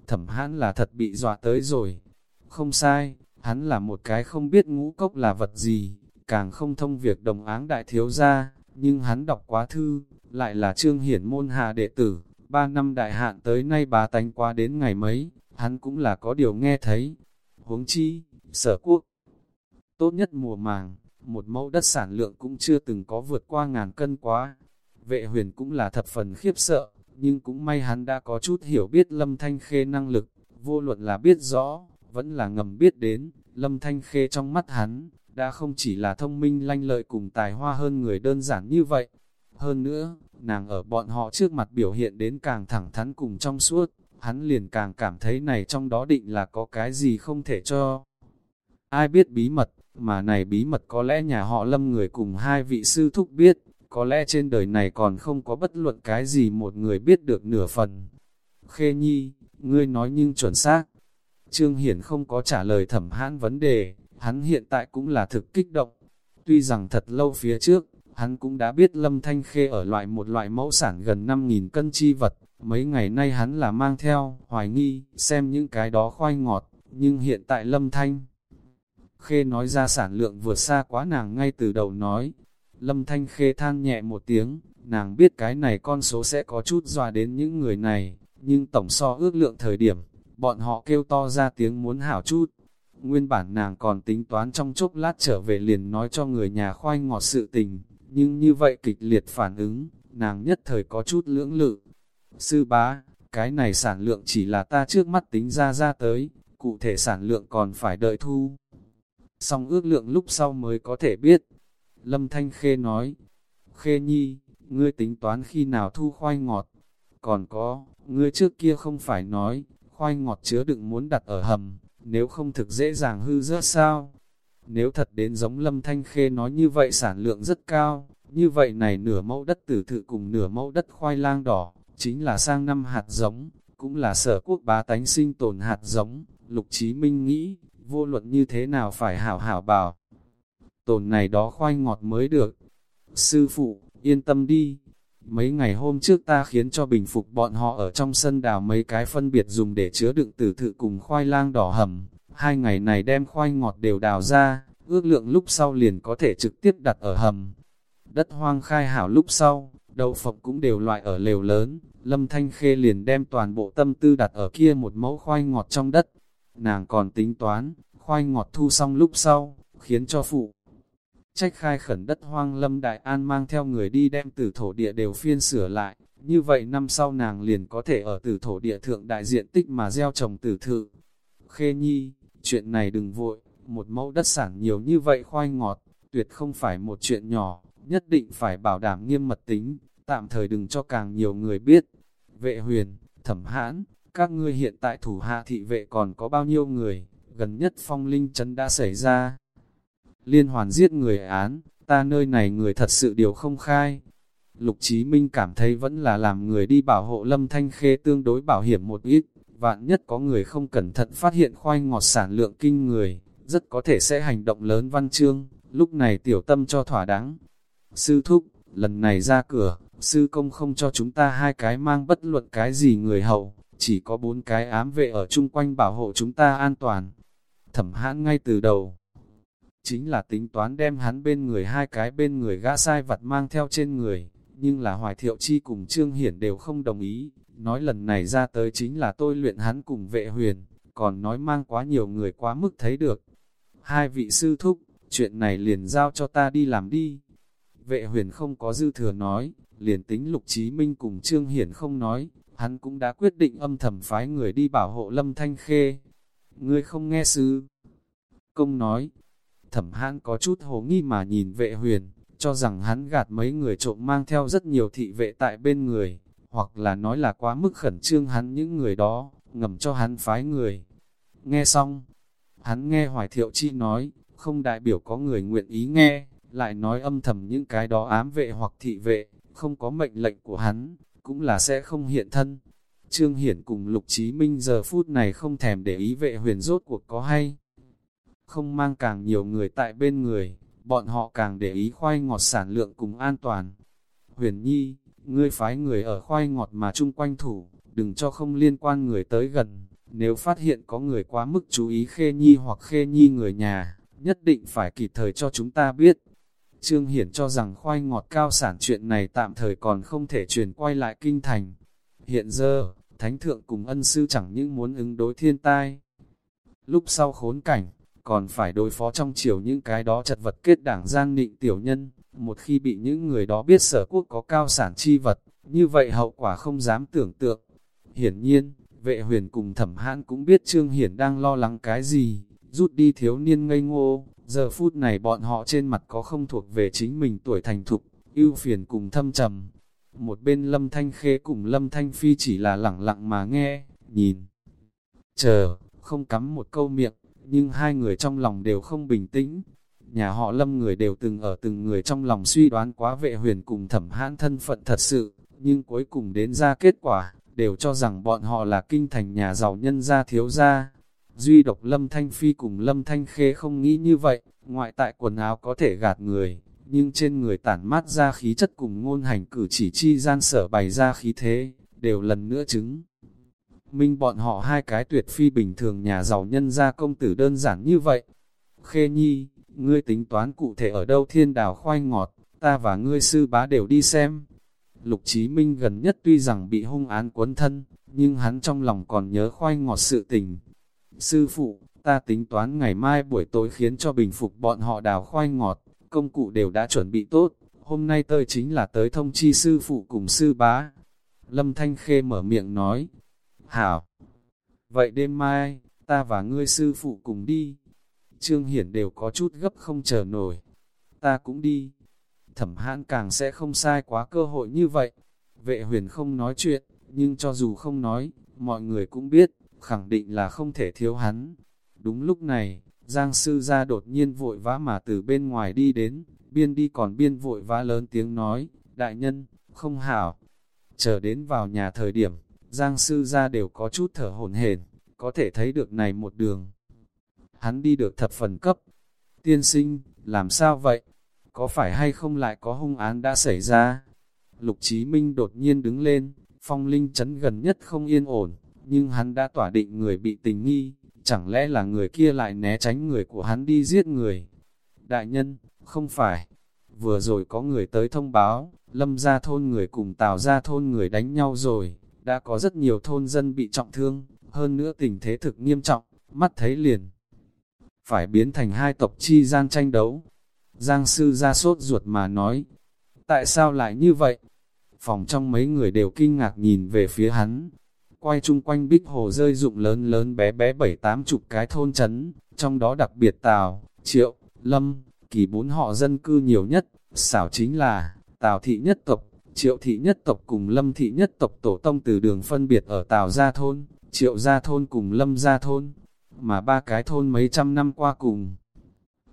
Thẩm hãn là thật bị dọa tới rồi. Không sai, hắn là một cái không biết ngũ cốc là vật gì, càng không thông việc đồng áng đại thiếu gia, nhưng hắn đọc quá thư, lại là trương hiển môn hạ đệ tử, ba năm đại hạn tới nay bà tánh qua đến ngày mấy, hắn cũng là có điều nghe thấy. Huống chi, sở quốc, tốt nhất mùa màng, một mẫu đất sản lượng cũng chưa từng có vượt qua ngàn cân quá. Vệ huyền cũng là thập phần khiếp sợ, nhưng cũng may hắn đã có chút hiểu biết lâm thanh khê năng lực, vô luận là biết rõ, vẫn là ngầm biết đến, lâm thanh khê trong mắt hắn, đã không chỉ là thông minh lanh lợi cùng tài hoa hơn người đơn giản như vậy. Hơn nữa, nàng ở bọn họ trước mặt biểu hiện đến càng thẳng thắn cùng trong suốt, hắn liền càng cảm thấy này trong đó định là có cái gì không thể cho. Ai biết bí mật, mà này bí mật có lẽ nhà họ lâm người cùng hai vị sư thúc biết, có lẽ trên đời này còn không có bất luận cái gì một người biết được nửa phần. Khê Nhi, ngươi nói nhưng chuẩn xác. Trương Hiển không có trả lời thẩm hãn vấn đề, hắn hiện tại cũng là thực kích động. Tuy rằng thật lâu phía trước, hắn cũng đã biết Lâm Thanh Khê ở loại một loại mẫu sản gần 5.000 cân chi vật, Mấy ngày nay hắn là mang theo, hoài nghi, xem những cái đó khoai ngọt, nhưng hiện tại lâm thanh. Khê nói ra sản lượng vượt xa quá nàng ngay từ đầu nói. Lâm thanh khê than nhẹ một tiếng, nàng biết cái này con số sẽ có chút dọa đến những người này, nhưng tổng so ước lượng thời điểm, bọn họ kêu to ra tiếng muốn hảo chút. Nguyên bản nàng còn tính toán trong chốc lát trở về liền nói cho người nhà khoai ngọt sự tình, nhưng như vậy kịch liệt phản ứng, nàng nhất thời có chút lưỡng lự, Sư bá, cái này sản lượng chỉ là ta trước mắt tính ra ra tới, cụ thể sản lượng còn phải đợi thu. Xong ước lượng lúc sau mới có thể biết. Lâm Thanh Khê nói, Khê Nhi, ngươi tính toán khi nào thu khoai ngọt, còn có, ngươi trước kia không phải nói, khoai ngọt chứa đựng muốn đặt ở hầm, nếu không thực dễ dàng hư rớt sao? Nếu thật đến giống Lâm Thanh Khê nói như vậy sản lượng rất cao, như vậy này nửa mẫu đất tử thự cùng nửa mẫu đất khoai lang đỏ, chính là sang năm hạt giống, cũng là sở quốc bá tánh sinh tồn hạt giống, Lục Chí Minh nghĩ, vô luận như thế nào phải hảo hảo bảo. Tồn này đó khoai ngọt mới được. Sư phụ, yên tâm đi. Mấy ngày hôm trước ta khiến cho bình phục bọn họ ở trong sân đào mấy cái phân biệt dùng để chứa đựng tử thự cùng khoai lang đỏ hầm. Hai ngày này đem khoai ngọt đều đào ra, ước lượng lúc sau liền có thể trực tiếp đặt ở hầm. Đất hoang khai hảo lúc sau, đậu phộng cũng đều loại ở lều lớn, Lâm Thanh Khê liền đem toàn bộ tâm tư đặt ở kia một mẫu khoai ngọt trong đất. Nàng còn tính toán, khoai ngọt thu xong lúc sau, khiến cho phụ. Trách khai khẩn đất hoang Lâm Đại An mang theo người đi đem tử thổ địa đều phiên sửa lại, như vậy năm sau nàng liền có thể ở tử thổ địa thượng đại diện tích mà gieo trồng tử thự. Khê Nhi, chuyện này đừng vội, một mẫu đất sản nhiều như vậy khoai ngọt, tuyệt không phải một chuyện nhỏ, nhất định phải bảo đảm nghiêm mật tính, tạm thời đừng cho càng nhiều người biết. Vệ huyền, thẩm hãn, các ngươi hiện tại thủ hạ thị vệ còn có bao nhiêu người, gần nhất phong linh chấn đã xảy ra. Liên hoàn giết người án, ta nơi này người thật sự điều không khai. Lục Chí Minh cảm thấy vẫn là làm người đi bảo hộ lâm thanh khê tương đối bảo hiểm một ít, vạn nhất có người không cẩn thận phát hiện khoai ngọt sản lượng kinh người, rất có thể sẽ hành động lớn văn chương, lúc này tiểu tâm cho thỏa đáng. Sư thúc, lần này ra cửa, sư công không cho chúng ta hai cái mang bất luận cái gì người hậu, chỉ có bốn cái ám vệ ở chung quanh bảo hộ chúng ta an toàn. Thẩm hãn ngay từ đầu, chính là tính toán đem hắn bên người hai cái bên người gã sai vặt mang theo trên người, nhưng là Hoài Thiệu Chi cùng Trương Hiển đều không đồng ý, nói lần này ra tới chính là tôi luyện hắn cùng vệ huyền, còn nói mang quá nhiều người quá mức thấy được. Hai vị sư thúc, chuyện này liền giao cho ta đi làm đi. Vệ huyền không có dư thừa nói, liền tính Lục Chí Minh cùng Trương Hiển không nói, hắn cũng đã quyết định âm thầm phái người đi bảo hộ Lâm Thanh Khê. Ngươi không nghe sư. Công nói, thẩm hãn có chút hồ nghi mà nhìn vệ huyền, cho rằng hắn gạt mấy người trộm mang theo rất nhiều thị vệ tại bên người, hoặc là nói là quá mức khẩn trương hắn những người đó, ngầm cho hắn phái người. Nghe xong, hắn nghe Hoài Thiệu Chi nói, không đại biểu có người nguyện ý nghe, lại nói âm thầm những cái đó ám vệ hoặc thị vệ, không có mệnh lệnh của hắn, cũng là sẽ không hiện thân. Trương Hiển cùng Lục Chí Minh giờ phút này không thèm để ý vệ huyền rốt cuộc có hay. Không mang càng nhiều người tại bên người, bọn họ càng để ý khoai ngọt sản lượng cùng an toàn. Huyền Nhi, ngươi phái người ở khoai ngọt mà chung quanh thủ, đừng cho không liên quan người tới gần. Nếu phát hiện có người quá mức chú ý Khê Nhi hoặc Khê Nhi người nhà, nhất định phải kịp thời cho chúng ta biết. Trương Hiển cho rằng khoai ngọt cao sản chuyện này tạm thời còn không thể truyền quay lại kinh thành. Hiện giờ, Thánh Thượng cùng ân sư chẳng những muốn ứng đối thiên tai. Lúc sau khốn cảnh, còn phải đối phó trong chiều những cái đó chật vật kết đảng gian nịnh tiểu nhân. Một khi bị những người đó biết sở quốc có cao sản chi vật, như vậy hậu quả không dám tưởng tượng. Hiển nhiên, vệ huyền cùng thẩm hãn cũng biết Trương Hiển đang lo lắng cái gì, rút đi thiếu niên ngây ngô, Giờ phút này bọn họ trên mặt có không thuộc về chính mình tuổi thành thục, ưu phiền cùng thâm trầm. Một bên lâm thanh khê cùng lâm thanh phi chỉ là lẳng lặng mà nghe, nhìn. Chờ, không cắm một câu miệng, nhưng hai người trong lòng đều không bình tĩnh. Nhà họ lâm người đều từng ở từng người trong lòng suy đoán quá vệ huyền cùng thẩm hãn thân phận thật sự, nhưng cuối cùng đến ra kết quả, đều cho rằng bọn họ là kinh thành nhà giàu nhân gia thiếu gia, Duy độc Lâm Thanh Phi cùng Lâm Thanh Khê không nghĩ như vậy, ngoại tại quần áo có thể gạt người, nhưng trên người tản mát ra khí chất cùng ngôn hành cử chỉ chi gian sở bày ra khí thế, đều lần nữa chứng. Minh bọn họ hai cái tuyệt phi bình thường nhà giàu nhân gia công tử đơn giản như vậy. Khê Nhi, ngươi tính toán cụ thể ở đâu thiên đào khoai ngọt, ta và ngươi sư bá đều đi xem. Lục Chí Minh gần nhất tuy rằng bị hung án quấn thân, nhưng hắn trong lòng còn nhớ khoai ngọt sự tình, Sư phụ, ta tính toán ngày mai buổi tối khiến cho bình phục bọn họ đào khoai ngọt, công cụ đều đã chuẩn bị tốt, hôm nay tới chính là tới thông chi sư phụ cùng sư bá. Lâm Thanh Khê mở miệng nói, Hảo, vậy đêm mai, ta và ngươi sư phụ cùng đi. Trương Hiển đều có chút gấp không chờ nổi. ta cũng đi. Thẩm hãn càng sẽ không sai quá cơ hội như vậy. Vệ huyền không nói chuyện, nhưng cho dù không nói, mọi người cũng biết, khẳng định là không thể thiếu hắn. Đúng lúc này, Giang sư gia đột nhiên vội vã mà từ bên ngoài đi đến, biên đi còn biên vội vã lớn tiếng nói, đại nhân, không hảo. Chờ đến vào nhà thời điểm, Giang sư gia đều có chút thở hổn hển, có thể thấy được này một đường. Hắn đi được thập phần cấp. Tiên sinh, làm sao vậy? Có phải hay không lại có hung án đã xảy ra? Lục Chí Minh đột nhiên đứng lên, phong linh chấn gần nhất không yên ổn, nhưng hắn đã tỏa định người bị tình nghi, chẳng lẽ là người kia lại né tránh người của hắn đi giết người? Đại nhân, không phải. Vừa rồi có người tới thông báo, lâm ra thôn người cùng tào ra thôn người đánh nhau rồi, đã có rất nhiều thôn dân bị trọng thương, hơn nữa tình thế thực nghiêm trọng, mắt thấy liền. Phải biến thành hai tộc chi gian tranh đấu. Giang sư ra sốt ruột mà nói, tại sao lại như vậy? Phòng trong mấy người đều kinh ngạc nhìn về phía hắn, quay chung quanh bích hồ rơi rụng lớn lớn bé bé bảy tám chục cái thôn chấn, trong đó đặc biệt Tào, Triệu, Lâm, kỳ bốn họ dân cư nhiều nhất, xảo chính là, Tào thị nhất tộc, Triệu thị nhất tộc cùng Lâm thị nhất tộc tổ tông từ đường phân biệt ở Tào gia thôn, Triệu gia thôn cùng Lâm gia thôn, mà ba cái thôn mấy trăm năm qua cùng.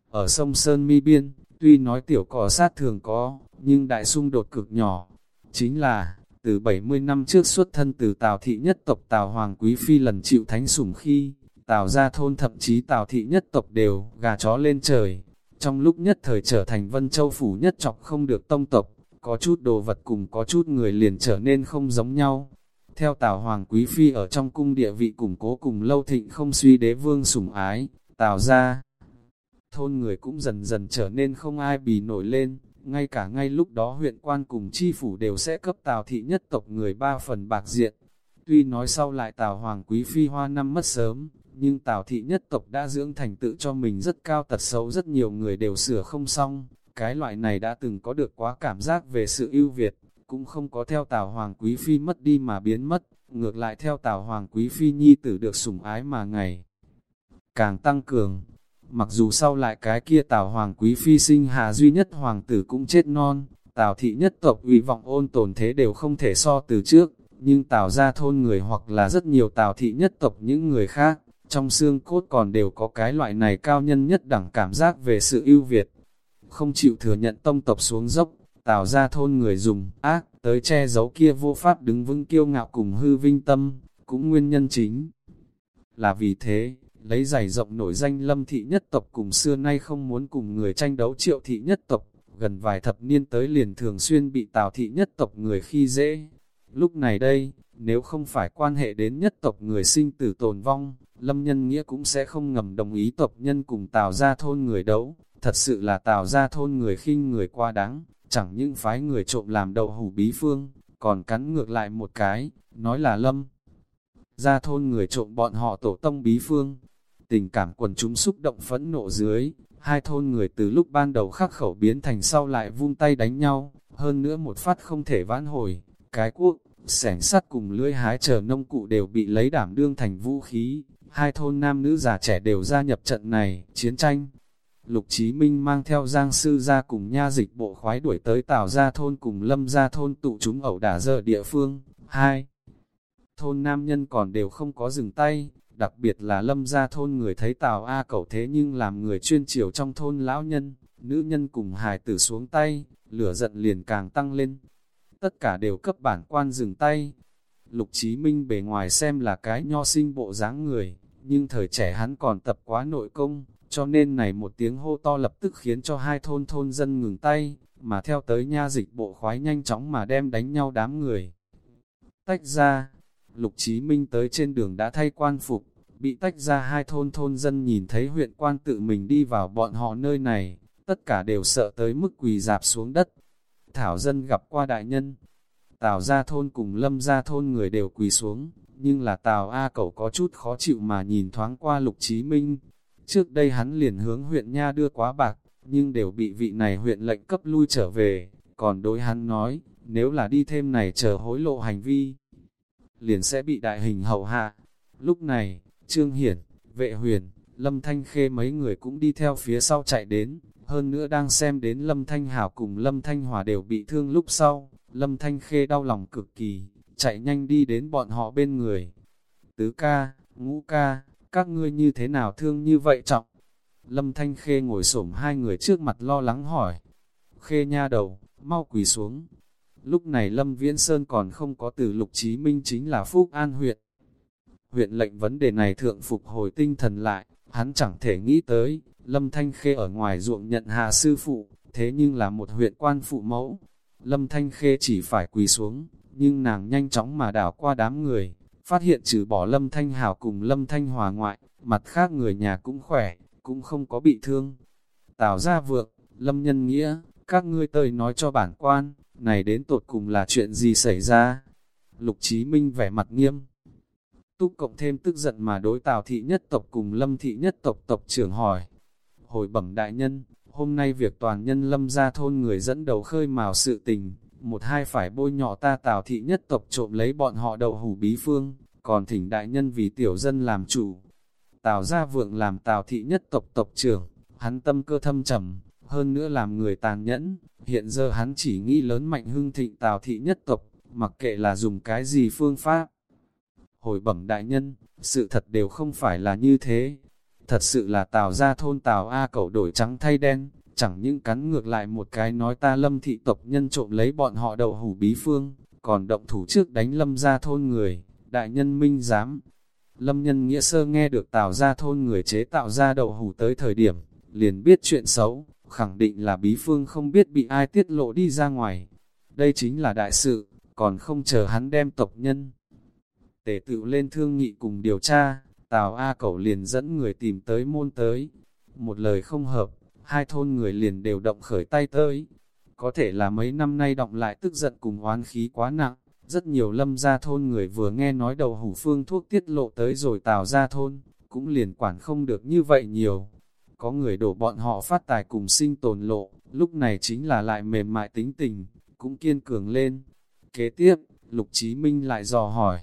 Ở sông Sơn Mi Biên, tuy nói tiểu cỏ sát thường có, nhưng đại xung đột cực nhỏ, chính là, từ 70 năm trước xuất thân từ Tào thị nhất tộc Tào Hoàng Quý Phi lần chịu thánh sủng khi, Tào gia thôn thậm chí Tào thị nhất tộc đều gà chó lên trời. Trong lúc nhất thời trở thành Vân Châu Phủ nhất chọc không được tông tộc, có chút đồ vật cùng có chút người liền trở nên không giống nhau. Theo Tào Hoàng Quý Phi ở trong cung địa vị củng cố cùng lâu thịnh không suy đế vương sủng ái, Tào gia thôn người cũng dần dần trở nên không ai bì nổi lên, ngay cả ngay lúc đó huyện quan cùng chi phủ đều sẽ cấp Tào thị nhất tộc người ba phần bạc diện. Tuy nói sau lại Tào Hoàng Quý Phi hoa năm mất sớm, nhưng Tào thị nhất tộc đã dưỡng thành tự cho mình rất cao tật xấu rất nhiều người đều sửa không xong. Cái loại này đã từng có được quá cảm giác về sự ưu việt, cũng không có theo Tào Hoàng Quý Phi mất đi mà biến mất, ngược lại theo Tào Hoàng Quý Phi nhi tử được sủng ái mà ngày càng tăng cường, Mặc dù sau lại cái kia Tào Hoàng Quý Phi sinh hà duy nhất hoàng tử cũng chết non, Tào thị nhất tộc uy vọng ôn tồn thế đều không thể so từ trước, nhưng Tào ra thôn người hoặc là rất nhiều Tào thị nhất tộc những người khác, trong xương cốt còn đều có cái loại này cao nhân nhất đẳng cảm giác về sự ưu việt. Không chịu thừa nhận tông tộc xuống dốc, Tào ra thôn người dùng ác tới che giấu kia vô pháp đứng vững kiêu ngạo cùng hư vinh tâm, cũng nguyên nhân chính. Là vì thế, lấy giày rộng nổi danh lâm thị nhất tộc cùng xưa nay không muốn cùng người tranh đấu triệu thị nhất tộc, gần vài thập niên tới liền thường xuyên bị tào thị nhất tộc người khi dễ. Lúc này đây, nếu không phải quan hệ đến nhất tộc người sinh tử tồn vong, lâm nhân nghĩa cũng sẽ không ngầm đồng ý tộc nhân cùng tào ra thôn người đấu, thật sự là tào ra thôn người khinh người qua đáng, chẳng những phái người trộm làm đậu hủ bí phương, còn cắn ngược lại một cái, nói là lâm. Ra thôn người trộm bọn họ tổ tông bí phương, Tình cảm quần chúng xúc động phẫn nộ dưới, hai thôn người từ lúc ban đầu khắc khẩu biến thành sau lại vung tay đánh nhau, hơn nữa một phát không thể vãn hồi, cái cuốc sẻng sắt cùng lưỡi hái chờ nông cụ đều bị lấy đảm đương thành vũ khí, hai thôn nam nữ già trẻ đều gia nhập trận này, chiến tranh. Lục Chí Minh mang theo Giang Sư ra cùng nha dịch bộ khoái đuổi tới Tào Gia Thôn cùng Lâm Gia Thôn tụ chúng ẩu đả giờ địa phương. hai Thôn nam nhân còn đều không có dừng tay, đặc biệt là lâm gia thôn người thấy Tào A cẩu thế nhưng làm người chuyên chiều trong thôn lão nhân, nữ nhân cùng hài tử xuống tay, lửa giận liền càng tăng lên. Tất cả đều cấp bản quan dừng tay. Lục Chí Minh bề ngoài xem là cái nho sinh bộ dáng người, nhưng thời trẻ hắn còn tập quá nội công, cho nên này một tiếng hô to lập tức khiến cho hai thôn thôn dân ngừng tay, mà theo tới nha dịch bộ khoái nhanh chóng mà đem đánh nhau đám người. Tách ra, Lục Chí Minh tới trên đường đã thay quan phục, bị tách ra hai thôn thôn dân nhìn thấy huyện quan tự mình đi vào bọn họ nơi này, tất cả đều sợ tới mức quỳ dạp xuống đất. Thảo dân gặp qua đại nhân, Tào gia thôn cùng lâm gia thôn người đều quỳ xuống, nhưng là Tào A cậu có chút khó chịu mà nhìn thoáng qua Lục Chí Minh. Trước đây hắn liền hướng huyện Nha đưa quá bạc, nhưng đều bị vị này huyện lệnh cấp lui trở về, còn đối hắn nói, nếu là đi thêm này chờ hối lộ hành vi, liền sẽ bị đại hình hậu hạ. Lúc này, Trương Hiển, Vệ Huyền, Lâm Thanh Khê mấy người cũng đi theo phía sau chạy đến, hơn nữa đang xem đến Lâm Thanh Hảo cùng Lâm Thanh Hòa đều bị thương lúc sau, Lâm Thanh Khê đau lòng cực kỳ, chạy nhanh đi đến bọn họ bên người. Tứ ca, ngũ ca, các ngươi như thế nào thương như vậy trọng? Lâm Thanh Khê ngồi xổm hai người trước mặt lo lắng hỏi. Khê nha đầu, mau quỳ xuống. Lúc này Lâm Viễn Sơn còn không có từ lục chí minh chính là Phúc An huyện. Huyện lệnh vấn đề này thượng phục hồi tinh thần lại, hắn chẳng thể nghĩ tới, Lâm Thanh Khê ở ngoài ruộng nhận hạ sư phụ, thế nhưng là một huyện quan phụ mẫu. Lâm Thanh Khê chỉ phải quỳ xuống, nhưng nàng nhanh chóng mà đảo qua đám người, phát hiện trừ bỏ Lâm Thanh Hảo cùng Lâm Thanh Hòa ngoại, mặt khác người nhà cũng khỏe, cũng không có bị thương. Tào ra vượng, Lâm Nhân Nghĩa, các ngươi tới nói cho bản quan, này đến tột cùng là chuyện gì xảy ra? Lục Chí Minh vẻ mặt nghiêm. Túc cộng thêm tức giận mà đối Tào thị nhất tộc cùng Lâm thị nhất tộc tộc trưởng hỏi. Hồi bẩm đại nhân, hôm nay việc toàn nhân Lâm ra thôn người dẫn đầu khơi mào sự tình, một hai phải bôi nhọ ta Tào thị nhất tộc trộm lấy bọn họ đậu hủ bí phương, còn thỉnh đại nhân vì tiểu dân làm chủ. Tào gia vượng làm Tào thị nhất tộc tộc trưởng, hắn tâm cơ thâm trầm, hơn nữa làm người tàn nhẫn, hiện giờ hắn chỉ nghĩ lớn mạnh hưng thịnh Tào thị nhất tộc, mặc kệ là dùng cái gì phương pháp. Hồi bẩm đại nhân, sự thật đều không phải là như thế. Thật sự là Tào gia thôn Tào A cẩu đổi trắng thay đen, chẳng những cắn ngược lại một cái nói ta lâm thị tộc nhân trộm lấy bọn họ đậu hủ bí phương, còn động thủ trước đánh lâm gia thôn người, đại nhân minh dám. Lâm nhân nghĩa sơ nghe được Tào gia thôn người chế tạo ra đậu hủ tới thời điểm, liền biết chuyện xấu, khẳng định là bí phương không biết bị ai tiết lộ đi ra ngoài. Đây chính là đại sự, còn không chờ hắn đem tộc nhân. Tể tự lên thương nghị cùng điều tra, Tào A Cẩu liền dẫn người tìm tới môn tới. Một lời không hợp, hai thôn người liền đều động khởi tay tới. Có thể là mấy năm nay động lại tức giận cùng oán khí quá nặng, rất nhiều lâm gia thôn người vừa nghe nói đầu hủ phương thuốc tiết lộ tới rồi Tào ra thôn, cũng liền quản không được như vậy nhiều có người đổ bọn họ phát tài cùng sinh tồn lộ, lúc này chính là lại mềm mại tính tình, cũng kiên cường lên. Kế tiếp, Lục Chí Minh lại dò hỏi.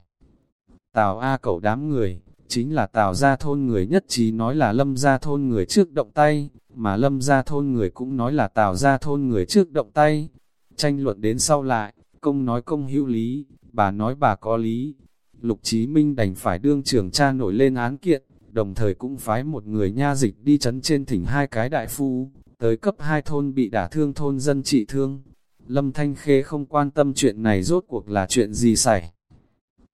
Tào A cẩu đám người, chính là Tào gia thôn người nhất trí nói là Lâm gia thôn người trước động tay, mà Lâm gia thôn người cũng nói là Tào gia thôn người trước động tay. Tranh luận đến sau lại, công nói công hữu lý, bà nói bà có lý. Lục Chí Minh đành phải đương trưởng cha nổi lên án kiện, đồng thời cũng phái một người nha dịch đi chấn trên thỉnh hai cái đại phu, tới cấp hai thôn bị đả thương thôn dân trị thương. Lâm Thanh Khê không quan tâm chuyện này rốt cuộc là chuyện gì xảy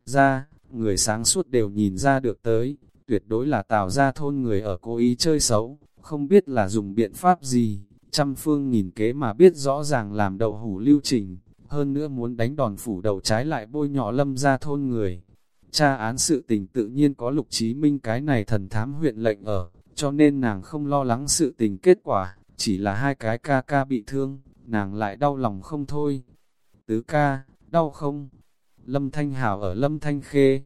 ra, người sáng suốt đều nhìn ra được tới, tuyệt đối là tạo ra thôn người ở cố ý chơi xấu, không biết là dùng biện pháp gì, trăm phương nghìn kế mà biết rõ ràng làm đậu hủ lưu trình, hơn nữa muốn đánh đòn phủ đầu trái lại bôi nhỏ lâm ra thôn người tra án sự tình tự nhiên có lục chí minh cái này thần thám huyện lệnh ở, cho nên nàng không lo lắng sự tình kết quả, chỉ là hai cái ca ca bị thương, nàng lại đau lòng không thôi. Tứ ca, đau không? Lâm Thanh Hảo ở Lâm Thanh Khê.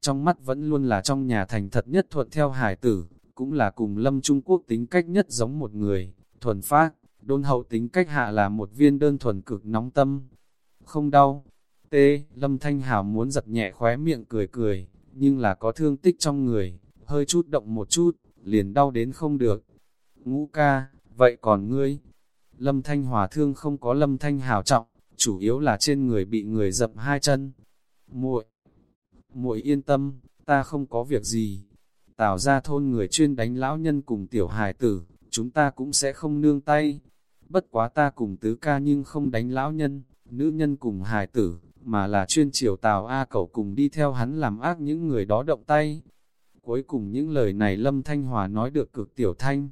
Trong mắt vẫn luôn là trong nhà thành thật nhất thuận theo hải tử, cũng là cùng Lâm Trung Quốc tính cách nhất giống một người, thuần phát, đôn hậu tính cách hạ là một viên đơn thuần cực nóng tâm. Không đau, Tê, Lâm Thanh Hảo muốn giật nhẹ khóe miệng cười cười, nhưng là có thương tích trong người, hơi chút động một chút, liền đau đến không được. Ngũ ca, vậy còn ngươi? Lâm Thanh Hòa thương không có Lâm Thanh Hảo trọng, chủ yếu là trên người bị người dập hai chân. Muội, muội yên tâm, ta không có việc gì. Tào ra thôn người chuyên đánh lão nhân cùng tiểu hài tử, chúng ta cũng sẽ không nương tay. Bất quá ta cùng tứ ca nhưng không đánh lão nhân, nữ nhân cùng hài tử, mà là chuyên chiều Tào A Cẩu cùng đi theo hắn làm ác những người đó động tay. Cuối cùng những lời này Lâm Thanh Hòa nói được cực tiểu thanh.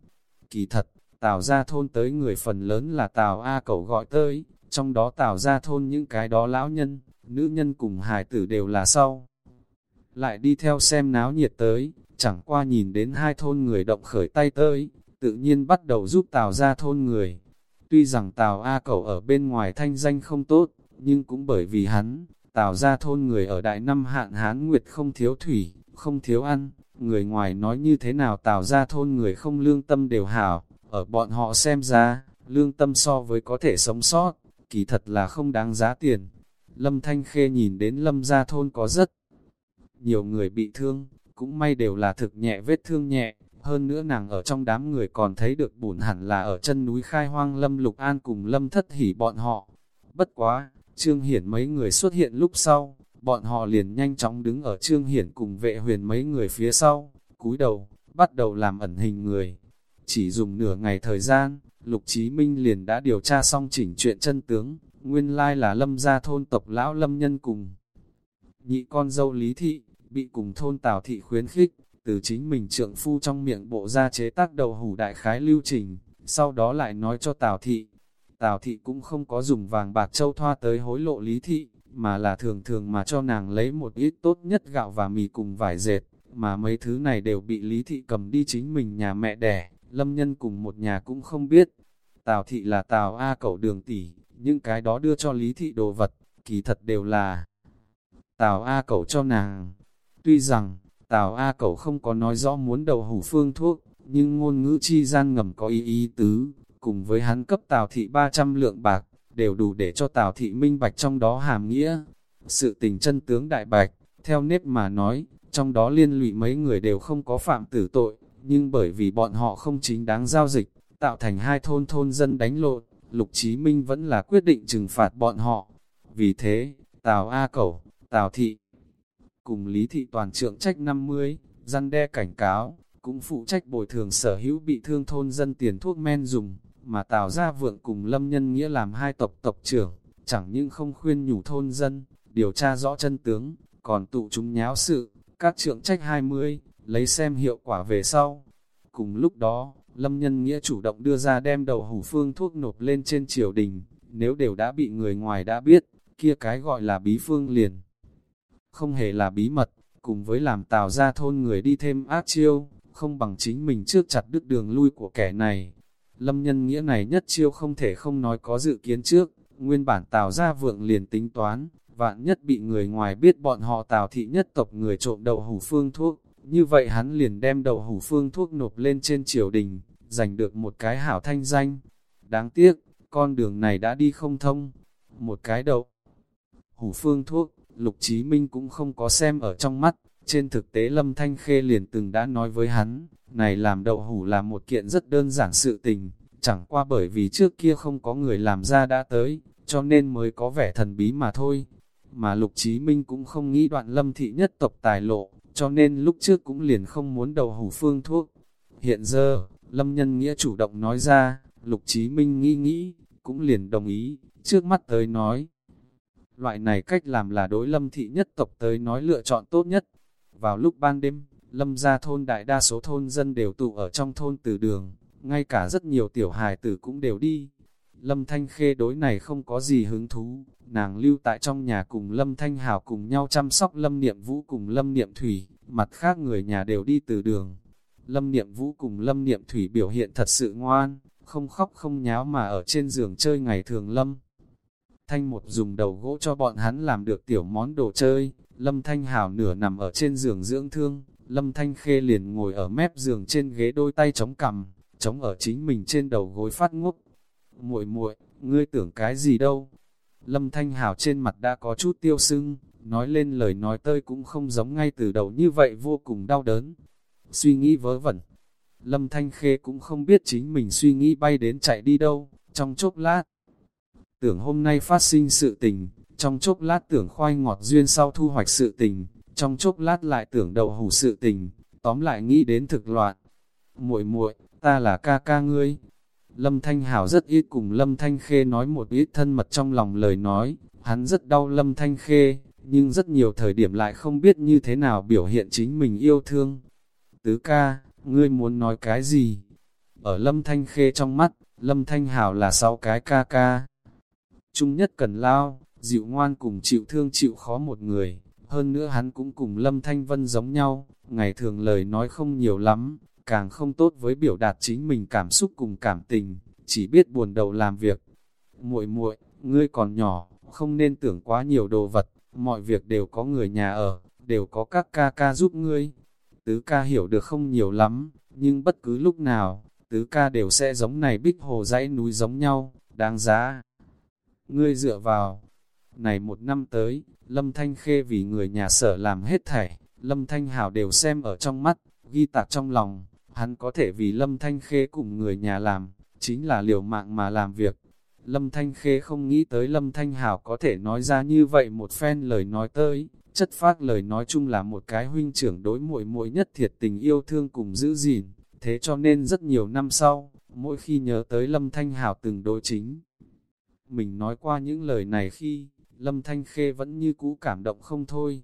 Kỳ thật, Tào ra thôn tới người phần lớn là Tào A Cẩu gọi tới, trong đó Tào ra thôn những cái đó lão nhân, nữ nhân cùng hài tử đều là sau. Lại đi theo xem náo nhiệt tới, chẳng qua nhìn đến hai thôn người động khởi tay tới, tự nhiên bắt đầu giúp Tào ra thôn người. Tuy rằng Tào A Cẩu ở bên ngoài thanh danh không tốt, nhưng cũng bởi vì hắn, tạo ra thôn người ở đại năm hạn hán nguyệt không thiếu thủy, không thiếu ăn, người ngoài nói như thế nào tạo ra thôn người không lương tâm đều hảo, ở bọn họ xem ra, lương tâm so với có thể sống sót, kỳ thật là không đáng giá tiền. Lâm Thanh Khê nhìn đến Lâm gia thôn có rất nhiều người bị thương, cũng may đều là thực nhẹ vết thương nhẹ, hơn nữa nàng ở trong đám người còn thấy được bùn hẳn là ở chân núi khai hoang lâm lục an cùng lâm thất hỉ bọn họ. Bất quá, Trương Hiển mấy người xuất hiện lúc sau, bọn họ liền nhanh chóng đứng ở Trương Hiển cùng vệ huyền mấy người phía sau, cúi đầu, bắt đầu làm ẩn hình người. Chỉ dùng nửa ngày thời gian, Lục Chí Minh liền đã điều tra xong chỉnh chuyện chân tướng, nguyên lai là lâm gia thôn tộc lão lâm nhân cùng. Nhị con dâu Lý Thị, bị cùng thôn Tào Thị khuyến khích, từ chính mình trượng phu trong miệng bộ ra chế tác đầu hủ đại khái lưu trình, sau đó lại nói cho Tào Thị. Tào Thị cũng không có dùng vàng bạc châu thoa tới hối lộ Lý Thị, mà là thường thường mà cho nàng lấy một ít tốt nhất gạo và mì cùng vải dệt, mà mấy thứ này đều bị Lý Thị cầm đi chính mình nhà mẹ đẻ, lâm nhân cùng một nhà cũng không biết. Tào Thị là Tào A cậu đường tỷ, nhưng cái đó đưa cho Lý Thị đồ vật, kỳ thật đều là Tào A cậu cho nàng. Tuy rằng, Tào A cậu không có nói rõ muốn đầu hủ phương thuốc, nhưng ngôn ngữ chi gian ngầm có ý ý tứ, cùng với hắn cấp Tào Thị 300 lượng bạc, đều đủ để cho Tào Thị minh bạch trong đó hàm nghĩa. Sự tình chân tướng đại bạch, theo nếp mà nói, trong đó liên lụy mấy người đều không có phạm tử tội, nhưng bởi vì bọn họ không chính đáng giao dịch, tạo thành hai thôn thôn dân đánh lộn, Lục Chí Minh vẫn là quyết định trừng phạt bọn họ. Vì thế, Tào A Cẩu, Tào Thị, cùng Lý Thị toàn trưởng trách 50, răn đe cảnh cáo, cũng phụ trách bồi thường sở hữu bị thương thôn dân tiền thuốc men dùng, mà Tào Gia Vượng cùng Lâm Nhân Nghĩa làm hai tộc tộc trưởng, chẳng những không khuyên nhủ thôn dân, điều tra rõ chân tướng, còn tụ chúng nháo sự, các trượng trách 20, lấy xem hiệu quả về sau. Cùng lúc đó, Lâm Nhân Nghĩa chủ động đưa ra đem đầu hủ phương thuốc nộp lên trên triều đình, nếu đều đã bị người ngoài đã biết, kia cái gọi là bí phương liền. Không hề là bí mật, cùng với làm tào ra thôn người đi thêm ác chiêu, không bằng chính mình trước chặt đứt đường lui của kẻ này. Lâm Nhân Nghĩa này nhất chiêu không thể không nói có dự kiến trước, nguyên bản tào ra vượng liền tính toán, vạn nhất bị người ngoài biết bọn họ tào thị nhất tộc người trộm đầu hủ phương thuốc, như vậy hắn liền đem đầu hủ phương thuốc nộp lên trên triều đình, giành được một cái hảo thanh danh. Đáng tiếc, con đường này đã đi không thông. Một cái đầu hủ phương thuốc, Lục Chí Minh cũng không có xem ở trong mắt. Trên thực tế Lâm Thanh Khê liền từng đã nói với hắn, này làm đậu hủ là một kiện rất đơn giản sự tình, chẳng qua bởi vì trước kia không có người làm ra đã tới, cho nên mới có vẻ thần bí mà thôi. Mà Lục Chí Minh cũng không nghĩ đoạn Lâm Thị nhất tộc tài lộ, cho nên lúc trước cũng liền không muốn đầu hủ phương thuốc. Hiện giờ, Lâm Nhân Nghĩa chủ động nói ra, Lục Chí Minh nghĩ nghĩ, cũng liền đồng ý, trước mắt tới nói. Loại này cách làm là đối Lâm Thị nhất tộc tới nói lựa chọn tốt nhất. Vào lúc ban đêm, Lâm gia thôn đại đa số thôn dân đều tụ ở trong thôn từ đường, ngay cả rất nhiều tiểu hài tử cũng đều đi. Lâm Thanh Khê đối này không có gì hứng thú, nàng lưu tại trong nhà cùng Lâm Thanh Hảo cùng nhau chăm sóc Lâm Niệm Vũ cùng Lâm Niệm Thủy, mặt khác người nhà đều đi từ đường. Lâm Niệm Vũ cùng Lâm Niệm Thủy biểu hiện thật sự ngoan, không khóc không nháo mà ở trên giường chơi ngày thường Lâm. Thanh một dùng đầu gỗ cho bọn hắn làm được tiểu món đồ chơi, Lâm Thanh Hảo nửa nằm ở trên giường dưỡng thương, Lâm Thanh Khê liền ngồi ở mép giường trên ghế đôi tay chống cằm, chống ở chính mình trên đầu gối phát ngốc. muội muội ngươi tưởng cái gì đâu? Lâm Thanh Hảo trên mặt đã có chút tiêu sưng, nói lên lời nói tơi cũng không giống ngay từ đầu như vậy vô cùng đau đớn. Suy nghĩ vớ vẩn, Lâm Thanh Khê cũng không biết chính mình suy nghĩ bay đến chạy đi đâu, trong chốc lát. Tưởng hôm nay phát sinh sự tình, trong chốc lát tưởng khoai ngọt duyên sau thu hoạch sự tình, trong chốc lát lại tưởng đậu hủ sự tình, tóm lại nghĩ đến thực loạn. muội muội ta là ca ca ngươi. Lâm Thanh Hảo rất ít cùng Lâm Thanh Khê nói một ít thân mật trong lòng lời nói, hắn rất đau Lâm Thanh Khê, nhưng rất nhiều thời điểm lại không biết như thế nào biểu hiện chính mình yêu thương. Tứ ca, ngươi muốn nói cái gì? Ở Lâm Thanh Khê trong mắt, Lâm Thanh Hảo là sáu cái ca ca. Trung nhất cần lao, dịu ngoan cùng chịu thương chịu khó một người, hơn nữa hắn cũng cùng Lâm Thanh Vân giống nhau, ngày thường lời nói không nhiều lắm, càng không tốt với biểu đạt chính mình cảm xúc cùng cảm tình, chỉ biết buồn đầu làm việc. muội muội ngươi còn nhỏ, không nên tưởng quá nhiều đồ vật, mọi việc đều có người nhà ở, đều có các ca ca giúp ngươi. Tứ ca hiểu được không nhiều lắm, nhưng bất cứ lúc nào, tứ ca đều sẽ giống này bích hồ dãy núi giống nhau, đáng giá. Ngươi dựa vào, này một năm tới, Lâm Thanh Khê vì người nhà sở làm hết thảy, Lâm Thanh Hảo đều xem ở trong mắt, ghi tạc trong lòng, hắn có thể vì Lâm Thanh Khê cùng người nhà làm, chính là liều mạng mà làm việc. Lâm Thanh Khê không nghĩ tới Lâm Thanh Hảo có thể nói ra như vậy một phen lời nói tới, chất phát lời nói chung là một cái huynh trưởng đối muội muội nhất thiệt tình yêu thương cùng giữ gìn, thế cho nên rất nhiều năm sau, mỗi khi nhớ tới Lâm Thanh Hảo từng đối chính. Mình nói qua những lời này khi, Lâm Thanh Khê vẫn như cũ cảm động không thôi.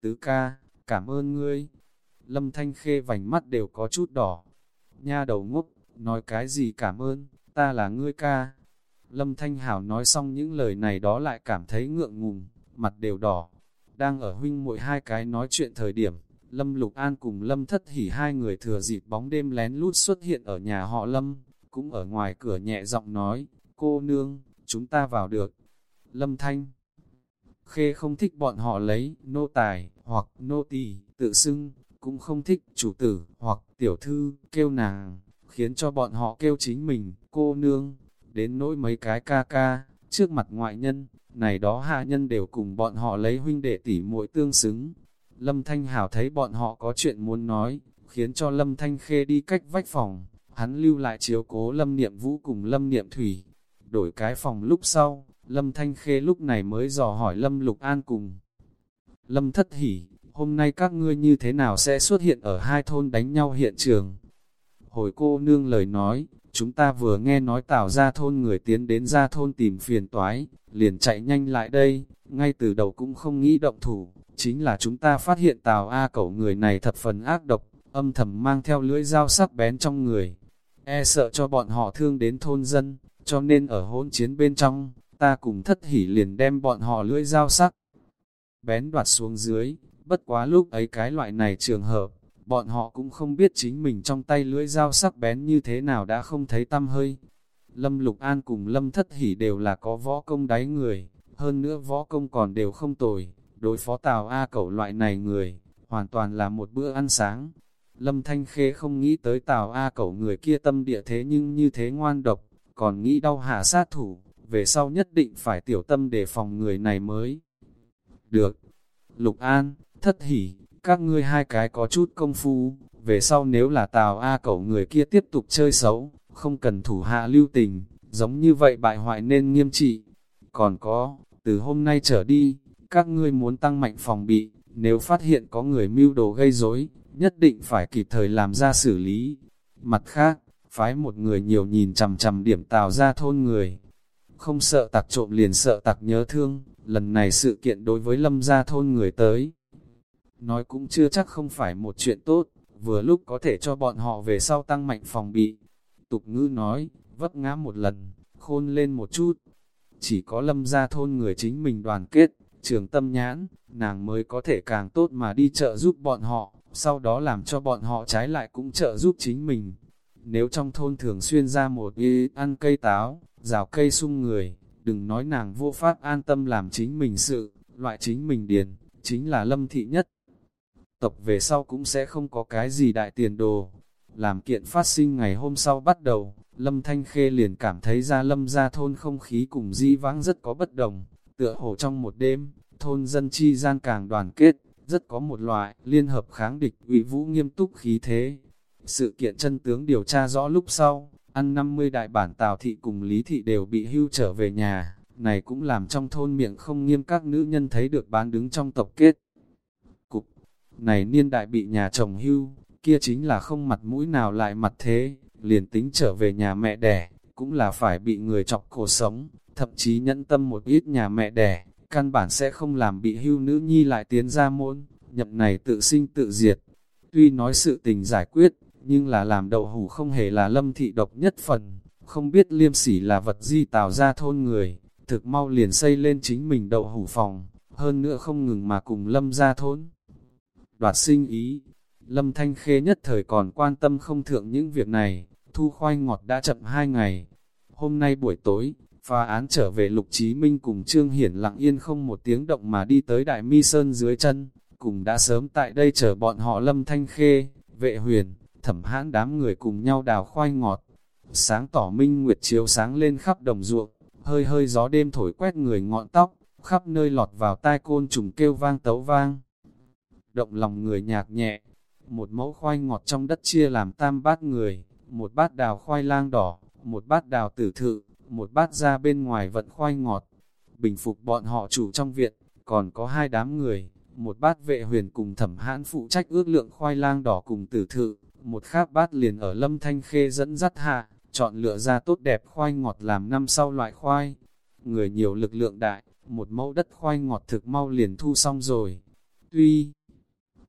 Tứ ca, cảm ơn ngươi. Lâm Thanh Khê vành mắt đều có chút đỏ. Nha đầu ngốc, nói cái gì cảm ơn, ta là ngươi ca. Lâm Thanh Hảo nói xong những lời này đó lại cảm thấy ngượng ngùng, mặt đều đỏ. Đang ở huynh muội hai cái nói chuyện thời điểm, Lâm Lục An cùng Lâm Thất Hỉ hai người thừa dịp bóng đêm lén lút xuất hiện ở nhà họ Lâm, cũng ở ngoài cửa nhẹ giọng nói, cô nương, chúng ta vào được. Lâm Thanh Khê không thích bọn họ lấy nô tài hoặc nô tỳ tự xưng, cũng không thích chủ tử hoặc tiểu thư kêu nàng, khiến cho bọn họ kêu chính mình, cô nương, đến nỗi mấy cái ca ca, trước mặt ngoại nhân, này đó hạ nhân đều cùng bọn họ lấy huynh đệ tỷ muội tương xứng. Lâm Thanh Hảo thấy bọn họ có chuyện muốn nói, khiến cho Lâm Thanh Khê đi cách vách phòng, hắn lưu lại chiếu cố Lâm Niệm Vũ cùng Lâm Niệm Thủy. Đổi cái phòng lúc sau, Lâm Thanh Khê lúc này mới dò hỏi Lâm Lục An cùng. Lâm Thất Hỷ, hôm nay các ngươi như thế nào sẽ xuất hiện ở hai thôn đánh nhau hiện trường? Hồi cô nương lời nói, chúng ta vừa nghe nói tào ra thôn người tiến đến ra thôn tìm phiền toái, liền chạy nhanh lại đây, ngay từ đầu cũng không nghĩ động thủ, chính là chúng ta phát hiện tào A cẩu người này thật phần ác độc, âm thầm mang theo lưỡi dao sắc bén trong người, e sợ cho bọn họ thương đến thôn dân, cho nên ở hôn chiến bên trong, ta cùng thất hỉ liền đem bọn họ lưỡi dao sắc. Bén đoạt xuống dưới, bất quá lúc ấy cái loại này trường hợp, bọn họ cũng không biết chính mình trong tay lưỡi dao sắc bén như thế nào đã không thấy tâm hơi. Lâm Lục An cùng Lâm Thất Hỷ đều là có võ công đáy người, hơn nữa võ công còn đều không tồi, đối phó Tào A cẩu loại này người, hoàn toàn là một bữa ăn sáng. Lâm Thanh Khê không nghĩ tới Tào A cẩu người kia tâm địa thế nhưng như thế ngoan độc, còn nghĩ đau hạ sát thủ, về sau nhất định phải tiểu tâm để phòng người này mới. Được. Lục An, Thất hỉ các ngươi hai cái có chút công phu, về sau nếu là Tào A cẩu người kia tiếp tục chơi xấu, không cần thủ hạ lưu tình, giống như vậy bại hoại nên nghiêm trị. Còn có, từ hôm nay trở đi, các ngươi muốn tăng mạnh phòng bị, nếu phát hiện có người mưu đồ gây rối, nhất định phải kịp thời làm ra xử lý. Mặt khác, phái một người nhiều nhìn chằm chằm điểm Tào ra thôn người. Không sợ tặc trộm liền sợ tặc nhớ thương, lần này sự kiện đối với lâm gia thôn người tới nói cũng chưa chắc không phải một chuyện tốt, vừa lúc có thể cho bọn họ về sau tăng mạnh phòng bị. Tục ngữ nói, vấp ngã một lần, khôn lên một chút. Chỉ có lâm gia thôn người chính mình đoàn kết, trường tâm nhãn, nàng mới có thể càng tốt mà đi chợ giúp bọn họ, sau đó làm cho bọn họ trái lại cũng trợ giúp chính mình. Nếu trong thôn thường xuyên ra một y ăn cây táo, rào cây sung người, đừng nói nàng vô pháp an tâm làm chính mình sự, loại chính mình điền, chính là lâm thị nhất tộc về sau cũng sẽ không có cái gì đại tiền đồ. Làm kiện phát sinh ngày hôm sau bắt đầu, Lâm Thanh Khê liền cảm thấy ra Lâm ra thôn không khí cùng di vãng rất có bất đồng, tựa hồ trong một đêm, thôn dân chi gian càng đoàn kết, rất có một loại liên hợp kháng địch ủy vũ nghiêm túc khí thế. Sự kiện chân tướng điều tra rõ lúc sau, ăn 50 đại bản Tào Thị cùng Lý Thị đều bị hưu trở về nhà, này cũng làm trong thôn miệng không nghiêm các nữ nhân thấy được bán đứng trong tộc kết. Này niên đại bị nhà chồng hưu, kia chính là không mặt mũi nào lại mặt thế, liền tính trở về nhà mẹ đẻ, cũng là phải bị người chọc cổ sống, thậm chí nhẫn tâm một ít nhà mẹ đẻ, căn bản sẽ không làm bị hưu nữ nhi lại tiến ra môn, nhậm này tự sinh tự diệt. Tuy nói sự tình giải quyết, nhưng là làm đậu hủ không hề là lâm thị độc nhất phần, không biết liêm sỉ là vật di tạo ra thôn người, thực mau liền xây lên chính mình đậu hủ phòng, hơn nữa không ngừng mà cùng lâm ra thôn đoạt sinh ý. Lâm Thanh Khê nhất thời còn quan tâm không thượng những việc này, thu khoai ngọt đã chậm hai ngày. Hôm nay buổi tối, phá án trở về Lục Chí Minh cùng Trương Hiển lặng yên không một tiếng động mà đi tới Đại Mi Sơn dưới chân, cùng đã sớm tại đây chờ bọn họ Lâm Thanh Khê, vệ huyền, thẩm hãn đám người cùng nhau đào khoai ngọt. Sáng tỏ minh nguyệt chiếu sáng lên khắp đồng ruộng, hơi hơi gió đêm thổi quét người ngọn tóc, khắp nơi lọt vào tai côn trùng kêu vang tấu vang động lòng người nhạc nhẹ. một mẫu khoai ngọt trong đất chia làm tam bát người, một bát đào khoai lang đỏ, một bát đào tử thự, một bát ra bên ngoài vận khoai ngọt. Bình phục bọn họ chủ trong viện, còn có hai đám người, một bát vệ huyền cùng thẩm hãn phụ trách ước lượng khoai lang đỏ cùng tử thự, một khác bát liền ở lâm thanh khê dẫn dắt hạ, chọn lựa ra tốt đẹp khoai ngọt làm năm sau loại khoai. Người nhiều lực lượng đại, một mẫu đất khoai ngọt thực mau liền thu xong rồi. Tuy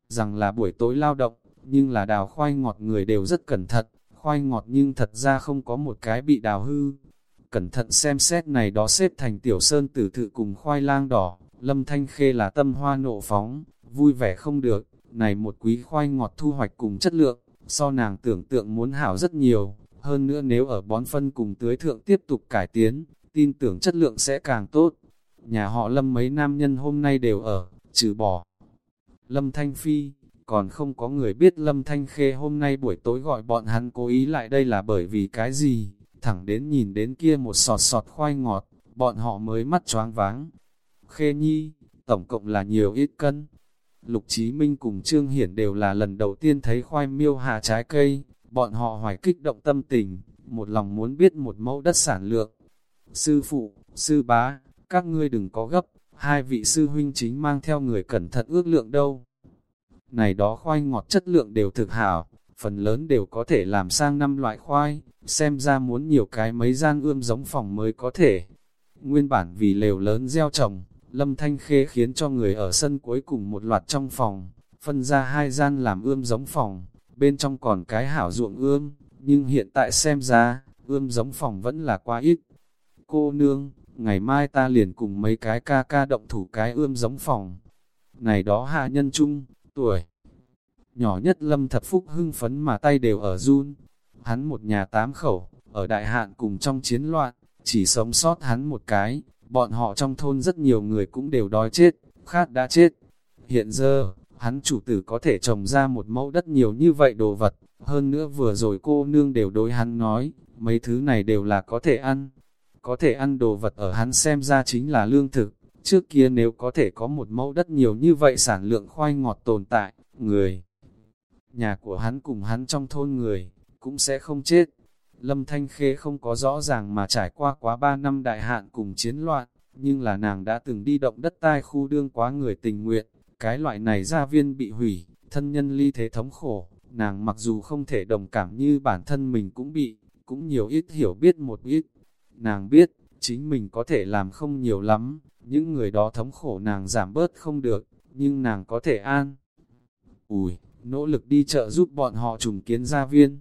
rằng là buổi tối lao động, nhưng là đào khoai ngọt người đều rất cẩn thận, khoai ngọt nhưng thật ra không có một cái bị đào hư. Cẩn thận xem xét này đó xếp thành tiểu sơn tử thự cùng khoai lang đỏ, lâm thanh khê là tâm hoa nộ phóng, vui vẻ không được, này một quý khoai ngọt thu hoạch cùng chất lượng, so nàng tưởng tượng muốn hảo rất nhiều, hơn nữa nếu ở bón phân cùng tưới thượng tiếp tục cải tiến, tin tưởng chất lượng sẽ càng tốt. Nhà họ lâm mấy nam nhân hôm nay đều ở, trừ bỏ. Lâm Thanh Phi, còn không có người biết Lâm Thanh Khê hôm nay buổi tối gọi bọn hắn cố ý lại đây là bởi vì cái gì, thẳng đến nhìn đến kia một sọt sọt khoai ngọt, bọn họ mới mắt choáng váng. Khê Nhi, tổng cộng là nhiều ít cân. Lục Chí Minh cùng Trương Hiển đều là lần đầu tiên thấy khoai miêu hạ trái cây, bọn họ hoài kích động tâm tình, một lòng muốn biết một mẫu đất sản lượng. Sư phụ, sư bá, các ngươi đừng có gấp, hai vị sư huynh chính mang theo người cẩn thận ước lượng đâu. Này đó khoai ngọt chất lượng đều thực hảo, phần lớn đều có thể làm sang năm loại khoai, xem ra muốn nhiều cái mấy gian ươm giống phòng mới có thể. Nguyên bản vì lều lớn gieo trồng, Lâm Thanh Khê khiến cho người ở sân cuối cùng một loạt trong phòng, phân ra hai gian làm ươm giống phòng, bên trong còn cái hảo ruộng ươm, nhưng hiện tại xem ra, ươm giống phòng vẫn là quá ít. Cô nương, ngày mai ta liền cùng mấy cái ca ca động thủ cái ươm giống phòng. Này đó hạ nhân trung tuổi. Nhỏ nhất lâm thập phúc hưng phấn mà tay đều ở run. Hắn một nhà tám khẩu, ở đại hạn cùng trong chiến loạn, chỉ sống sót hắn một cái, bọn họ trong thôn rất nhiều người cũng đều đói chết, khát đã chết. Hiện giờ, hắn chủ tử có thể trồng ra một mẫu đất nhiều như vậy đồ vật, hơn nữa vừa rồi cô nương đều đối hắn nói, mấy thứ này đều là có thể ăn. Có thể ăn đồ vật ở hắn xem ra chính là lương thực, trước kia nếu có thể có một mẫu đất nhiều như vậy sản lượng khoai ngọt tồn tại, người, nhà của hắn cùng hắn trong thôn người, cũng sẽ không chết. Lâm Thanh Khê không có rõ ràng mà trải qua quá 3 năm đại hạn cùng chiến loạn, nhưng là nàng đã từng đi động đất tai khu đương quá người tình nguyện, cái loại này gia viên bị hủy, thân nhân ly thế thống khổ, nàng mặc dù không thể đồng cảm như bản thân mình cũng bị, cũng nhiều ít hiểu biết một ít. Nàng biết, chính mình có thể làm không nhiều lắm, những người đó thống khổ nàng giảm bớt không được, nhưng nàng có thể an. Ủi, nỗ lực đi chợ giúp bọn họ trùng kiến gia viên.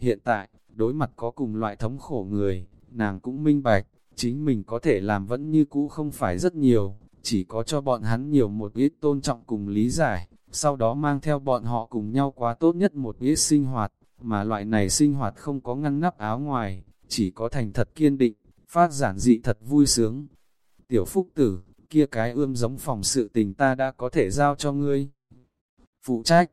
Hiện tại, đối mặt có cùng loại thống khổ người, nàng cũng minh bạch, chính mình có thể làm vẫn như cũ không phải rất nhiều, chỉ có cho bọn hắn nhiều một ít tôn trọng cùng lý giải, sau đó mang theo bọn họ cùng nhau quá tốt nhất một ít sinh hoạt, mà loại này sinh hoạt không có ngăn nắp áo ngoài, chỉ có thành thật kiên định, phát giản dị thật vui sướng. Tiểu Phúc Tử, kia cái ươm giống phòng sự tình ta đã có thể giao cho ngươi. Phụ trách,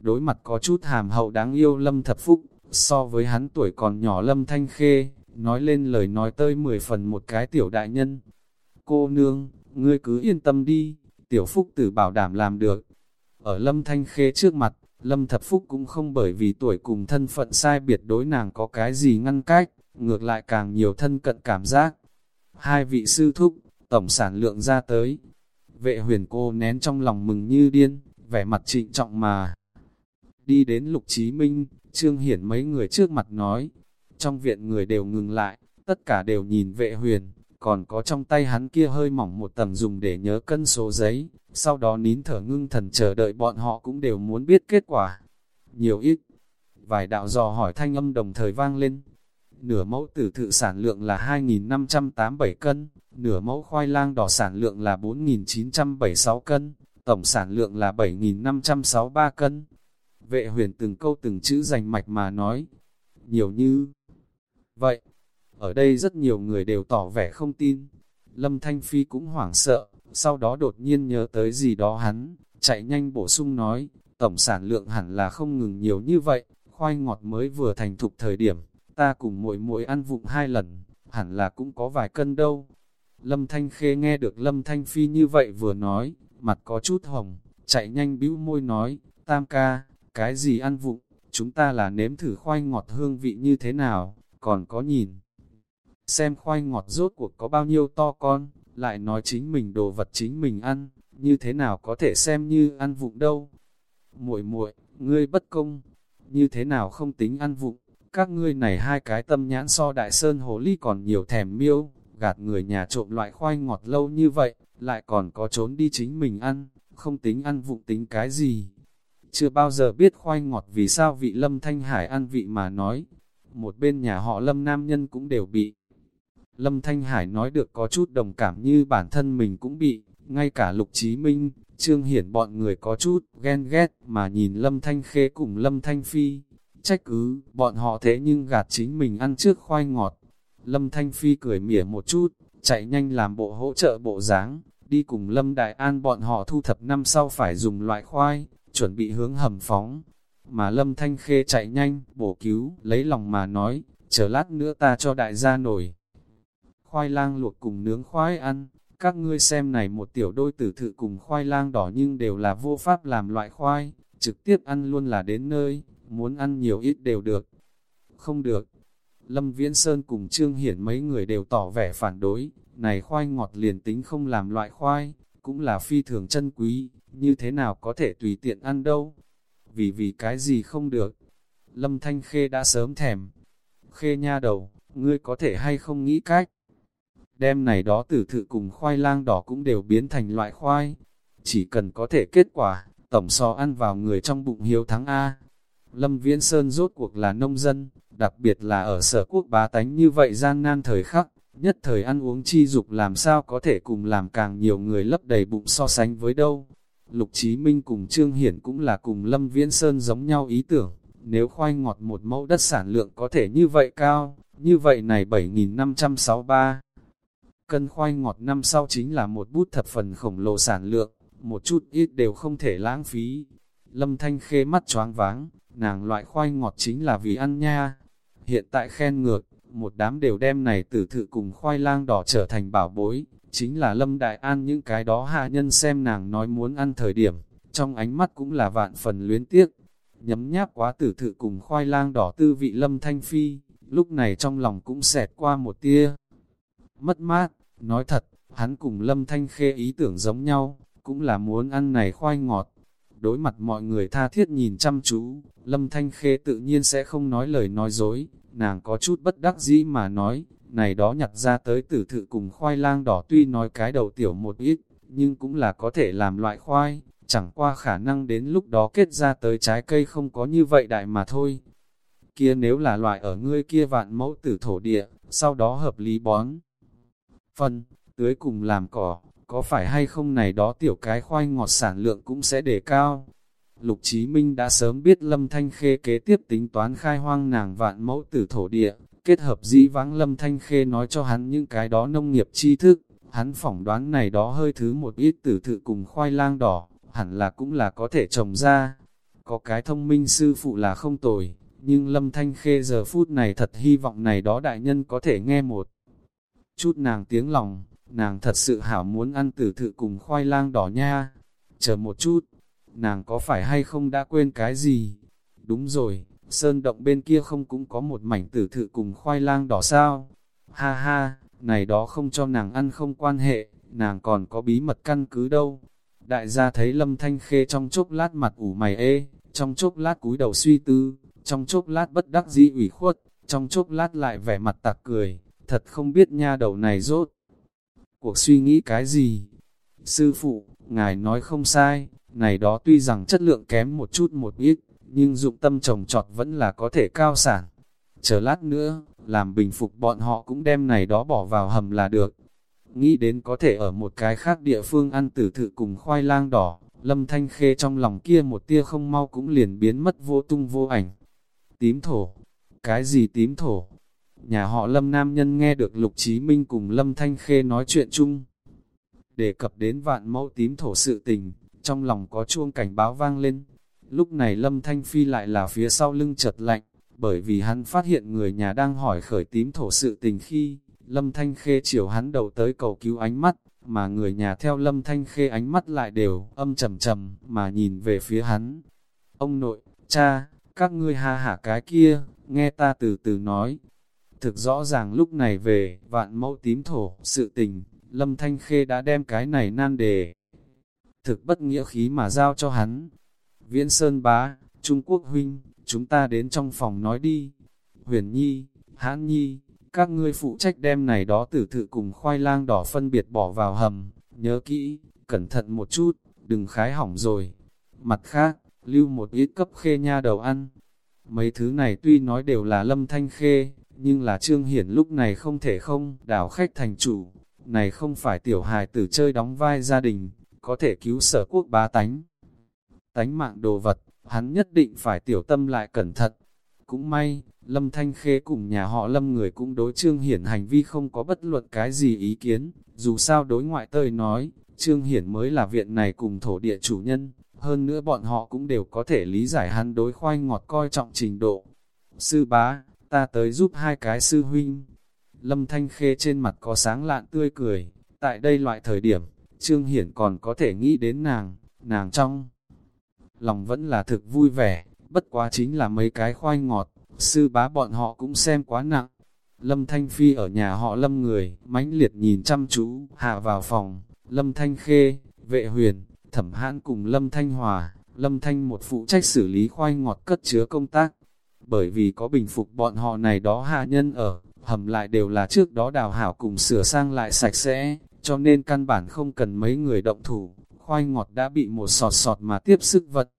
đối mặt có chút hàm hậu đáng yêu Lâm Thập Phúc, so với hắn tuổi còn nhỏ Lâm Thanh Khê, nói lên lời nói tơi mười phần một cái tiểu đại nhân. Cô nương, ngươi cứ yên tâm đi, tiểu Phúc Tử bảo đảm làm được. Ở Lâm Thanh Khê trước mặt, Lâm Thập Phúc cũng không bởi vì tuổi cùng thân phận sai biệt đối nàng có cái gì ngăn cách, ngược lại càng nhiều thân cận cảm giác. Hai vị sư thúc, tổng sản lượng ra tới. Vệ huyền cô nén trong lòng mừng như điên, vẻ mặt trịnh trọng mà. Đi đến Lục Chí Minh, Trương Hiển mấy người trước mặt nói. Trong viện người đều ngừng lại, tất cả đều nhìn vệ huyền, còn có trong tay hắn kia hơi mỏng một tầng dùng để nhớ cân số giấy, sau đó nín thở ngưng thần chờ đợi bọn họ cũng đều muốn biết kết quả. Nhiều ít, vài đạo dò hỏi thanh âm đồng thời vang lên. Nửa mẫu tử thự sản lượng là 2.587 cân, nửa mẫu khoai lang đỏ sản lượng là 4.976 cân, tổng sản lượng là 7.563 cân. Vệ huyền từng câu từng chữ dành mạch mà nói, nhiều như vậy. Ở đây rất nhiều người đều tỏ vẻ không tin. Lâm Thanh Phi cũng hoảng sợ, sau đó đột nhiên nhớ tới gì đó hắn, chạy nhanh bổ sung nói, tổng sản lượng hẳn là không ngừng nhiều như vậy, khoai ngọt mới vừa thành thục thời điểm, ta cùng mỗi mỗi ăn vụng hai lần, hẳn là cũng có vài cân đâu. Lâm Thanh Khê nghe được Lâm Thanh Phi như vậy vừa nói, mặt có chút hồng, chạy nhanh bĩu môi nói, tam ca, cái gì ăn vụng, chúng ta là nếm thử khoai ngọt hương vị như thế nào, còn có nhìn. Xem khoai ngọt rốt cuộc có bao nhiêu to con, lại nói chính mình đồ vật chính mình ăn, như thế nào có thể xem như ăn vụng đâu. muội muội ngươi bất công, như thế nào không tính ăn vụng, các ngươi này hai cái tâm nhãn so đại sơn hồ ly còn nhiều thèm miêu, gạt người nhà trộm loại khoai ngọt lâu như vậy, lại còn có trốn đi chính mình ăn, không tính ăn vụng tính cái gì. Chưa bao giờ biết khoai ngọt vì sao vị lâm thanh hải ăn vị mà nói, một bên nhà họ lâm nam nhân cũng đều bị. Lâm Thanh Hải nói được có chút đồng cảm như bản thân mình cũng bị, ngay cả Lục Chí Minh, Trương Hiển bọn người có chút ghen ghét mà nhìn Lâm Thanh Khê cùng Lâm Thanh Phi. Trách cứ, bọn họ thế nhưng gạt chính mình ăn trước khoai ngọt. Lâm Thanh Phi cười mỉa một chút, chạy nhanh làm bộ hỗ trợ bộ dáng đi cùng Lâm Đại An bọn họ thu thập năm sau phải dùng loại khoai, chuẩn bị hướng hầm phóng. Mà Lâm Thanh Khê chạy nhanh, bổ cứu, lấy lòng mà nói, chờ lát nữa ta cho đại gia nổi. Khoai lang luộc cùng nướng khoai ăn, các ngươi xem này một tiểu đôi tử thự cùng khoai lang đỏ nhưng đều là vô pháp làm loại khoai, trực tiếp ăn luôn là đến nơi, muốn ăn nhiều ít đều được. Không được. Lâm Viễn Sơn cùng Trương Hiển mấy người đều tỏ vẻ phản đối, này khoai ngọt liền tính không làm loại khoai, cũng là phi thường chân quý, như thế nào có thể tùy tiện ăn đâu. Vì vì cái gì không được. Lâm Thanh Khê đã sớm thèm. Khê nha đầu, ngươi có thể hay không nghĩ cách đem này đó tử thự cùng khoai lang đỏ cũng đều biến thành loại khoai. Chỉ cần có thể kết quả, tổng so ăn vào người trong bụng hiếu thắng A. Lâm Viễn Sơn rốt cuộc là nông dân, đặc biệt là ở sở quốc bá tánh như vậy gian nan thời khắc, nhất thời ăn uống chi dục làm sao có thể cùng làm càng nhiều người lấp đầy bụng so sánh với đâu. Lục Chí Minh cùng Trương Hiển cũng là cùng Lâm Viễn Sơn giống nhau ý tưởng, nếu khoai ngọt một mẫu đất sản lượng có thể như vậy cao, như vậy này 7.563 cân khoai ngọt năm sau chính là một bút thập phần khổng lồ sản lượng, một chút ít đều không thể lãng phí. Lâm Thanh Khê mắt choáng váng, nàng loại khoai ngọt chính là vì ăn nha. Hiện tại khen ngược, một đám đều đem này tử thự cùng khoai lang đỏ trở thành bảo bối, chính là Lâm Đại An những cái đó hạ nhân xem nàng nói muốn ăn thời điểm, trong ánh mắt cũng là vạn phần luyến tiếc. Nhấm nháp quá tử thự cùng khoai lang đỏ tư vị Lâm Thanh Phi, lúc này trong lòng cũng xẹt qua một tia. Mất mát, Nói thật, hắn cùng Lâm Thanh Khê ý tưởng giống nhau, cũng là muốn ăn này khoai ngọt. Đối mặt mọi người tha thiết nhìn chăm chú, Lâm Thanh Khê tự nhiên sẽ không nói lời nói dối, nàng có chút bất đắc dĩ mà nói, này đó nhặt ra tới tử thự cùng khoai lang đỏ tuy nói cái đầu tiểu một ít, nhưng cũng là có thể làm loại khoai, chẳng qua khả năng đến lúc đó kết ra tới trái cây không có như vậy đại mà thôi. Kia nếu là loại ở ngươi kia vạn mẫu tử thổ địa, sau đó hợp lý bón phân, tưới cùng làm cỏ, có phải hay không này đó tiểu cái khoai ngọt sản lượng cũng sẽ đề cao. Lục Chí Minh đã sớm biết Lâm Thanh Khê kế tiếp tính toán khai hoang nàng vạn mẫu tử thổ địa, kết hợp dĩ vãng Lâm Thanh Khê nói cho hắn những cái đó nông nghiệp tri thức, hắn phỏng đoán này đó hơi thứ một ít tử thự cùng khoai lang đỏ, hẳn là cũng là có thể trồng ra. Có cái thông minh sư phụ là không tồi, nhưng Lâm Thanh Khê giờ phút này thật hy vọng này đó đại nhân có thể nghe một chút nàng tiếng lòng, nàng thật sự hảo muốn ăn tử thự cùng khoai lang đỏ nha. Chờ một chút, nàng có phải hay không đã quên cái gì? Đúng rồi, sơn động bên kia không cũng có một mảnh tử thự cùng khoai lang đỏ sao? Ha ha, này đó không cho nàng ăn không quan hệ, nàng còn có bí mật căn cứ đâu. Đại gia thấy lâm thanh khê trong chốc lát mặt ủ mày ê, trong chốc lát cúi đầu suy tư, trong chốc lát bất đắc dĩ ủy khuất, trong chốc lát lại vẻ mặt tạc cười, thật không biết nha đầu này rốt. Cuộc suy nghĩ cái gì? Sư phụ, ngài nói không sai, này đó tuy rằng chất lượng kém một chút một ít, nhưng dụng tâm trồng trọt vẫn là có thể cao sản. Chờ lát nữa, làm bình phục bọn họ cũng đem này đó bỏ vào hầm là được. Nghĩ đến có thể ở một cái khác địa phương ăn tử thự cùng khoai lang đỏ, lâm thanh khê trong lòng kia một tia không mau cũng liền biến mất vô tung vô ảnh. Tím thổ, cái gì tím thổ? Nhà họ Lâm Nam Nhân nghe được Lục Chí Minh cùng Lâm Thanh Khê nói chuyện chung. Đề cập đến vạn mẫu tím thổ sự tình, trong lòng có chuông cảnh báo vang lên. Lúc này Lâm Thanh Phi lại là phía sau lưng chật lạnh, bởi vì hắn phát hiện người nhà đang hỏi khởi tím thổ sự tình khi, Lâm Thanh Khê chiều hắn đầu tới cầu cứu ánh mắt, mà người nhà theo Lâm Thanh Khê ánh mắt lại đều âm trầm trầm mà nhìn về phía hắn. Ông nội, cha, các ngươi ha hả cái kia, nghe ta từ từ nói. Thực rõ ràng lúc này về, vạn mẫu tím thổ, sự tình, Lâm Thanh Khê đã đem cái này nan đề. Thực bất nghĩa khí mà giao cho hắn. Viễn Sơn bá, Trung Quốc huynh, chúng ta đến trong phòng nói đi. Huyền Nhi, Hãn Nhi, các ngươi phụ trách đem này đó tử thự cùng khoai lang đỏ phân biệt bỏ vào hầm, nhớ kỹ, cẩn thận một chút, đừng khái hỏng rồi. Mặt khác, lưu một ít cấp khê nha đầu ăn. Mấy thứ này tuy nói đều là lâm thanh khê, nhưng là Trương Hiển lúc này không thể không đảo khách thành chủ. Này không phải tiểu hài tử chơi đóng vai gia đình, có thể cứu sở quốc bá tánh. Tánh mạng đồ vật, hắn nhất định phải tiểu tâm lại cẩn thận. Cũng may, Lâm Thanh Khê cùng nhà họ Lâm người cũng đối Trương Hiển hành vi không có bất luận cái gì ý kiến, dù sao đối ngoại tơi nói, Trương Hiển mới là viện này cùng thổ địa chủ nhân, hơn nữa bọn họ cũng đều có thể lý giải hắn đối khoai ngọt coi trọng trình độ. Sư bá, ta tới giúp hai cái sư huynh. Lâm Thanh Khê trên mặt có sáng lạn tươi cười, tại đây loại thời điểm, Trương Hiển còn có thể nghĩ đến nàng, nàng trong. Lòng vẫn là thực vui vẻ, bất quá chính là mấy cái khoai ngọt, sư bá bọn họ cũng xem quá nặng. Lâm Thanh Phi ở nhà họ Lâm người, mãnh liệt nhìn chăm chú, hạ vào phòng, Lâm Thanh Khê, vệ huyền, thẩm hãn cùng Lâm Thanh Hòa, Lâm Thanh một phụ trách xử lý khoai ngọt cất chứa công tác. Bởi vì có bình phục bọn họ này đó hạ nhân ở, hầm lại đều là trước đó đào hảo cùng sửa sang lại sạch sẽ, cho nên căn bản không cần mấy người động thủ, khoai ngọt đã bị một sọt sọt mà tiếp sức vật.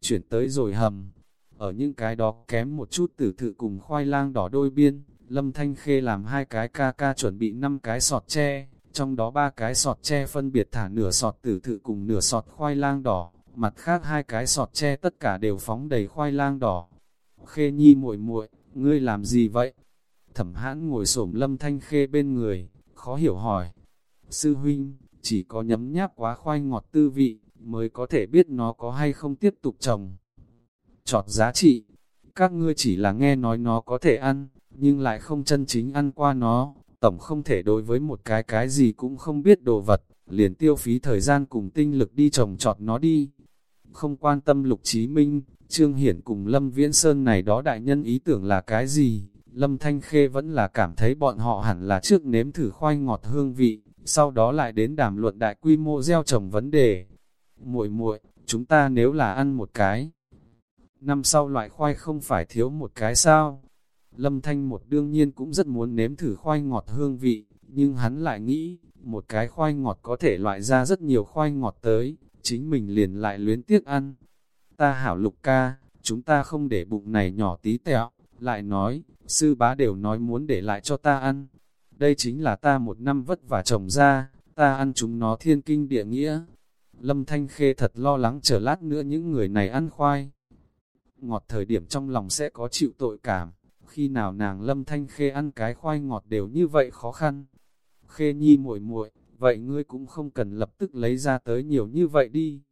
Chuyển tới rồi hầm, ở những cái đó kém một chút tử thự cùng khoai lang đỏ đôi biên, Lâm Thanh Khê làm hai cái ca ca chuẩn bị năm cái sọt tre, trong đó ba cái sọt tre phân biệt thả nửa sọt tử thự cùng nửa sọt khoai lang đỏ, mặt khác hai cái sọt tre tất cả đều phóng đầy khoai lang đỏ. Khê nhi muội muội, ngươi làm gì vậy? Thẩm hãn ngồi xổm lâm thanh khê bên người, khó hiểu hỏi. Sư huynh, chỉ có nhấm nháp quá khoai ngọt tư vị, mới có thể biết nó có hay không tiếp tục trồng. Chọt giá trị, các ngươi chỉ là nghe nói nó có thể ăn, nhưng lại không chân chính ăn qua nó, tổng không thể đối với một cái cái gì cũng không biết đồ vật, liền tiêu phí thời gian cùng tinh lực đi trồng trọt nó đi. Không quan tâm Lục Chí Minh, Trương Hiển cùng Lâm Viễn Sơn này đó đại nhân ý tưởng là cái gì, Lâm Thanh Khê vẫn là cảm thấy bọn họ hẳn là trước nếm thử khoai ngọt hương vị, sau đó lại đến đàm luận đại quy mô gieo trồng vấn đề. Muội muội, chúng ta nếu là ăn một cái, năm sau loại khoai không phải thiếu một cái sao? Lâm Thanh một đương nhiên cũng rất muốn nếm thử khoai ngọt hương vị, nhưng hắn lại nghĩ, một cái khoai ngọt có thể loại ra rất nhiều khoai ngọt tới, chính mình liền lại luyến tiếc ăn. Ta hảo lục ca, chúng ta không để bụng này nhỏ tí tẹo, lại nói, sư bá đều nói muốn để lại cho ta ăn. Đây chính là ta một năm vất vả trồng ra, ta ăn chúng nó thiên kinh địa nghĩa. Lâm Thanh Khê thật lo lắng chờ lát nữa những người này ăn khoai. Ngọt thời điểm trong lòng sẽ có chịu tội cảm, khi nào nàng lâm thanh khê ăn cái khoai ngọt đều như vậy khó khăn. Khê nhi muội muội, vậy ngươi cũng không cần lập tức lấy ra tới nhiều như vậy đi.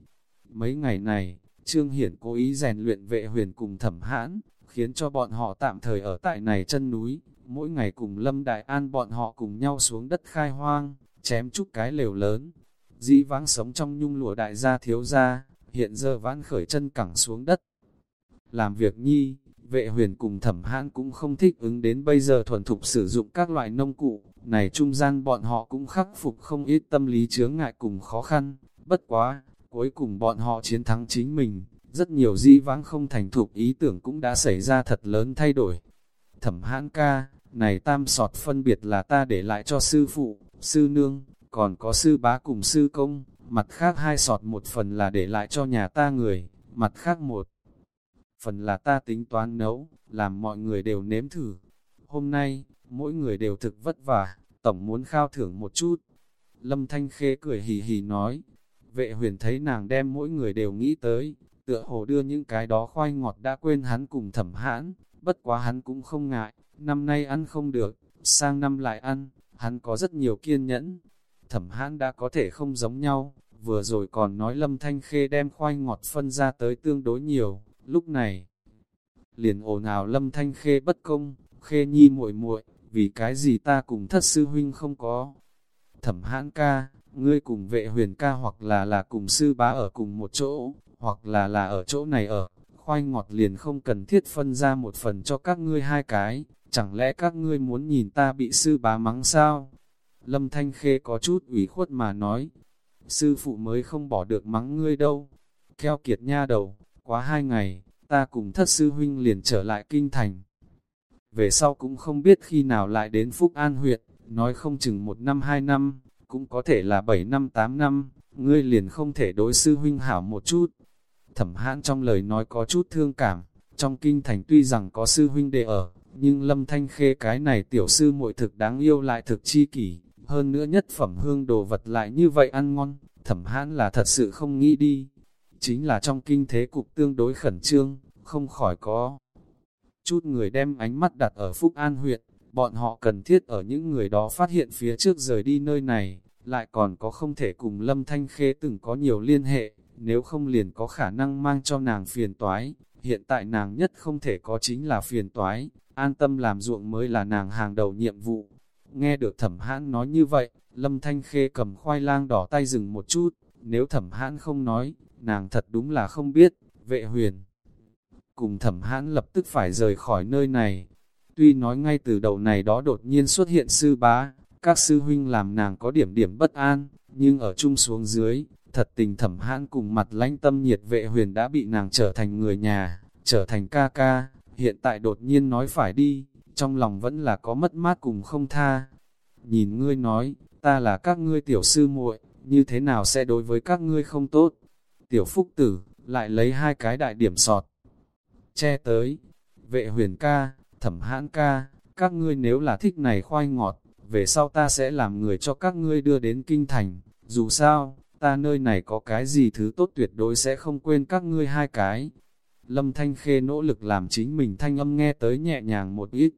Mấy ngày này, Trương Hiển cố ý rèn luyện vệ huyền cùng thẩm hãn, khiến cho bọn họ tạm thời ở tại này chân núi, mỗi ngày cùng Lâm Đại An bọn họ cùng nhau xuống đất khai hoang, chém chút cái lều lớn. Dĩ vãng sống trong nhung lụa đại gia thiếu gia, hiện giờ vãn khởi chân cẳng xuống đất. Làm việc nhi, Vệ huyền cùng thẩm hãn cũng không thích ứng đến bây giờ thuần thục sử dụng các loại nông cụ, này trung gian bọn họ cũng khắc phục không ít tâm lý chướng ngại cùng khó khăn, bất quá, cuối cùng bọn họ chiến thắng chính mình, rất nhiều dĩ vãng không thành thục ý tưởng cũng đã xảy ra thật lớn thay đổi. Thẩm hãn ca, này tam sọt phân biệt là ta để lại cho sư phụ, sư nương, còn có sư bá cùng sư công, mặt khác hai sọt một phần là để lại cho nhà ta người, mặt khác một phần là ta tính toán nấu, làm mọi người đều nếm thử. Hôm nay, mỗi người đều thực vất vả, tổng muốn khao thưởng một chút. Lâm Thanh Khê cười hì hì nói, vệ huyền thấy nàng đem mỗi người đều nghĩ tới, tựa hồ đưa những cái đó khoai ngọt đã quên hắn cùng thẩm hãn, bất quá hắn cũng không ngại, năm nay ăn không được, sang năm lại ăn, hắn có rất nhiều kiên nhẫn. Thẩm hãn đã có thể không giống nhau, vừa rồi còn nói Lâm Thanh Khê đem khoai ngọt phân ra tới tương đối nhiều, Lúc này, liền ồn ào lâm thanh khê bất công, khê nhi muội muội vì cái gì ta cùng thất sư huynh không có. Thẩm hãn ca, ngươi cùng vệ huyền ca hoặc là là cùng sư bá ở cùng một chỗ, hoặc là là ở chỗ này ở, khoai ngọt liền không cần thiết phân ra một phần cho các ngươi hai cái, chẳng lẽ các ngươi muốn nhìn ta bị sư bá mắng sao? Lâm Thanh Khê có chút ủy khuất mà nói, sư phụ mới không bỏ được mắng ngươi đâu. Keo kiệt nha đầu, quá hai ngày, ta cùng thất sư huynh liền trở lại kinh thành. Về sau cũng không biết khi nào lại đến Phúc An huyện, nói không chừng một năm hai năm, cũng có thể là bảy năm tám năm, ngươi liền không thể đối sư huynh hảo một chút. Thẩm hãn trong lời nói có chút thương cảm, trong kinh thành tuy rằng có sư huynh đệ ở, nhưng lâm thanh khê cái này tiểu sư muội thực đáng yêu lại thực chi kỷ, hơn nữa nhất phẩm hương đồ vật lại như vậy ăn ngon, thẩm hãn là thật sự không nghĩ đi. Chính là trong kinh thế cục tương đối khẩn trương, không khỏi có. Chút người đem ánh mắt đặt ở Phúc An huyện, bọn họ cần thiết ở những người đó phát hiện phía trước rời đi nơi này, lại còn có không thể cùng Lâm Thanh Khê từng có nhiều liên hệ, nếu không liền có khả năng mang cho nàng phiền toái. Hiện tại nàng nhất không thể có chính là phiền toái, an tâm làm ruộng mới là nàng hàng đầu nhiệm vụ. Nghe được thẩm hãn nói như vậy, Lâm Thanh Khê cầm khoai lang đỏ tay dừng một chút, nếu thẩm hãn không nói, nàng thật đúng là không biết, vệ huyền. Cùng thẩm hãn lập tức phải rời khỏi nơi này. Tuy nói ngay từ đầu này đó đột nhiên xuất hiện sư bá, các sư huynh làm nàng có điểm điểm bất an, nhưng ở chung xuống dưới, thật tình thẩm hãn cùng mặt lãnh tâm nhiệt vệ huyền đã bị nàng trở thành người nhà, trở thành ca ca, hiện tại đột nhiên nói phải đi, trong lòng vẫn là có mất mát cùng không tha. Nhìn ngươi nói, ta là các ngươi tiểu sư muội, như thế nào sẽ đối với các ngươi không tốt? Tiểu phúc tử, lại lấy hai cái đại điểm sọt. Che tới, vệ huyền ca, thẩm hãn ca, các ngươi nếu là thích này khoai ngọt, về sau ta sẽ làm người cho các ngươi đưa đến kinh thành. Dù sao, ta nơi này có cái gì thứ tốt tuyệt đối sẽ không quên các ngươi hai cái. Lâm Thanh Khê nỗ lực làm chính mình thanh âm nghe tới nhẹ nhàng một ít.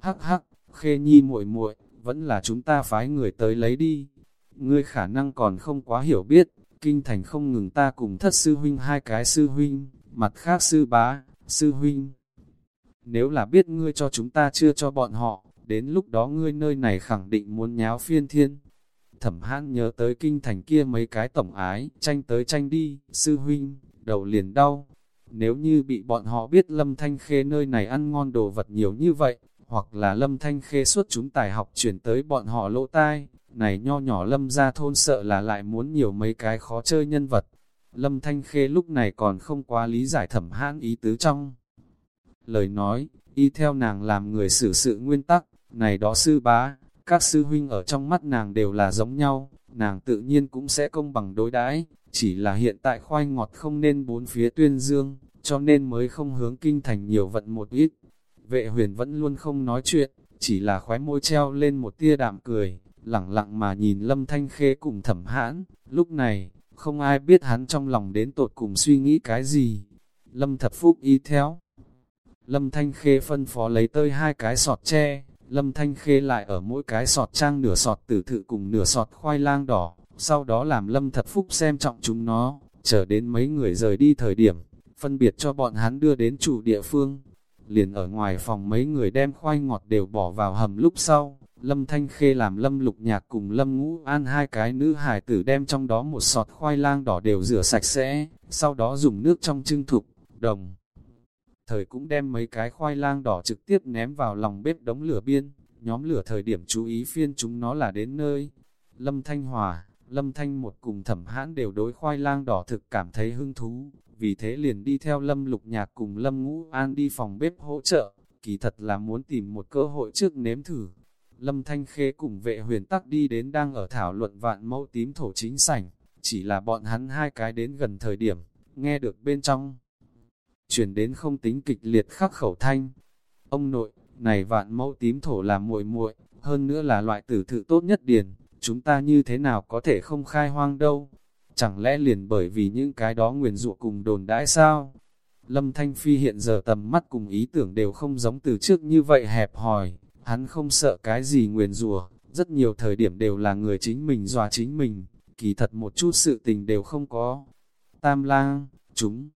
Hắc hắc, Khê Nhi muội muội, vẫn là chúng ta phái người tới lấy đi. Ngươi khả năng còn không quá hiểu biết, kinh thành không ngừng ta cùng thất sư huynh hai cái sư huynh, mặt khác sư bá, sư huynh. Nếu là biết ngươi cho chúng ta chưa cho bọn họ, đến lúc đó ngươi nơi này khẳng định muốn nháo phiên thiên. Thẩm hãn nhớ tới kinh thành kia mấy cái tổng ái, tranh tới tranh đi, sư huynh, đầu liền đau. Nếu như bị bọn họ biết lâm thanh khê nơi này ăn ngon đồ vật nhiều như vậy, hoặc là lâm thanh khê suốt chúng tài học chuyển tới bọn họ lỗ tai, này nho nhỏ lâm ra thôn sợ là lại muốn nhiều mấy cái khó chơi nhân vật. Lâm thanh khê lúc này còn không quá lý giải thẩm hãn ý tứ trong. Lời nói, y theo nàng làm người xử sự nguyên tắc, này đó sư bá, các sư huynh ở trong mắt nàng đều là giống nhau, nàng tự nhiên cũng sẽ công bằng đối đãi chỉ là hiện tại khoai ngọt không nên bốn phía tuyên dương, cho nên mới không hướng kinh thành nhiều vận một ít. Vệ huyền vẫn luôn không nói chuyện, chỉ là khóe môi treo lên một tia đạm cười, lặng lặng mà nhìn lâm thanh khê cùng thẩm hãn, lúc này, không ai biết hắn trong lòng đến tột cùng suy nghĩ cái gì. Lâm thập phúc y theo. Lâm thanh khê phân phó lấy tơi hai cái sọt tre, Lâm Thanh Khê lại ở mỗi cái sọt trang nửa sọt tử thự cùng nửa sọt khoai lang đỏ, sau đó làm Lâm Thật Phúc xem trọng chúng nó, chờ đến mấy người rời đi thời điểm, phân biệt cho bọn hắn đưa đến chủ địa phương. Liền ở ngoài phòng mấy người đem khoai ngọt đều bỏ vào hầm lúc sau, Lâm Thanh Khê làm Lâm Lục Nhạc cùng Lâm Ngũ An hai cái nữ hải tử đem trong đó một sọt khoai lang đỏ đều rửa sạch sẽ, sau đó dùng nước trong trưng thục, đồng thời cũng đem mấy cái khoai lang đỏ trực tiếp ném vào lòng bếp đống lửa biên, nhóm lửa thời điểm chú ý phiên chúng nó là đến nơi. Lâm Thanh Hòa, Lâm Thanh một cùng thẩm hãn đều đối khoai lang đỏ thực cảm thấy hứng thú, vì thế liền đi theo Lâm Lục Nhạc cùng Lâm Ngũ An đi phòng bếp hỗ trợ, kỳ thật là muốn tìm một cơ hội trước nếm thử. Lâm Thanh Khê cùng vệ huyền tắc đi đến đang ở thảo luận vạn mẫu tím thổ chính sảnh, chỉ là bọn hắn hai cái đến gần thời điểm, nghe được bên trong chuyển đến không tính kịch liệt khắc khẩu thanh. Ông nội, này vạn mẫu tím thổ là muội muội, hơn nữa là loại tử thự tốt nhất điền, chúng ta như thế nào có thể không khai hoang đâu? Chẳng lẽ liền bởi vì những cái đó nguyền rủa cùng đồn đãi sao? Lâm Thanh Phi hiện giờ tầm mắt cùng ý tưởng đều không giống từ trước như vậy hẹp hòi, hắn không sợ cái gì nguyền rủa, rất nhiều thời điểm đều là người chính mình dọa chính mình, kỳ thật một chút sự tình đều không có. Tam lang, chúng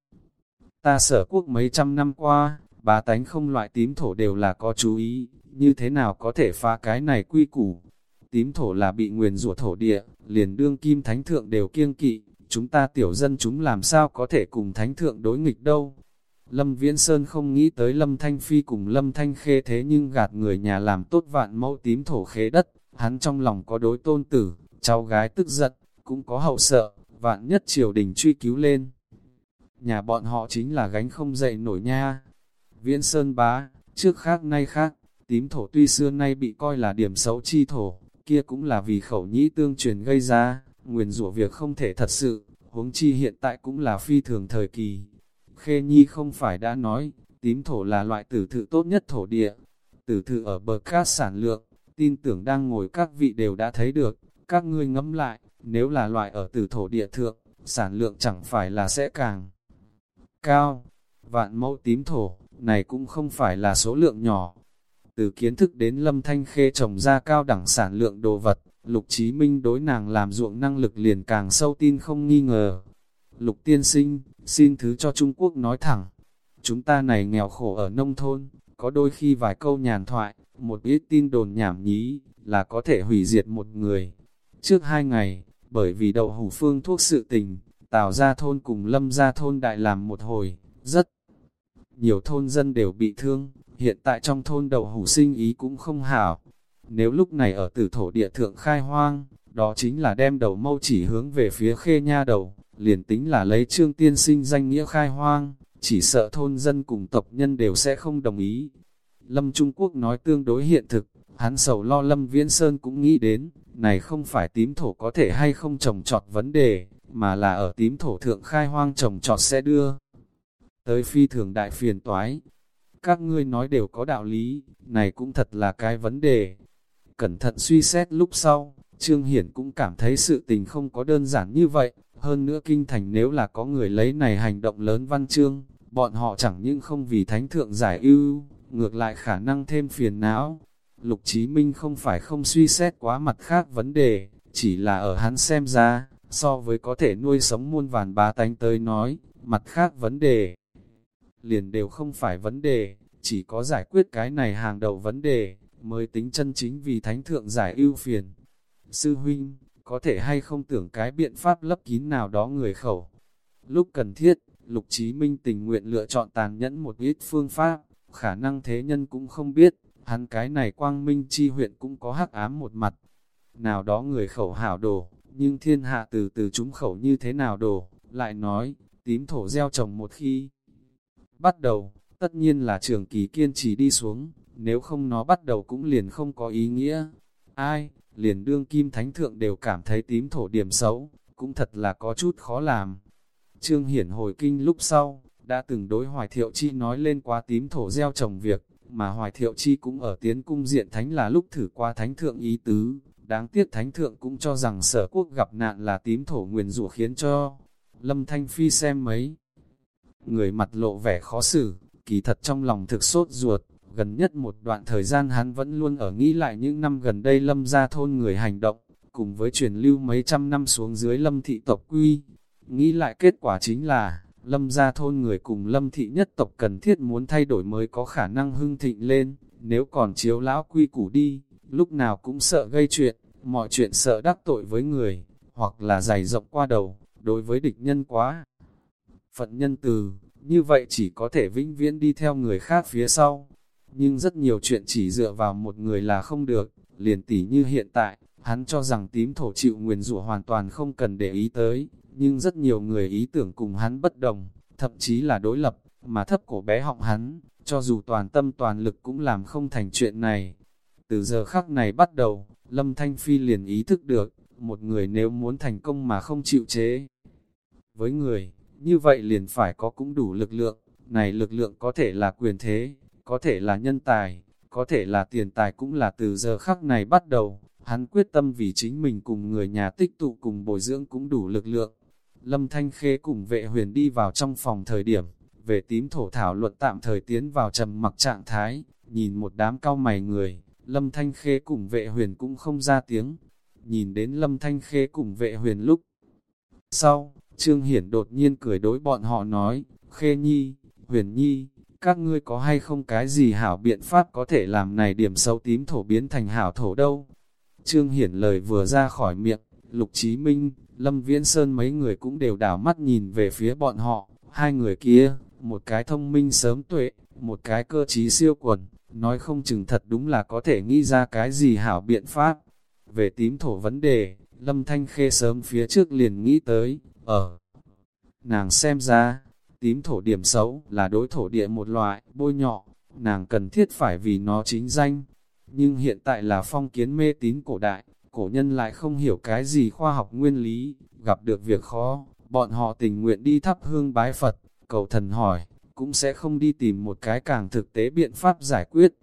Ta sở quốc mấy trăm năm qua, bá tánh không loại tím thổ đều là có chú ý, như thế nào có thể phá cái này quy củ. Tím thổ là bị nguyền rủa thổ địa, liền đương kim thánh thượng đều kiêng kỵ, chúng ta tiểu dân chúng làm sao có thể cùng thánh thượng đối nghịch đâu. Lâm Viễn Sơn không nghĩ tới Lâm Thanh Phi cùng Lâm Thanh Khê thế nhưng gạt người nhà làm tốt vạn mẫu tím thổ khế đất, hắn trong lòng có đối tôn tử, cháu gái tức giận, cũng có hậu sợ, vạn nhất triều đình truy cứu lên. Nhà bọn họ chính là gánh không dậy nổi nha. Viễn Sơn bá, trước khác nay khác, tím thổ tuy xưa nay bị coi là điểm xấu chi thổ, kia cũng là vì khẩu nhĩ tương truyền gây ra, nguyền rủa việc không thể thật sự, huống chi hiện tại cũng là phi thường thời kỳ. Khê Nhi không phải đã nói, tím thổ là loại tử thự tốt nhất thổ địa. Tử thự ở bờ cát sản lượng, tin tưởng đang ngồi các vị đều đã thấy được, các ngươi ngẫm lại, nếu là loại ở tử thổ địa thượng, sản lượng chẳng phải là sẽ càng cao. Vạn mẫu tím thổ, này cũng không phải là số lượng nhỏ. Từ kiến thức đến lâm thanh khê trồng ra cao đẳng sản lượng đồ vật, Lục Chí Minh đối nàng làm ruộng năng lực liền càng sâu tin không nghi ngờ. Lục tiên sinh, xin thứ cho Trung Quốc nói thẳng. Chúng ta này nghèo khổ ở nông thôn, có đôi khi vài câu nhàn thoại, một ít tin đồn nhảm nhí, là có thể hủy diệt một người. Trước hai ngày, bởi vì đậu hủ phương thuốc sự tình, Tào ra thôn cùng Lâm ra thôn đại làm một hồi, rất nhiều thôn dân đều bị thương, hiện tại trong thôn đậu hủ sinh ý cũng không hảo. Nếu lúc này ở tử thổ địa thượng khai hoang, đó chính là đem đầu mâu chỉ hướng về phía khê nha đầu, liền tính là lấy trương tiên sinh danh nghĩa khai hoang, chỉ sợ thôn dân cùng tộc nhân đều sẽ không đồng ý. Lâm Trung Quốc nói tương đối hiện thực, hắn sầu lo Lâm Viễn Sơn cũng nghĩ đến, này không phải tím thổ có thể hay không trồng trọt vấn đề, mà là ở tím thổ thượng khai hoang trồng trọt sẽ đưa. Tới phi thường đại phiền toái, các ngươi nói đều có đạo lý, này cũng thật là cái vấn đề. Cẩn thận suy xét lúc sau, Trương Hiển cũng cảm thấy sự tình không có đơn giản như vậy, hơn nữa kinh thành nếu là có người lấy này hành động lớn văn chương, bọn họ chẳng những không vì thánh thượng giải ưu, ngược lại khả năng thêm phiền não. Lục Chí Minh không phải không suy xét quá mặt khác vấn đề, chỉ là ở hắn xem ra, so với có thể nuôi sống muôn vàn bá tánh tới nói, mặt khác vấn đề liền đều không phải vấn đề, chỉ có giải quyết cái này hàng đầu vấn đề, mới tính chân chính vì thánh thượng giải ưu phiền. Sư huynh, có thể hay không tưởng cái biện pháp lấp kín nào đó người khẩu. Lúc cần thiết, Lục Chí Minh tình nguyện lựa chọn tàn nhẫn một ít phương pháp, khả năng thế nhân cũng không biết, hắn cái này quang minh chi huyện cũng có hắc ám một mặt. Nào đó người khẩu hảo đồ, nhưng thiên hạ từ từ chúng khẩu như thế nào đồ, lại nói, tím thổ gieo trồng một khi bắt đầu, tất nhiên là trường kỳ kiên trì đi xuống, nếu không nó bắt đầu cũng liền không có ý nghĩa. Ai, liền đương kim thánh thượng đều cảm thấy tím thổ điểm xấu, cũng thật là có chút khó làm. Trương Hiển hồi kinh lúc sau, đã từng đối Hoài Thiệu Chi nói lên quá tím thổ gieo trồng việc, mà Hoài Thiệu Chi cũng ở tiến cung diện thánh là lúc thử qua thánh thượng ý tứ, đáng tiếc thánh thượng cũng cho rằng sở quốc gặp nạn là tím thổ nguyền rủa khiến cho Lâm Thanh Phi xem mấy người mặt lộ vẻ khó xử, kỳ thật trong lòng thực sốt ruột, gần nhất một đoạn thời gian hắn vẫn luôn ở nghĩ lại những năm gần đây lâm ra thôn người hành động, cùng với truyền lưu mấy trăm năm xuống dưới lâm thị tộc quy. Nghĩ lại kết quả chính là, lâm gia thôn người cùng lâm thị nhất tộc cần thiết muốn thay đổi mới có khả năng hưng thịnh lên, nếu còn chiếu lão quy củ đi, lúc nào cũng sợ gây chuyện, mọi chuyện sợ đắc tội với người, hoặc là dày rộng qua đầu, đối với địch nhân quá. Phận nhân từ, như vậy chỉ có thể vĩnh viễn đi theo người khác phía sau. Nhưng rất nhiều chuyện chỉ dựa vào một người là không được, liền tỉ như hiện tại, hắn cho rằng tím thổ chịu nguyền rủa hoàn toàn không cần để ý tới, nhưng rất nhiều người ý tưởng cùng hắn bất đồng, thậm chí là đối lập, mà thấp cổ bé họng hắn, cho dù toàn tâm toàn lực cũng làm không thành chuyện này. Từ giờ khắc này bắt đầu, Lâm Thanh Phi liền ý thức được, một người nếu muốn thành công mà không chịu chế với người, như vậy liền phải có cũng đủ lực lượng, này lực lượng có thể là quyền thế, có thể là nhân tài, có thể là tiền tài cũng là từ giờ khắc này bắt đầu, hắn quyết tâm vì chính mình cùng người nhà tích tụ cùng bồi dưỡng cũng đủ lực lượng. Lâm Thanh Khê cùng vệ huyền đi vào trong phòng thời điểm, về tím thổ thảo luận tạm thời tiến vào trầm mặc trạng thái, nhìn một đám cao mày người, Lâm Thanh Khê cùng vệ huyền cũng không ra tiếng. Nhìn đến Lâm Thanh Khê cùng vệ huyền lúc sau, Trương Hiển đột nhiên cười đối bọn họ nói, Khê Nhi, Huyền Nhi, các ngươi có hay không cái gì hảo biện pháp có thể làm này điểm sâu tím thổ biến thành hảo thổ đâu. Trương Hiển lời vừa ra khỏi miệng, Lục Chí Minh, Lâm Viễn Sơn mấy người cũng đều đảo mắt nhìn về phía bọn họ, hai người kia, một cái thông minh sớm tuệ, một cái cơ trí siêu quần, nói không chừng thật đúng là có thể nghĩ ra cái gì hảo biện pháp. Về tím thổ vấn đề, Lâm Thanh Khê sớm phía trước liền nghĩ tới, ở nàng xem ra, tím thổ điểm xấu là đối thổ địa một loại, bôi nhọ, nàng cần thiết phải vì nó chính danh. Nhưng hiện tại là phong kiến mê tín cổ đại, cổ nhân lại không hiểu cái gì khoa học nguyên lý, gặp được việc khó, bọn họ tình nguyện đi thắp hương bái Phật, cầu thần hỏi, cũng sẽ không đi tìm một cái càng thực tế biện pháp giải quyết.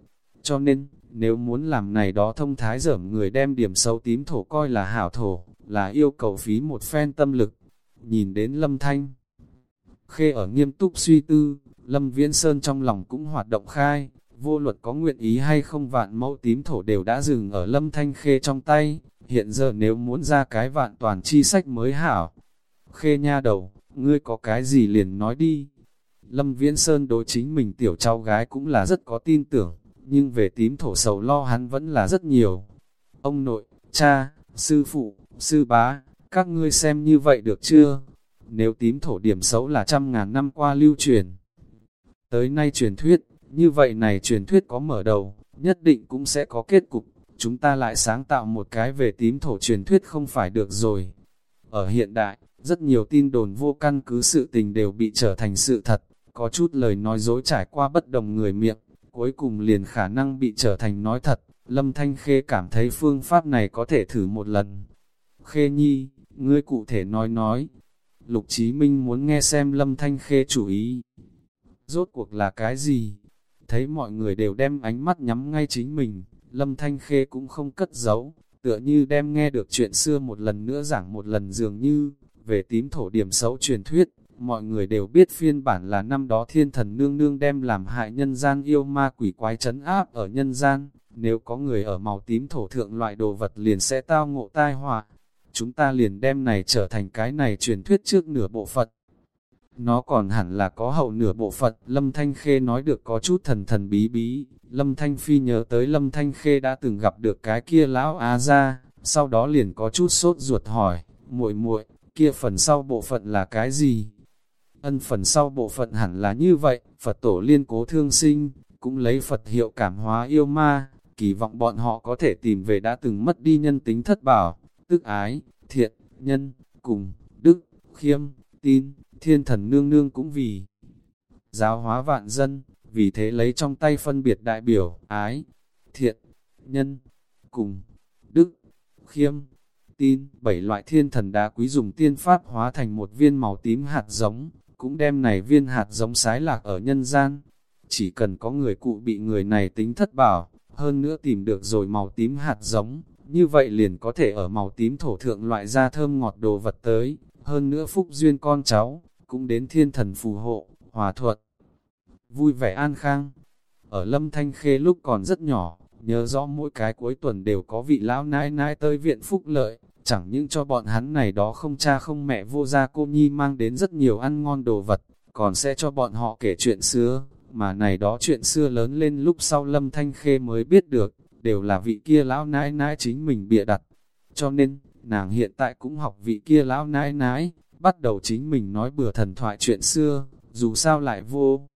Cho nên, nếu muốn làm này đó thông thái dởm người đem điểm sâu tím thổ coi là hảo thổ, là yêu cầu phí một phen tâm lực. Nhìn đến lâm thanh, khê ở nghiêm túc suy tư, lâm viễn sơn trong lòng cũng hoạt động khai, vô luật có nguyện ý hay không vạn mẫu tím thổ đều đã dừng ở lâm thanh khê trong tay, hiện giờ nếu muốn ra cái vạn toàn chi sách mới hảo. Khê nha đầu, ngươi có cái gì liền nói đi. Lâm Viễn Sơn đối chính mình tiểu cháu gái cũng là rất có tin tưởng, nhưng về tím thổ sầu lo hắn vẫn là rất nhiều. Ông nội, cha, sư phụ, sư bá, các ngươi xem như vậy được chưa? Nếu tím thổ điểm xấu là trăm ngàn năm qua lưu truyền, tới nay truyền thuyết, như vậy này truyền thuyết có mở đầu, nhất định cũng sẽ có kết cục, chúng ta lại sáng tạo một cái về tím thổ truyền thuyết không phải được rồi. Ở hiện đại, rất nhiều tin đồn vô căn cứ sự tình đều bị trở thành sự thật, có chút lời nói dối trải qua bất đồng người miệng, cuối cùng liền khả năng bị trở thành nói thật. Lâm Thanh Khê cảm thấy phương pháp này có thể thử một lần. Khê Nhi, ngươi cụ thể nói nói. Lục Chí Minh muốn nghe xem Lâm Thanh Khê chủ ý. Rốt cuộc là cái gì? Thấy mọi người đều đem ánh mắt nhắm ngay chính mình, Lâm Thanh Khê cũng không cất giấu, tựa như đem nghe được chuyện xưa một lần nữa giảng một lần dường như, về tím thổ điểm xấu truyền thuyết, mọi người đều biết phiên bản là năm đó thiên thần nương nương đem làm hại nhân gian yêu ma quỷ quái chấn áp ở nhân gian, nếu có người ở màu tím thổ thượng loại đồ vật liền sẽ tao ngộ tai họa. Chúng ta liền đem này trở thành cái này truyền thuyết trước nửa bộ phận. Nó còn hẳn là có hậu nửa bộ phận, Lâm Thanh Khê nói được có chút thần thần bí bí. Lâm Thanh Phi nhớ tới Lâm Thanh Khê đã từng gặp được cái kia lão Á ra, sau đó liền có chút sốt ruột hỏi, muội muội kia phần sau bộ phận là cái gì? Ân phần sau bộ phận hẳn là như vậy, Phật tổ liên cố thương sinh, cũng lấy Phật hiệu cảm hóa yêu ma, kỳ vọng bọn họ có thể tìm về đã từng mất đi nhân tính thất bảo, tức ái, thiện, nhân, cùng, đức, khiêm, tin, thiên thần nương nương cũng vì giáo hóa vạn dân, vì thế lấy trong tay phân biệt đại biểu, ái, thiện, nhân, cùng, đức, khiêm, tin, bảy loại thiên thần đá quý dùng tiên pháp hóa thành một viên màu tím hạt giống, cũng đem này viên hạt giống sái lạc ở nhân gian. Chỉ cần có người cụ bị người này tính thất bảo, hơn nữa tìm được rồi màu tím hạt giống, như vậy liền có thể ở màu tím thổ thượng loại ra thơm ngọt đồ vật tới, hơn nữa phúc duyên con cháu, cũng đến thiên thần phù hộ, hòa thuận, vui vẻ an khang. Ở Lâm Thanh Khê lúc còn rất nhỏ, nhớ rõ mỗi cái cuối tuần đều có vị lão nãi nãi tới viện phúc lợi, chẳng những cho bọn hắn này đó không cha không mẹ vô gia cô nhi mang đến rất nhiều ăn ngon đồ vật, còn sẽ cho bọn họ kể chuyện xưa, mà này đó chuyện xưa lớn lên lúc sau Lâm Thanh Khê mới biết được, đều là vị kia lão nãi nãi chính mình bịa đặt. Cho nên, nàng hiện tại cũng học vị kia lão nãi nãi, bắt đầu chính mình nói bừa thần thoại chuyện xưa, dù sao lại vô.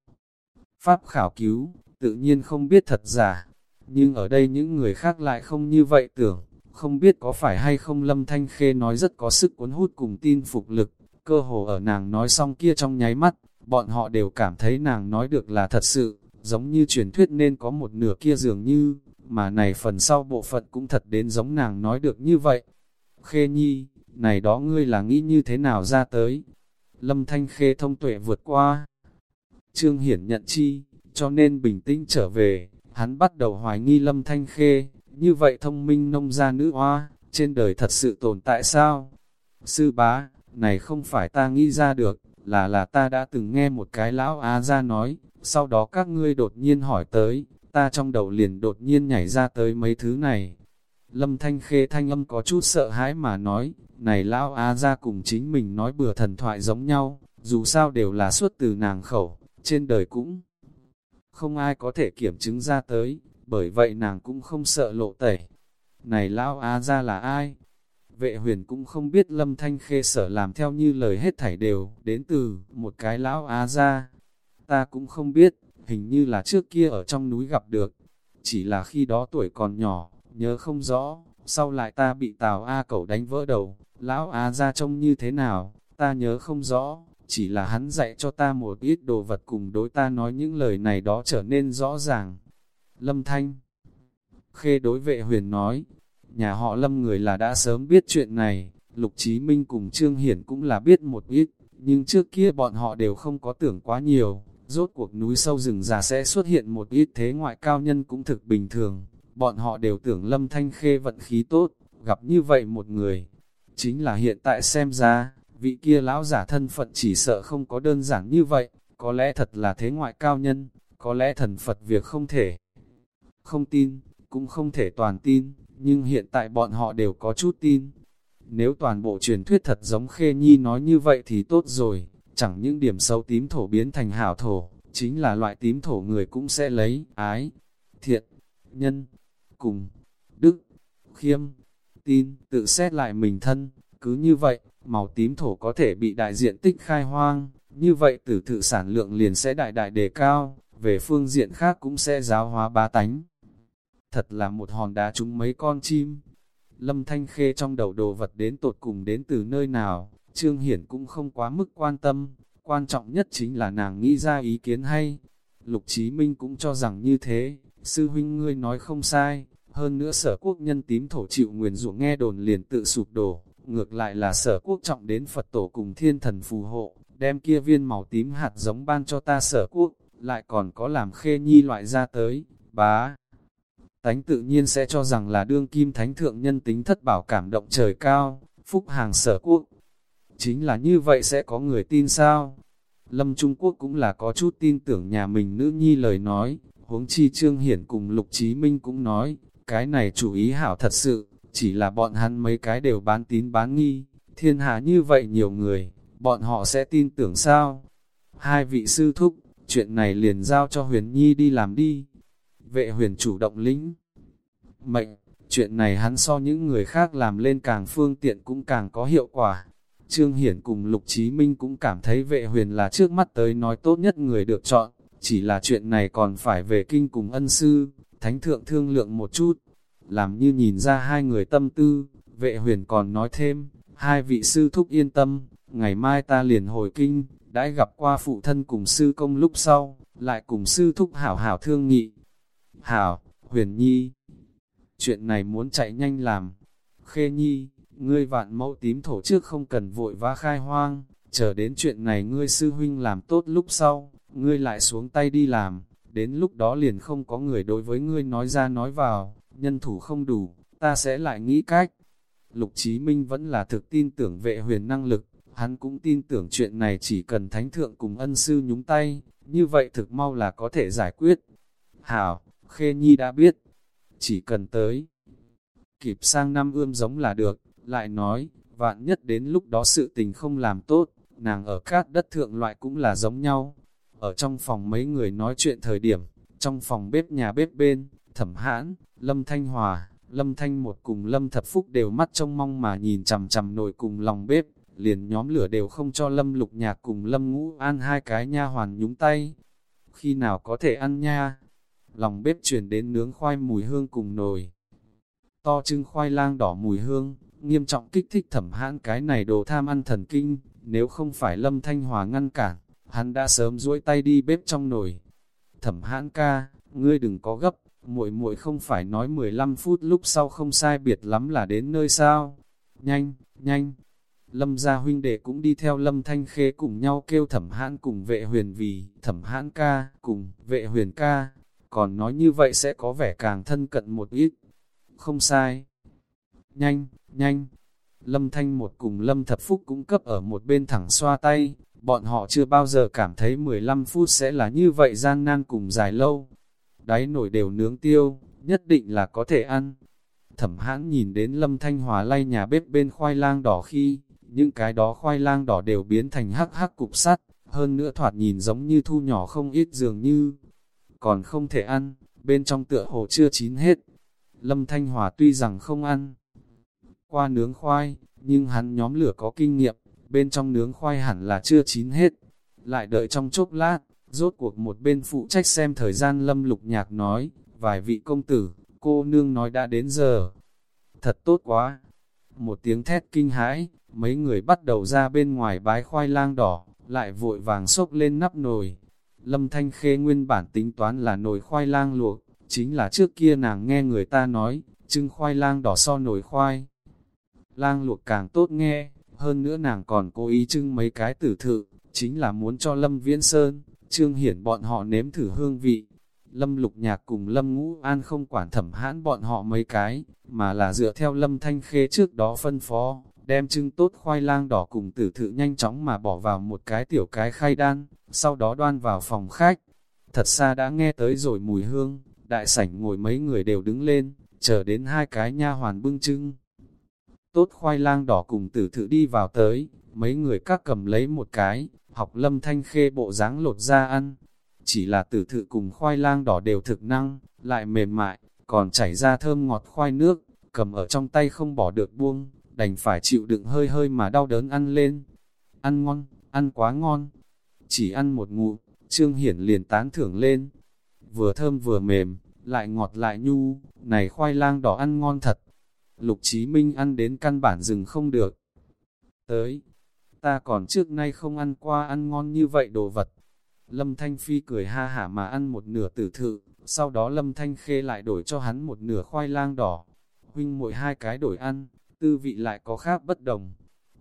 Pháp khảo cứu, tự nhiên không biết thật giả, nhưng ở đây những người khác lại không như vậy tưởng, không biết có phải hay không Lâm Thanh Khê nói rất có sức cuốn hút cùng tin phục lực, cơ hồ ở nàng nói xong kia trong nháy mắt, bọn họ đều cảm thấy nàng nói được là thật sự, giống như truyền thuyết nên có một nửa kia dường như, mà này phần sau bộ phận cũng thật đến giống nàng nói được như vậy. Khê Nhi, này đó ngươi là nghĩ như thế nào ra tới? Lâm Thanh Khê thông tuệ vượt qua. Trương Hiển nhận chi, cho nên bình tĩnh trở về, hắn bắt đầu hoài nghi Lâm Thanh Khê, như vậy thông minh nông gia nữ hoa, trên đời thật sự tồn tại sao? Sư bá, này không phải ta nghĩ ra được, là là ta đã từng nghe một cái lão á ra nói, sau đó các ngươi đột nhiên hỏi tới, ta trong đầu liền đột nhiên nhảy ra tới mấy thứ này. Lâm Thanh Khê thanh âm có chút sợ hãi mà nói, này lão á ra cùng chính mình nói bừa thần thoại giống nhau, dù sao đều là xuất từ nàng khẩu, trên đời cũng không ai có thể kiểm chứng ra tới, bởi vậy nàng cũng không sợ lộ tẩy. Này lão á ra là ai? Vệ huyền cũng không biết lâm thanh khê sở làm theo như lời hết thảy đều, đến từ một cái lão á ra. ta cũng không biết, hình như là trước kia ở trong núi gặp được. Chỉ là khi đó tuổi còn nhỏ, nhớ không rõ, sau lại ta bị Tào A cẩu đánh vỡ đầu, lão á ra trông như thế nào, ta nhớ không rõ, chỉ là hắn dạy cho ta một ít đồ vật cùng đối ta nói những lời này đó trở nên rõ ràng. Lâm Thanh Khê đối vệ huyền nói, nhà họ Lâm người là đã sớm biết chuyện này, Lục Chí Minh cùng Trương Hiển cũng là biết một ít, nhưng trước kia bọn họ đều không có tưởng quá nhiều, rốt cuộc núi sâu rừng già sẽ xuất hiện một ít thế ngoại cao nhân cũng thực bình thường, bọn họ đều tưởng Lâm Thanh Khê vận khí tốt, gặp như vậy một người. Chính là hiện tại xem ra, vị kia lão giả thân phận chỉ sợ không có đơn giản như vậy, có lẽ thật là thế ngoại cao nhân, có lẽ thần Phật việc không thể. Không tin, cũng không thể toàn tin, nhưng hiện tại bọn họ đều có chút tin. Nếu toàn bộ truyền thuyết thật giống Khê Nhi nói như vậy thì tốt rồi, chẳng những điểm sâu tím thổ biến thành hảo thổ, chính là loại tím thổ người cũng sẽ lấy, ái, thiện, nhân, cùng, đức, khiêm, tin, tự xét lại mình thân, cứ như vậy, màu tím thổ có thể bị đại diện tích khai hoang, như vậy tử thự sản lượng liền sẽ đại đại đề cao, về phương diện khác cũng sẽ giáo hóa ba tánh. Thật là một hòn đá trúng mấy con chim. Lâm Thanh Khê trong đầu đồ vật đến tột cùng đến từ nơi nào, Trương Hiển cũng không quá mức quan tâm, quan trọng nhất chính là nàng nghĩ ra ý kiến hay. Lục Chí Minh cũng cho rằng như thế, sư huynh ngươi nói không sai, hơn nữa sở quốc nhân tím thổ chịu nguyền rủa nghe đồn liền tự sụp đổ, ngược lại là sở quốc trọng đến Phật tổ cùng thiên thần phù hộ, đem kia viên màu tím hạt giống ban cho ta sở quốc, lại còn có làm khê nhi loại ra tới, bá. Tánh tự nhiên sẽ cho rằng là đương kim thánh thượng nhân tính thất bảo cảm động trời cao, phúc hàng sở quốc. Chính là như vậy sẽ có người tin sao? Lâm Trung Quốc cũng là có chút tin tưởng nhà mình nữ nhi lời nói, huống chi Trương Hiển cùng Lục Chí Minh cũng nói, cái này chủ ý hảo thật sự, chỉ là bọn hắn mấy cái đều bán tín bán nghi, thiên hạ như vậy nhiều người, bọn họ sẽ tin tưởng sao? Hai vị sư thúc, chuyện này liền giao cho huyền nhi đi làm đi. Vệ huyền chủ động lĩnh. Mệnh, chuyện này hắn so những người khác làm lên càng phương tiện cũng càng có hiệu quả. Trương Hiển cùng Lục Chí Minh cũng cảm thấy vệ huyền là trước mắt tới nói tốt nhất người được chọn, chỉ là chuyện này còn phải về kinh cùng ân sư, thánh thượng thương lượng một chút, làm như nhìn ra hai người tâm tư, vệ huyền còn nói thêm, hai vị sư thúc yên tâm, ngày mai ta liền hồi kinh, đã gặp qua phụ thân cùng sư công lúc sau, lại cùng sư thúc hảo hảo thương nghị. Hảo, huyền nhi, chuyện này muốn chạy nhanh làm. Khê nhi, ngươi vạn mẫu tím thổ trước không cần vội vã khai hoang, chờ đến chuyện này ngươi sư huynh làm tốt lúc sau, ngươi lại xuống tay đi làm, đến lúc đó liền không có người đối với ngươi nói ra nói vào, nhân thủ không đủ, ta sẽ lại nghĩ cách. Lục Chí Minh vẫn là thực tin tưởng vệ huyền năng lực, hắn cũng tin tưởng chuyện này chỉ cần thánh thượng cùng ân sư nhúng tay, như vậy thực mau là có thể giải quyết. Hảo, Khê Nhi đã biết, chỉ cần tới. Kịp sang năm ươm giống là được, lại nói, vạn nhất đến lúc đó sự tình không làm tốt, nàng ở cát đất thượng loại cũng là giống nhau. Ở trong phòng mấy người nói chuyện thời điểm, trong phòng bếp nhà bếp bên, thẩm hãn, lâm thanh hòa, lâm thanh một cùng lâm thập phúc đều mắt trông mong mà nhìn chằm chằm nồi cùng lòng bếp, liền nhóm lửa đều không cho lâm lục nhạc cùng lâm ngũ an hai cái nha hoàn nhúng tay. Khi nào có thể ăn nha? Lòng bếp chuyển đến nướng khoai mùi hương cùng nồi. To trưng khoai lang đỏ mùi hương, nghiêm trọng kích thích thẩm hãn cái này đồ tham ăn thần kinh, nếu không phải lâm thanh hòa ngăn cản, hắn đã sớm duỗi tay đi bếp trong nồi. Thẩm hãn ca, ngươi đừng có gấp, muội muội không phải nói 15 phút lúc sau không sai biệt lắm là đến nơi sao. Nhanh, nhanh. Lâm gia huynh đệ cũng đi theo Lâm Thanh Khê cùng nhau kêu thẩm hãn cùng vệ huyền vì thẩm hãn ca cùng vệ huyền ca. Còn nói như vậy sẽ có vẻ càng thân cận một ít. Không sai. Nhanh, nhanh. Lâm Thanh một cùng Lâm Thập Phúc cũng cấp ở một bên thẳng xoa tay, bọn họ chưa bao giờ cảm thấy 15 phút sẽ là như vậy gian nan cùng dài lâu. Đáy nổi đều nướng tiêu, nhất định là có thể ăn. Thẩm hãn nhìn đến Lâm Thanh Hòa lay nhà bếp bên khoai lang đỏ khi, những cái đó khoai lang đỏ đều biến thành hắc hắc cục sắt, hơn nữa thoạt nhìn giống như thu nhỏ không ít dường như. Còn không thể ăn, bên trong tựa hồ chưa chín hết. Lâm Thanh Hòa tuy rằng không ăn qua nướng khoai, nhưng hắn nhóm lửa có kinh nghiệm, bên trong nướng khoai hẳn là chưa chín hết. Lại đợi trong chốc lát, Rốt cuộc một bên phụ trách xem thời gian lâm lục nhạc nói, vài vị công tử, cô nương nói đã đến giờ. Thật tốt quá! Một tiếng thét kinh hãi, mấy người bắt đầu ra bên ngoài bái khoai lang đỏ, lại vội vàng xốc lên nắp nồi. Lâm Thanh Khê nguyên bản tính toán là nồi khoai lang luộc, chính là trước kia nàng nghe người ta nói, trưng khoai lang đỏ so nồi khoai. Lang luộc càng tốt nghe, hơn nữa nàng còn cố ý trưng mấy cái tử thự, chính là muốn cho Lâm Viễn Sơn, Trương Hiển bọn họ nếm thử hương vị. Lâm Lục Nhạc cùng Lâm Ngũ An không quản thẩm hãn bọn họ mấy cái, mà là dựa theo Lâm Thanh Khê trước đó phân phó, đem trưng tốt khoai lang đỏ cùng tử thự nhanh chóng mà bỏ vào một cái tiểu cái khay đan, sau đó đoan vào phòng khách. Thật xa đã nghe tới rồi mùi hương, đại sảnh ngồi mấy người đều đứng lên, chờ đến hai cái nha hoàn bưng trưng. Tốt khoai lang đỏ cùng tử thự đi vào tới, mấy người các cầm lấy một cái, học lâm thanh khê bộ dáng lột ra ăn. Chỉ là tử thự cùng khoai lang đỏ đều thực năng, lại mềm mại, còn chảy ra thơm ngọt khoai nước, cầm ở trong tay không bỏ được buông, đành phải chịu đựng hơi hơi mà đau đớn ăn lên. Ăn ngon, ăn quá ngon. Chỉ ăn một ngụ, Trương Hiển liền tán thưởng lên. Vừa thơm vừa mềm, lại ngọt lại nhu, này khoai lang đỏ ăn ngon thật. Lục Chí Minh ăn đến căn bản rừng không được. Tới, ta còn trước nay không ăn qua ăn ngon như vậy đồ vật. Lâm Thanh Phi cười ha hả mà ăn một nửa tử thự, sau đó Lâm Thanh Khê lại đổi cho hắn một nửa khoai lang đỏ. Huynh mỗi hai cái đổi ăn, tư vị lại có khác bất đồng.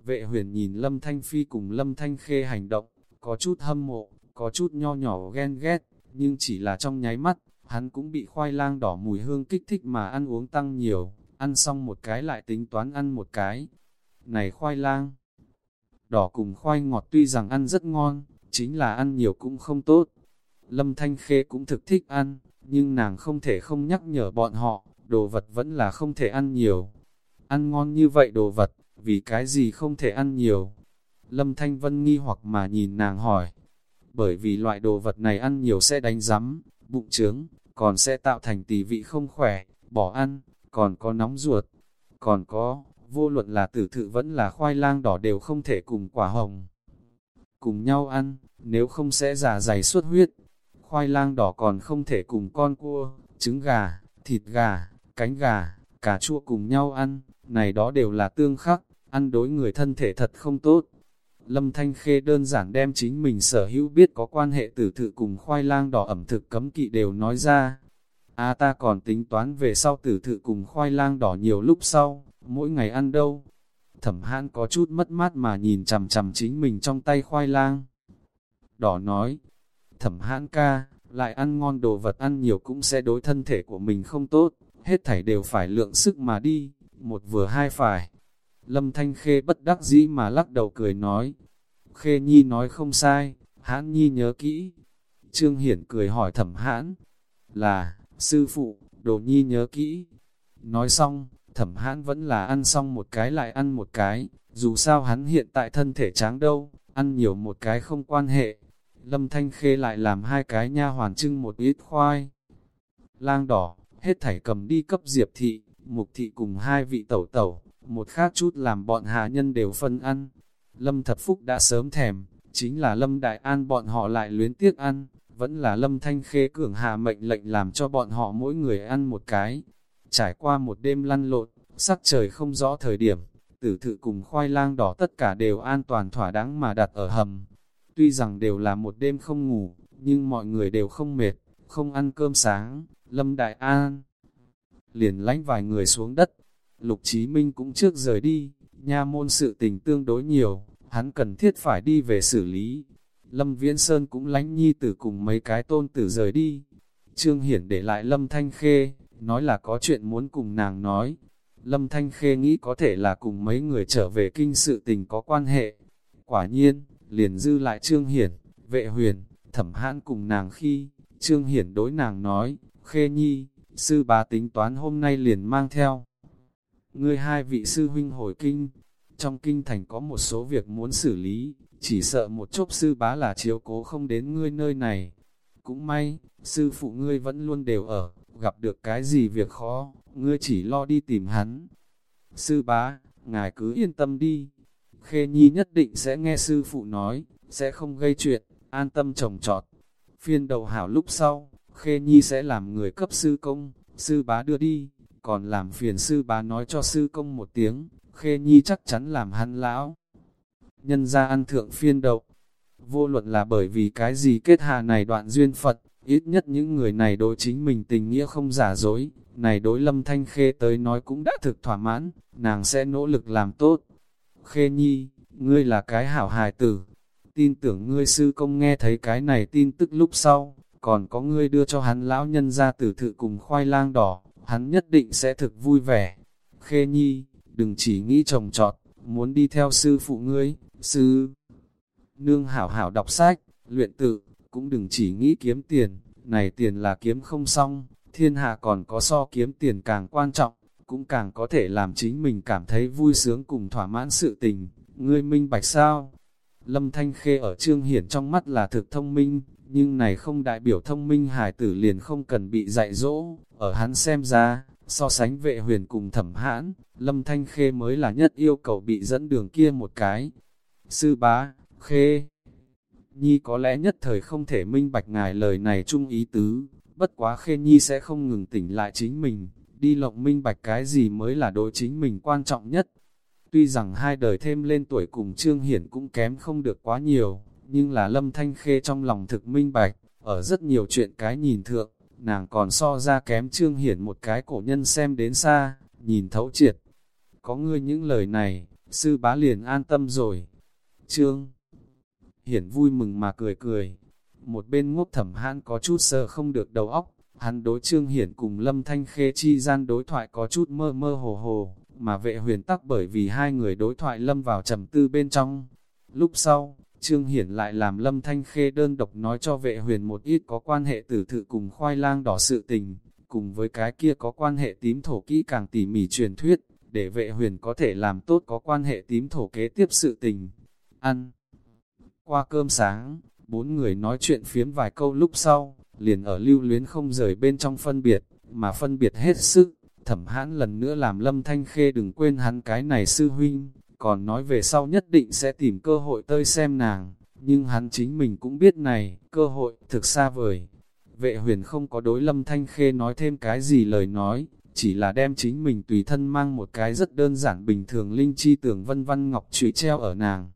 Vệ huyền nhìn Lâm Thanh Phi cùng Lâm Thanh Khê hành động, có chút hâm mộ, có chút nho nhỏ ghen ghét, nhưng chỉ là trong nháy mắt, hắn cũng bị khoai lang đỏ mùi hương kích thích mà ăn uống tăng nhiều, ăn xong một cái lại tính toán ăn một cái. Này khoai lang, đỏ cùng khoai ngọt tuy rằng ăn rất ngon, chính là ăn nhiều cũng không tốt. Lâm Thanh Khê cũng thực thích ăn, nhưng nàng không thể không nhắc nhở bọn họ, đồ vật vẫn là không thể ăn nhiều. Ăn ngon như vậy đồ vật, vì cái gì không thể ăn nhiều? Lâm Thanh Vân nghi hoặc mà nhìn nàng hỏi. Bởi vì loại đồ vật này ăn nhiều sẽ đánh rắm, bụng trướng, còn sẽ tạo thành tỷ vị không khỏe, bỏ ăn, còn có nóng ruột, còn có, vô luận là tử thự vẫn là khoai lang đỏ đều không thể cùng quả hồng. Cùng nhau ăn, nếu không sẽ giả dày suốt huyết. Khoai lang đỏ còn không thể cùng con cua, trứng gà, thịt gà, cánh gà, cà chua cùng nhau ăn, này đó đều là tương khắc, ăn đối người thân thể thật không tốt. Lâm Thanh Khê đơn giản đem chính mình sở hữu biết có quan hệ tử thự cùng khoai lang đỏ ẩm thực cấm kỵ đều nói ra. A ta còn tính toán về sau tử thự cùng khoai lang đỏ nhiều lúc sau, mỗi ngày ăn đâu. Thẩm hãn có chút mất mát mà nhìn chằm chằm chính mình trong tay khoai lang. Đỏ nói, thẩm hãn ca, lại ăn ngon đồ vật ăn nhiều cũng sẽ đối thân thể của mình không tốt, hết thảy đều phải lượng sức mà đi, một vừa hai phải. Lâm Thanh Khê bất đắc dĩ mà lắc đầu cười nói. Khê Nhi nói không sai, hãn Nhi nhớ kỹ. Trương Hiển cười hỏi thẩm hãn, là, sư phụ, đồ Nhi nhớ kỹ. Nói xong, thẩm hãn vẫn là ăn xong một cái lại ăn một cái, dù sao hắn hiện tại thân thể tráng đâu, ăn nhiều một cái không quan hệ. Lâm Thanh Khê lại làm hai cái nha hoàn trưng một ít khoai. Lang đỏ, hết thảy cầm đi cấp diệp thị, mục thị cùng hai vị tẩu tẩu, một khác chút làm bọn hạ nhân đều phân ăn. Lâm Thập Phúc đã sớm thèm, chính là Lâm Đại An bọn họ lại luyến tiếc ăn, vẫn là Lâm Thanh Khê cường hạ mệnh lệnh làm cho bọn họ mỗi người ăn một cái. Trải qua một đêm lăn lộn, sắc trời không rõ thời điểm, tử thự cùng khoai lang đỏ tất cả đều an toàn thỏa đáng mà đặt ở hầm. Tuy rằng đều là một đêm không ngủ, nhưng mọi người đều không mệt, không ăn cơm sáng, Lâm Đại An liền lánh vài người xuống đất, Lục Chí Minh cũng trước rời đi, nha môn sự tình tương đối nhiều, hắn cần thiết phải đi về xử lý. Lâm Viễn Sơn cũng lánh nhi tử cùng mấy cái tôn tử rời đi. Trương Hiển để lại Lâm Thanh Khê, nói là có chuyện muốn cùng nàng nói. Lâm Thanh Khê nghĩ có thể là cùng mấy người trở về kinh sự tình có quan hệ. Quả nhiên, liền dư lại Trương Hiển, vệ huyền, thẩm hãn cùng nàng khi, Trương Hiển đối nàng nói, Khê Nhi, sư bá tính toán hôm nay liền mang theo ngươi hai vị sư huynh hồi kinh, trong kinh thành có một số việc muốn xử lý, chỉ sợ một chốc sư bá là chiếu cố không đến ngươi nơi này. Cũng may, sư phụ ngươi vẫn luôn đều ở, gặp được cái gì việc khó, ngươi chỉ lo đi tìm hắn. Sư bá, ngài cứ yên tâm đi, Khê Nhi nhất định sẽ nghe sư phụ nói, sẽ không gây chuyện, an tâm trồng trọt. Phiên đầu hảo lúc sau, Khê Nhi sẽ làm người cấp sư công, sư bá đưa đi, còn làm phiền sư bá nói cho sư công một tiếng, Khê Nhi chắc chắn làm hắn lão. Nhân ra ăn thượng phiên đậu, vô luận là bởi vì cái gì kết hà này đoạn duyên Phật, ít nhất những người này đối chính mình tình nghĩa không giả dối, này đối lâm thanh khê tới nói cũng đã thực thỏa mãn, nàng sẽ nỗ lực làm tốt. Khê Nhi, ngươi là cái hảo hài tử, tin tưởng ngươi sư công nghe thấy cái này tin tức lúc sau, còn có ngươi đưa cho hắn lão nhân ra tử thự cùng khoai lang đỏ, hắn nhất định sẽ thực vui vẻ. Khê Nhi, đừng chỉ nghĩ trồng trọt, muốn đi theo sư phụ ngươi, sư nương hảo hảo đọc sách, luyện tự, cũng đừng chỉ nghĩ kiếm tiền, này tiền là kiếm không xong, thiên hạ còn có so kiếm tiền càng quan trọng, cũng càng có thể làm chính mình cảm thấy vui sướng cùng thỏa mãn sự tình, ngươi minh bạch sao? Lâm Thanh Khê ở Trương Hiển trong mắt là thực thông minh, nhưng này không đại biểu thông minh hài tử liền không cần bị dạy dỗ, ở hắn xem ra, so sánh vệ huyền cùng thẩm hãn, Lâm Thanh Khê mới là nhất yêu cầu bị dẫn đường kia một cái. Sư bá, Khê, Nhi có lẽ nhất thời không thể minh bạch ngài lời này chung ý tứ, bất quá Khê Nhi sẽ không ngừng tỉnh lại chính mình, đi lộng minh bạch cái gì mới là đối chính mình quan trọng nhất. Tuy rằng hai đời thêm lên tuổi cùng Trương Hiển cũng kém không được quá nhiều, nhưng là Lâm Thanh Khê trong lòng thực minh bạch, ở rất nhiều chuyện cái nhìn thượng, nàng còn so ra kém Trương Hiển một cái cổ nhân xem đến xa, nhìn thấu triệt. Có ngươi những lời này, sư bá liền an tâm rồi. Trương Hiển vui mừng mà cười cười. Một bên ngốc thẩm hãn có chút sợ không được đầu óc, hắn đối Trương Hiển cùng Lâm Thanh Khê chi gian đối thoại có chút mơ mơ hồ hồ, mà vệ huyền tắc bởi vì hai người đối thoại lâm vào trầm tư bên trong. Lúc sau, Trương Hiển lại làm Lâm Thanh Khê đơn độc nói cho vệ huyền một ít có quan hệ tử thự cùng khoai lang đỏ sự tình, cùng với cái kia có quan hệ tím thổ kỹ càng tỉ mỉ truyền thuyết, để vệ huyền có thể làm tốt có quan hệ tím thổ kế tiếp sự tình. Ăn Qua cơm sáng, bốn người nói chuyện phiếm vài câu lúc sau, liền ở lưu luyến không rời bên trong phân biệt, mà phân biệt hết sức. Thẩm hãn lần nữa làm lâm thanh khê đừng quên hắn cái này sư huynh, còn nói về sau nhất định sẽ tìm cơ hội tơi xem nàng, nhưng hắn chính mình cũng biết này, cơ hội thực xa vời. Vệ huyền không có đối lâm thanh khê nói thêm cái gì lời nói, chỉ là đem chính mình tùy thân mang một cái rất đơn giản bình thường linh chi tưởng vân văn ngọc trụy treo ở nàng.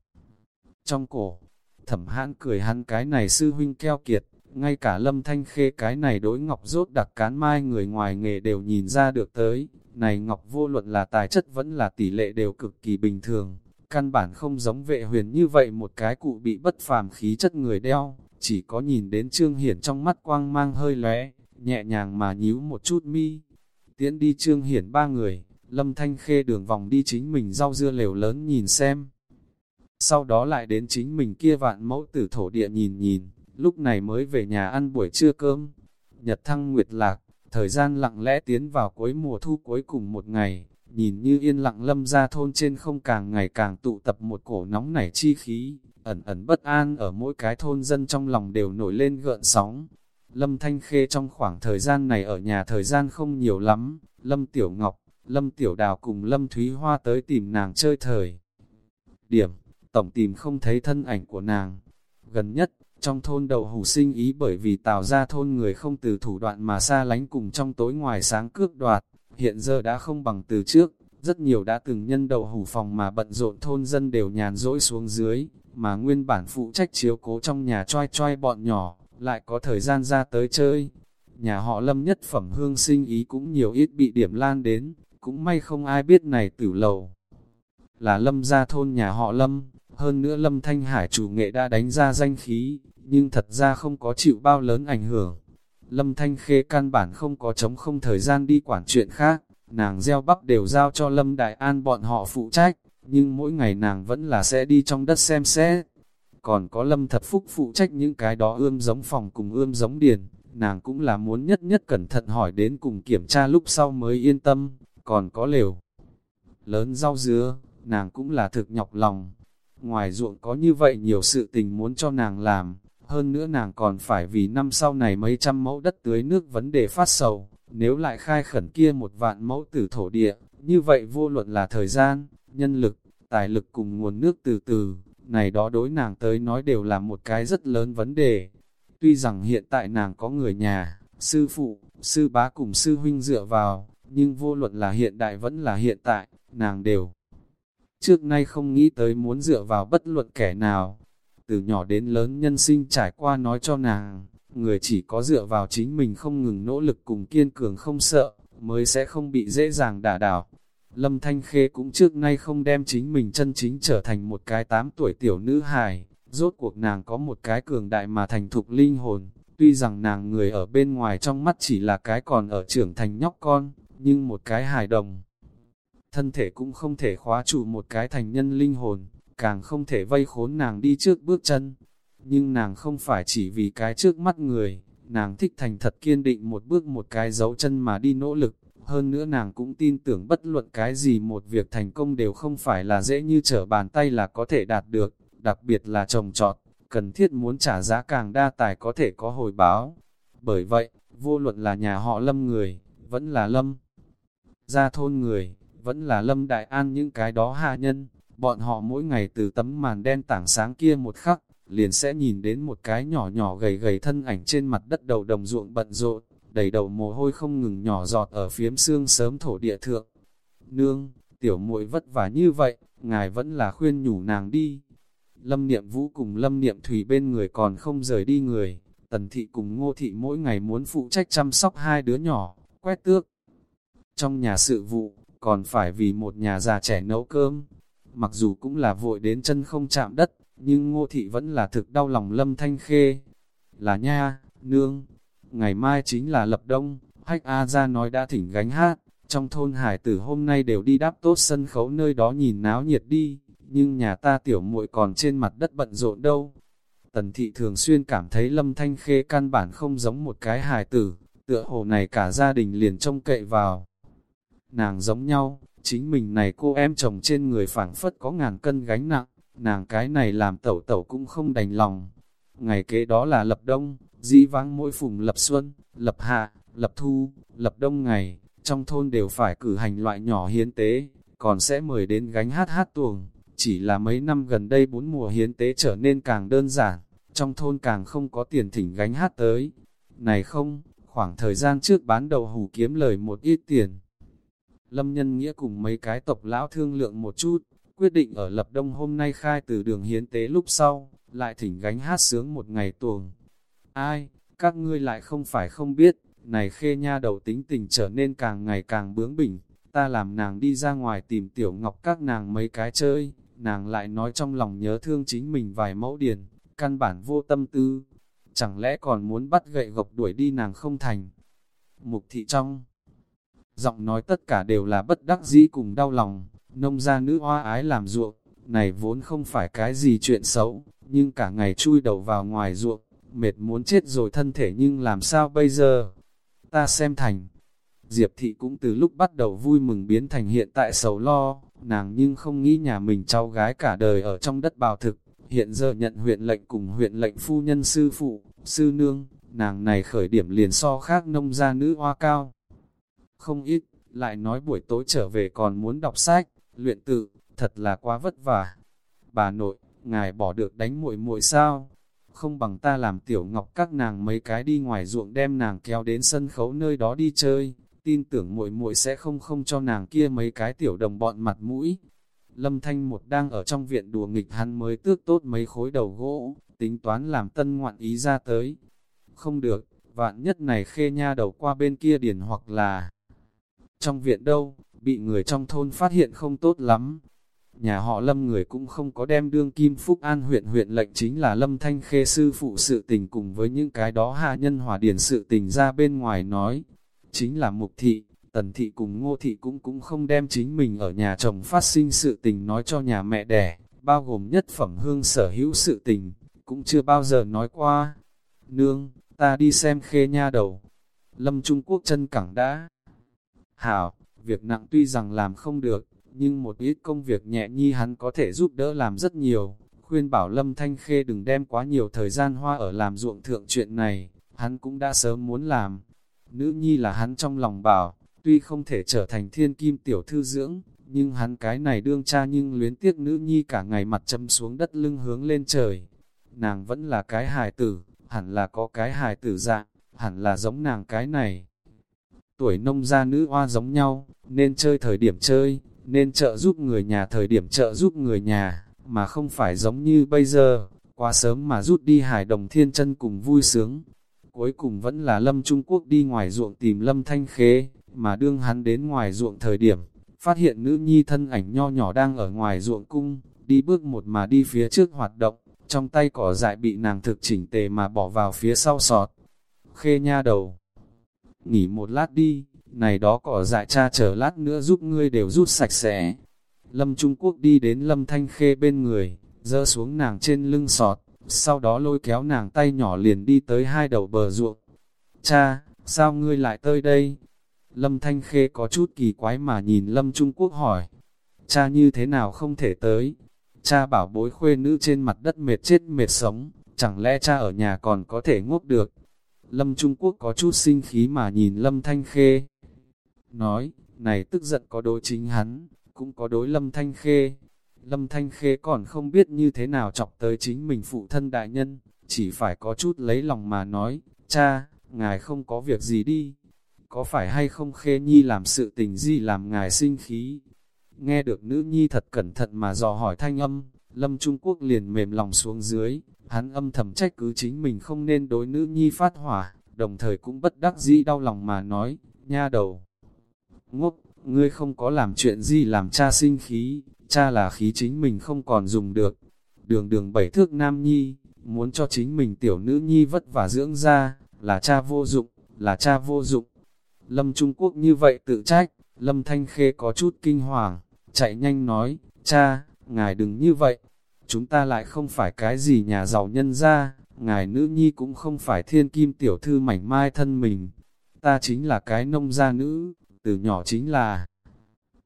Trong cổ, thẩm hãn cười hắn cái này sư huynh keo kiệt, ngay cả lâm thanh khê cái này đối ngọc rốt đặc cán mai người ngoài nghề đều nhìn ra được tới, này ngọc vô luận là tài chất vẫn là tỷ lệ đều cực kỳ bình thường, căn bản không giống vệ huyền như vậy một cái cụ bị bất phàm khí chất người đeo, chỉ có nhìn đến Trương Hiển trong mắt quang mang hơi lóe, nhẹ nhàng mà nhíu một chút mi. Tiến đi Trương Hiển ba người, Lâm Thanh Khê đường vòng đi chính mình rau dưa lều lớn nhìn xem. Sau đó lại đến chính mình kia vạn mẫu tử thổ địa nhìn nhìn, lúc này mới về nhà ăn buổi trưa cơm. Nhật thăng nguyệt lạc, thời gian lặng lẽ tiến vào cuối mùa thu cuối cùng một ngày, nhìn như yên lặng lâm ra thôn trên không càng ngày càng tụ tập một cổ nóng nảy chi khí, ẩn ẩn bất an ở mỗi cái thôn dân trong lòng đều nổi lên gợn sóng. Lâm Thanh Khê trong khoảng thời gian này ở nhà thời gian không nhiều lắm, Lâm Tiểu Ngọc, Lâm Tiểu Đào cùng Lâm Thúy Hoa tới tìm nàng chơi thời. Điểm, tổng tìm không thấy thân ảnh của nàng. Gần nhất, trong thôn đậu hủ sinh ý bởi vì tạo ra thôn người không từ thủ đoạn mà xa lánh cùng trong tối ngoài sáng cước đoạt, hiện giờ đã không bằng từ trước, rất nhiều đã từng nhân đậu hủ phòng mà bận rộn thôn dân đều nhàn rỗi xuống dưới, mà nguyên bản phụ trách chiếu cố trong nhà choi choi bọn nhỏ, lại có thời gian ra tới chơi. Nhà họ lâm nhất phẩm hương sinh ý cũng nhiều ít bị điểm lan đến, cũng may không ai biết này tử lầu. Là lâm gia thôn nhà họ lâm, hơn nữa lâm thanh hải chủ nghệ đã đánh ra danh khí, nhưng thật ra không có chịu bao lớn ảnh hưởng. Lâm Thanh Khê căn bản không có chống không thời gian đi quản chuyện khác, nàng gieo bắp đều giao cho Lâm Đại An bọn họ phụ trách, nhưng mỗi ngày nàng vẫn là sẽ đi trong đất xem xét. Còn có Lâm Thập Phúc phụ trách những cái đó ươm giống phòng cùng ươm giống điền, nàng cũng là muốn nhất nhất cẩn thận hỏi đến cùng kiểm tra lúc sau mới yên tâm, còn có lều. Lớn rau dứa, nàng cũng là thực nhọc lòng. Ngoài ruộng có như vậy nhiều sự tình muốn cho nàng làm, hơn nữa nàng còn phải vì năm sau này mấy trăm mẫu đất tưới nước vấn đề phát sầu, nếu lại khai khẩn kia một vạn mẫu tử thổ địa, như vậy vô luận là thời gian, nhân lực, tài lực cùng nguồn nước từ từ, này đó đối nàng tới nói đều là một cái rất lớn vấn đề. Tuy rằng hiện tại nàng có người nhà, sư phụ, sư bá cùng sư huynh dựa vào, nhưng vô luận là hiện đại vẫn là hiện tại, nàng đều. Trước nay không nghĩ tới muốn dựa vào bất luận kẻ nào. Từ nhỏ đến lớn nhân sinh trải qua nói cho nàng, người chỉ có dựa vào chính mình không ngừng nỗ lực cùng kiên cường không sợ, mới sẽ không bị dễ dàng đả đảo. Lâm Thanh Khê cũng trước nay không đem chính mình chân chính trở thành một cái tám tuổi tiểu nữ hài, rốt cuộc nàng có một cái cường đại mà thành thục linh hồn, tuy rằng nàng người ở bên ngoài trong mắt chỉ là cái còn ở trưởng thành nhóc con, nhưng một cái hài đồng. Thân thể cũng không thể khóa trụ một cái thành nhân linh hồn, càng không thể vây khốn nàng đi trước bước chân. Nhưng nàng không phải chỉ vì cái trước mắt người, nàng thích thành thật kiên định một bước một cái dấu chân mà đi nỗ lực. Hơn nữa nàng cũng tin tưởng bất luận cái gì một việc thành công đều không phải là dễ như trở bàn tay là có thể đạt được, đặc biệt là trồng trọt, cần thiết muốn trả giá càng đa tài có thể có hồi báo. Bởi vậy, vô luận là nhà họ lâm người, vẫn là lâm gia thôn người, vẫn là lâm đại an những cái đó hạ nhân, bọn họ mỗi ngày từ tấm màn đen tảng sáng kia một khắc, liền sẽ nhìn đến một cái nhỏ nhỏ gầy gầy thân ảnh trên mặt đất đầu đồng ruộng bận rộn, đầy đầu mồ hôi không ngừng nhỏ giọt ở phiếm xương sớm thổ địa thượng. Nương, tiểu muội vất vả như vậy, ngài vẫn là khuyên nhủ nàng đi. Lâm Niệm Vũ cùng Lâm Niệm Thủy bên người còn không rời đi người, Tần Thị cùng Ngô Thị mỗi ngày muốn phụ trách chăm sóc hai đứa nhỏ, quét tước. Trong nhà sự vụ, còn phải vì một nhà già trẻ nấu cơm. Mặc dù cũng là vội đến chân không chạm đất, nhưng Ngô Thị vẫn là thực đau lòng Lâm Thanh Khê. Là nha, nương, ngày mai chính là lập đông, Hách A ra nói đã thỉnh gánh hát, trong thôn hải tử hôm nay đều đi đáp tốt sân khấu nơi đó nhìn náo nhiệt đi, nhưng nhà ta tiểu muội còn trên mặt đất bận rộn đâu. Tần thị thường xuyên cảm thấy lâm thanh khê căn bản không giống một cái hài tử, tựa hồ này cả gia đình liền trông cậy vào. Nàng giống nhau, chính mình này cô em chồng trên người phảng phất có ngàn cân gánh nặng, nàng cái này làm tẩu tẩu cũng không đành lòng. Ngày kế đó là lập đông, dĩ vãng mỗi phùng lập xuân, lập hạ, lập thu, lập đông ngày, trong thôn đều phải cử hành loại nhỏ hiến tế, còn sẽ mời đến gánh hát hát tuồng. Chỉ là mấy năm gần đây bốn mùa hiến tế trở nên càng đơn giản, trong thôn càng không có tiền thỉnh gánh hát tới. Này không, khoảng thời gian trước bán đầu hủ kiếm lời một ít tiền. Lâm Nhân Nghĩa cùng mấy cái tộc lão thương lượng một chút, quyết định ở lập đông hôm nay khai từ đường hiến tế lúc sau, lại thỉnh gánh hát sướng một ngày tuồng. Ai, các ngươi lại không phải không biết, này khê nha đầu tính tình trở nên càng ngày càng bướng bỉnh, ta làm nàng đi ra ngoài tìm tiểu ngọc các nàng mấy cái chơi, nàng lại nói trong lòng nhớ thương chính mình vài mẫu điền, căn bản vô tâm tư, chẳng lẽ còn muốn bắt gậy gộc đuổi đi nàng không thành. Mục thị trong giọng nói tất cả đều là bất đắc dĩ cùng đau lòng, nông gia nữ hoa ái làm ruộng, này vốn không phải cái gì chuyện xấu, nhưng cả ngày chui đầu vào ngoài ruộng, mệt muốn chết rồi thân thể nhưng làm sao bây giờ? Ta xem thành. Diệp thị cũng từ lúc bắt đầu vui mừng biến thành hiện tại sầu lo, nàng nhưng không nghĩ nhà mình cháu gái cả đời ở trong đất bào thực, hiện giờ nhận huyện lệnh cùng huyện lệnh phu nhân sư phụ, sư nương, nàng này khởi điểm liền so khác nông gia nữ hoa cao. Không ít, lại nói buổi tối trở về còn muốn đọc sách, luyện tự, thật là quá vất vả. Bà nội, ngài bỏ được đánh muội muội sao? Không bằng ta làm tiểu ngọc các nàng mấy cái đi ngoài ruộng đem nàng kéo đến sân khấu nơi đó đi chơi, tin tưởng muội muội sẽ không không cho nàng kia mấy cái tiểu đồng bọn mặt mũi. Lâm Thanh một đang ở trong viện đùa nghịch hắn mới tước tốt mấy khối đầu gỗ, tính toán làm tân ngoạn ý ra tới. Không được, vạn nhất này khê nha đầu qua bên kia điển hoặc là trong viện đâu, bị người trong thôn phát hiện không tốt lắm. Nhà họ Lâm người cũng không có đem đương Kim Phúc An huyện huyện lệnh chính là Lâm Thanh Khê sư phụ sự tình cùng với những cái đó hạ nhân hòa điển sự tình ra bên ngoài nói, chính là mục thị, tần thị cùng ngô thị cũng cũng không đem chính mình ở nhà chồng phát sinh sự tình nói cho nhà mẹ đẻ, bao gồm nhất phẩm hương sở hữu sự tình, cũng chưa bao giờ nói qua. Nương, ta đi xem khê nha đầu. Lâm Trung Quốc chân cẳng đã. Hảo, việc nặng tuy rằng làm không được, nhưng một ít công việc nhẹ nhi hắn có thể giúp đỡ làm rất nhiều. Khuyên bảo Lâm Thanh Khê đừng đem quá nhiều thời gian hoa ở làm ruộng thượng chuyện này, hắn cũng đã sớm muốn làm, Nữ nhi là hắn trong lòng bảo, tuy không thể trở thành thiên kim tiểu thư dưỡng, nhưng hắn cái này đương cha nhưng luyến tiếc nữ nhi cả ngày mặt châm xuống đất lưng hướng lên trời. Nàng vẫn là cái hài tử, hẳn là có cái hài tử dạng, hẳn là giống nàng cái này. Tuổi nông gia nữ hoa giống nhau, nên chơi thời điểm chơi, nên trợ giúp người nhà thời điểm trợ giúp người nhà, mà không phải giống như bây giờ, quá sớm mà rút đi hải đồng thiên chân cùng vui sướng. Cuối cùng vẫn là Lâm Trung Quốc đi ngoài ruộng tìm Lâm Thanh Khế, mà đương hắn đến ngoài ruộng thời điểm, phát hiện nữ nhi thân ảnh nho nhỏ đang ở ngoài ruộng cung, đi bước một mà đi phía trước hoạt động, trong tay cỏ dại bị nàng thực chỉnh tề mà bỏ vào phía sau sọt. Khê nha đầu, nghỉ một lát đi, này đó cỏ dại cha chờ lát nữa giúp ngươi đều rút sạch sẽ. Lâm Trung Quốc đi đến Lâm Thanh Khê bên người, dỡ xuống nàng trên lưng sọt, sau đó lôi kéo nàng tay nhỏ liền đi tới hai đầu bờ ruộng. Cha, sao ngươi lại tới đây? Lâm Thanh Khê có chút kỳ quái mà nhìn Lâm Trung Quốc hỏi. Cha như thế nào không thể tới? Cha bảo bối khuê nữ trên mặt đất mệt chết mệt sống, chẳng lẽ cha ở nhà còn có thể ngốc được? Lâm Trung Quốc có chút sinh khí mà nhìn Lâm Thanh Khê. Nói, này tức giận có đối chính hắn, cũng có đối Lâm Thanh Khê. Lâm Thanh Khê còn không biết như thế nào chọc tới chính mình phụ thân đại nhân, chỉ phải có chút lấy lòng mà nói, cha, ngài không có việc gì đi, có phải hay không Khê Nhi làm sự tình gì làm ngài sinh khí. Nghe được nữ nhi thật cẩn thận mà dò hỏi thanh âm, Lâm Trung Quốc liền mềm lòng xuống dưới, hắn âm thầm trách cứ chính mình không nên đối nữ nhi phát hỏa, đồng thời cũng bất đắc dĩ đau lòng mà nói, nha đầu. Ngốc, ngươi không có làm chuyện gì làm cha sinh khí, cha là khí chính mình không còn dùng được. Đường đường bảy thước nam nhi, muốn cho chính mình tiểu nữ nhi vất vả dưỡng ra, là cha vô dụng, là cha vô dụng. Lâm Trung Quốc như vậy tự trách, Lâm Thanh Khê có chút kinh hoàng, chạy nhanh nói, cha, ngài đừng như vậy, chúng ta lại không phải cái gì nhà giàu nhân ra, ngài nữ nhi cũng không phải thiên kim tiểu thư mảnh mai thân mình, ta chính là cái nông gia nữ, từ nhỏ chính là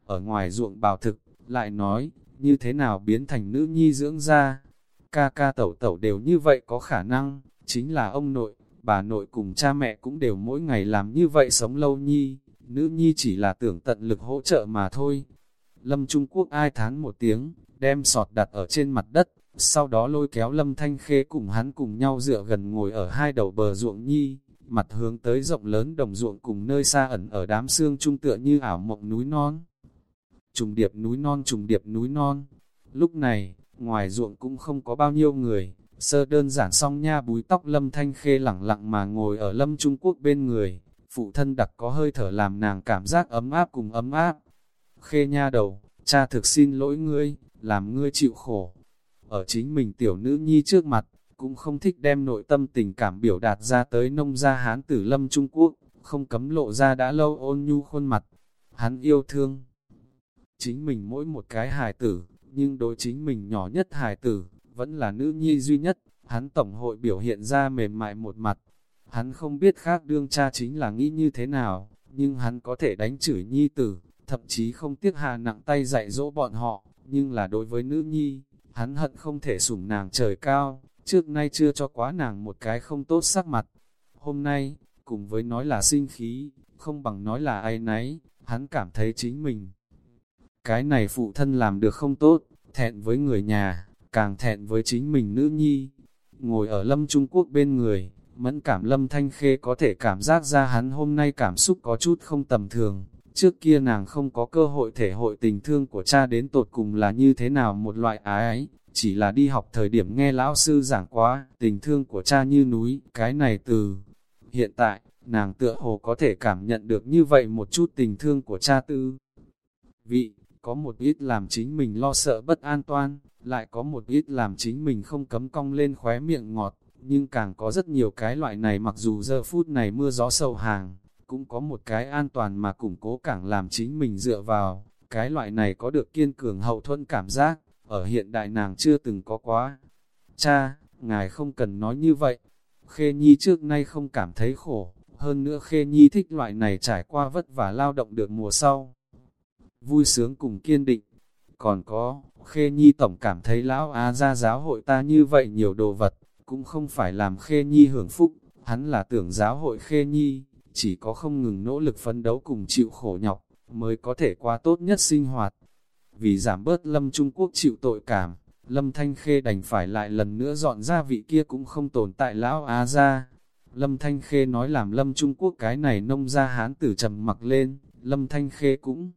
ở ngoài ruộng bào thực, lại nói, như thế nào biến thành nữ nhi dưỡng ra, ca ca tẩu tẩu đều như vậy có khả năng, chính là ông nội, bà nội cùng cha mẹ cũng đều mỗi ngày làm như vậy sống lâu nhi, nữ nhi chỉ là tưởng tận lực hỗ trợ mà thôi. Lâm Trung Quốc ai thán một tiếng, đem sọt đặt ở trên mặt đất, sau đó lôi kéo Lâm Thanh Khê cùng hắn cùng nhau dựa gần ngồi ở hai đầu bờ ruộng nhi, mặt hướng tới rộng lớn đồng ruộng cùng nơi xa ẩn ở đám xương trung tựa như ảo mộng núi non. Trùng điệp núi non trùng điệp núi non. Lúc này, ngoài ruộng cũng không có bao nhiêu người, Sơ đơn giản xong nha búi tóc lâm thanh khê lẳng lặng mà ngồi ở lâm Trung Quốc bên người, phụ thân đặc có hơi thở làm nàng cảm giác ấm áp cùng ấm áp. Khê nha đầu, cha thực xin lỗi ngươi, làm ngươi chịu khổ. Ở chính mình tiểu nữ nhi trước mặt, cũng không thích đem nội tâm tình cảm biểu đạt ra tới nông gia hán tử lâm Trung Quốc, không cấm lộ ra đã lâu ôn nhu khuôn mặt. Hắn yêu thương chính mình mỗi một cái hài tử, nhưng đối chính mình nhỏ nhất hài tử, vẫn là nữ nhi duy nhất, hắn tổng hội biểu hiện ra mềm mại một mặt. Hắn không biết khác đương cha chính là nghĩ như thế nào, nhưng hắn có thể đánh chửi nhi tử, thậm chí không tiếc hà nặng tay dạy dỗ bọn họ, nhưng là đối với nữ nhi, hắn hận không thể sủng nàng trời cao, trước nay chưa cho quá nàng một cái không tốt sắc mặt. Hôm nay, cùng với nói là sinh khí, không bằng nói là ai nấy, hắn cảm thấy chính mình. Cái này phụ thân làm được không tốt, thẹn với người nhà, càng thẹn với chính mình nữ nhi. Ngồi ở lâm Trung Quốc bên người, mẫn cảm lâm thanh khê có thể cảm giác ra hắn hôm nay cảm xúc có chút không tầm thường. Trước kia nàng không có cơ hội thể hội tình thương của cha đến tột cùng là như thế nào một loại ái ấy, chỉ là đi học thời điểm nghe lão sư giảng quá, tình thương của cha như núi, cái này từ. Hiện tại, nàng tựa hồ có thể cảm nhận được như vậy một chút tình thương của cha tư. Vị, có một ít làm chính mình lo sợ bất an toan, lại có một ít làm chính mình không cấm cong lên khóe miệng ngọt, nhưng càng có rất nhiều cái loại này mặc dù giờ phút này mưa gió sầu hàng, cũng có một cái an toàn mà củng cố càng làm chính mình dựa vào, cái loại này có được kiên cường hậu thuẫn cảm giác, ở hiện đại nàng chưa từng có quá. Cha, ngài không cần nói như vậy, Khê Nhi trước nay không cảm thấy khổ, hơn nữa Khê Nhi thích loại này trải qua vất vả lao động được mùa sau. Vui sướng cùng kiên định, còn có, Khê Nhi tổng cảm thấy lão Á ra giáo hội ta như vậy nhiều đồ vật, cũng không phải làm Khê Nhi hưởng phúc, hắn là tưởng giáo hội Khê Nhi, chỉ có không ngừng nỗ lực phấn đấu cùng chịu khổ nhọc, mới có thể qua tốt nhất sinh hoạt. Vì giảm bớt lâm Trung Quốc chịu tội cảm, Lâm Thanh Khê đành phải lại lần nữa dọn ra vị kia cũng không tồn tại lão Á ra. Lâm Thanh Khê nói làm Lâm Trung Quốc cái này nông ra hán tử trầm mặc lên, Lâm Thanh Khê cũng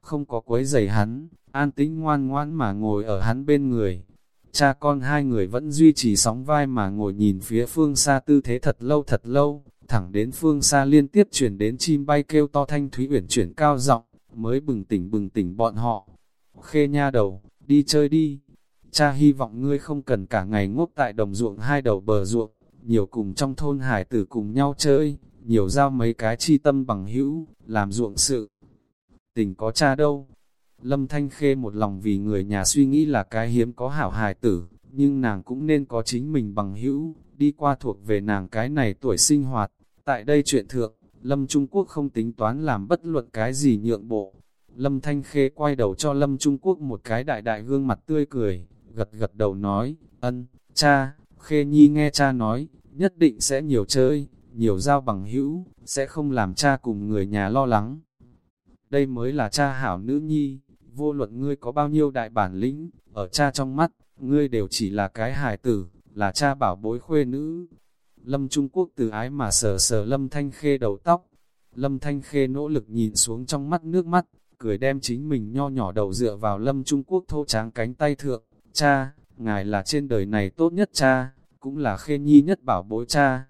không có quấy giày hắn, an tĩnh ngoan ngoãn mà ngồi ở hắn bên người. Cha con hai người vẫn duy trì sóng vai mà ngồi nhìn phía phương xa tư thế thật lâu thật lâu, thẳng đến phương xa liên tiếp chuyển đến chim bay kêu to thanh thúy uyển chuyển cao giọng mới bừng tỉnh bừng tỉnh bọn họ. Khê nha đầu, đi chơi đi. Cha hy vọng ngươi không cần cả ngày ngốc tại đồng ruộng hai đầu bờ ruộng, nhiều cùng trong thôn hải tử cùng nhau chơi, nhiều giao mấy cái chi tâm bằng hữu, làm ruộng sự. Tình có cha đâu. Lâm Thanh Khê một lòng vì người nhà suy nghĩ là cái hiếm có hảo hài tử, nhưng nàng cũng nên có chính mình bằng hữu, đi qua thuộc về nàng cái này tuổi sinh hoạt. Tại đây chuyện thượng, Lâm Trung Quốc không tính toán làm bất luận cái gì nhượng bộ. Lâm Thanh Khê quay đầu cho Lâm Trung Quốc một cái đại đại gương mặt tươi cười, gật gật đầu nói, ân, cha, Khê Nhi nghe cha nói, nhất định sẽ nhiều chơi, nhiều giao bằng hữu, sẽ không làm cha cùng người nhà lo lắng. Đây mới là cha hảo nữ nhi, vô luận ngươi có bao nhiêu đại bản lĩnh, ở cha trong mắt, ngươi đều chỉ là cái hài tử, là cha bảo bối khuê nữ. Lâm Trung Quốc từ ái mà sờ sờ Lâm Thanh Khê đầu tóc. Lâm Thanh Khê nỗ lực nhìn xuống trong mắt nước mắt, cười đem chính mình nho nhỏ đầu dựa vào Lâm Trung Quốc thô tráng cánh tay thượng. Cha, ngài là trên đời này tốt nhất cha, cũng là khê nhi nhất bảo bối cha.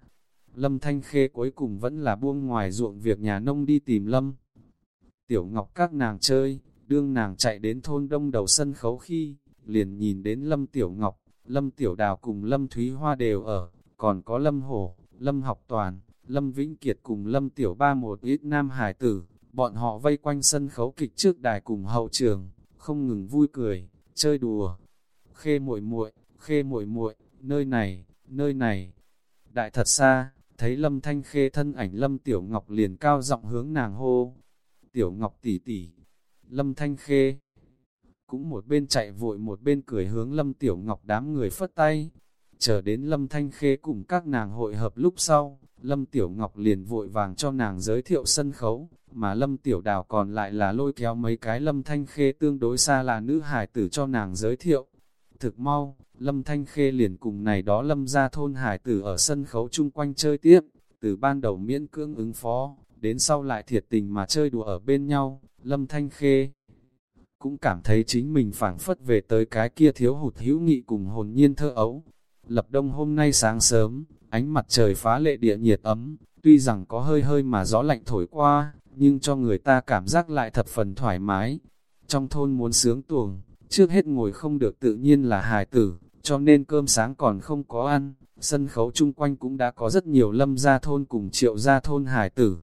Lâm Thanh Khê cuối cùng vẫn là buông ngoài ruộng việc nhà nông đi tìm Lâm. Tiểu Ngọc các nàng chơi, đương nàng chạy đến thôn đông đầu sân khấu khi, liền nhìn đến Lâm Tiểu Ngọc, Lâm Tiểu Đào cùng Lâm Thúy Hoa đều ở, còn có Lâm Hổ, Lâm Học Toàn, Lâm Vĩnh Kiệt cùng Lâm Tiểu Ba một ít nam hải tử, bọn họ vây quanh sân khấu kịch trước đài cùng hậu trường, không ngừng vui cười, chơi đùa. Khê muội muội, khê muội muội, nơi này, nơi này. Đại thật xa, thấy Lâm Thanh Khê thân ảnh Lâm Tiểu Ngọc liền cao giọng hướng nàng hô. Tiểu Ngọc tỷ tỷ, Lâm Thanh Khê cũng một bên chạy vội một bên cười hướng Lâm Tiểu Ngọc đám người phất tay. Chờ đến Lâm Thanh Khê cùng các nàng hội hợp lúc sau, Lâm Tiểu Ngọc liền vội vàng cho nàng giới thiệu sân khấu, mà Lâm Tiểu Đào còn lại là lôi kéo mấy cái Lâm Thanh Khê tương đối xa là nữ hải tử cho nàng giới thiệu. Thực mau, Lâm Thanh Khê liền cùng này đó Lâm ra thôn hải tử ở sân khấu chung quanh chơi tiếp, từ ban đầu miễn cưỡng ứng phó, đến sau lại thiệt tình mà chơi đùa ở bên nhau, Lâm Thanh Khê cũng cảm thấy chính mình phảng phất về tới cái kia thiếu hụt hữu nghị cùng hồn nhiên thơ ấu. Lập đông hôm nay sáng sớm, ánh mặt trời phá lệ địa nhiệt ấm, tuy rằng có hơi hơi mà gió lạnh thổi qua, nhưng cho người ta cảm giác lại thập phần thoải mái. Trong thôn muốn sướng tuồng, trước hết ngồi không được tự nhiên là hài tử, cho nên cơm sáng còn không có ăn, sân khấu chung quanh cũng đã có rất nhiều lâm gia thôn cùng triệu gia thôn hài tử.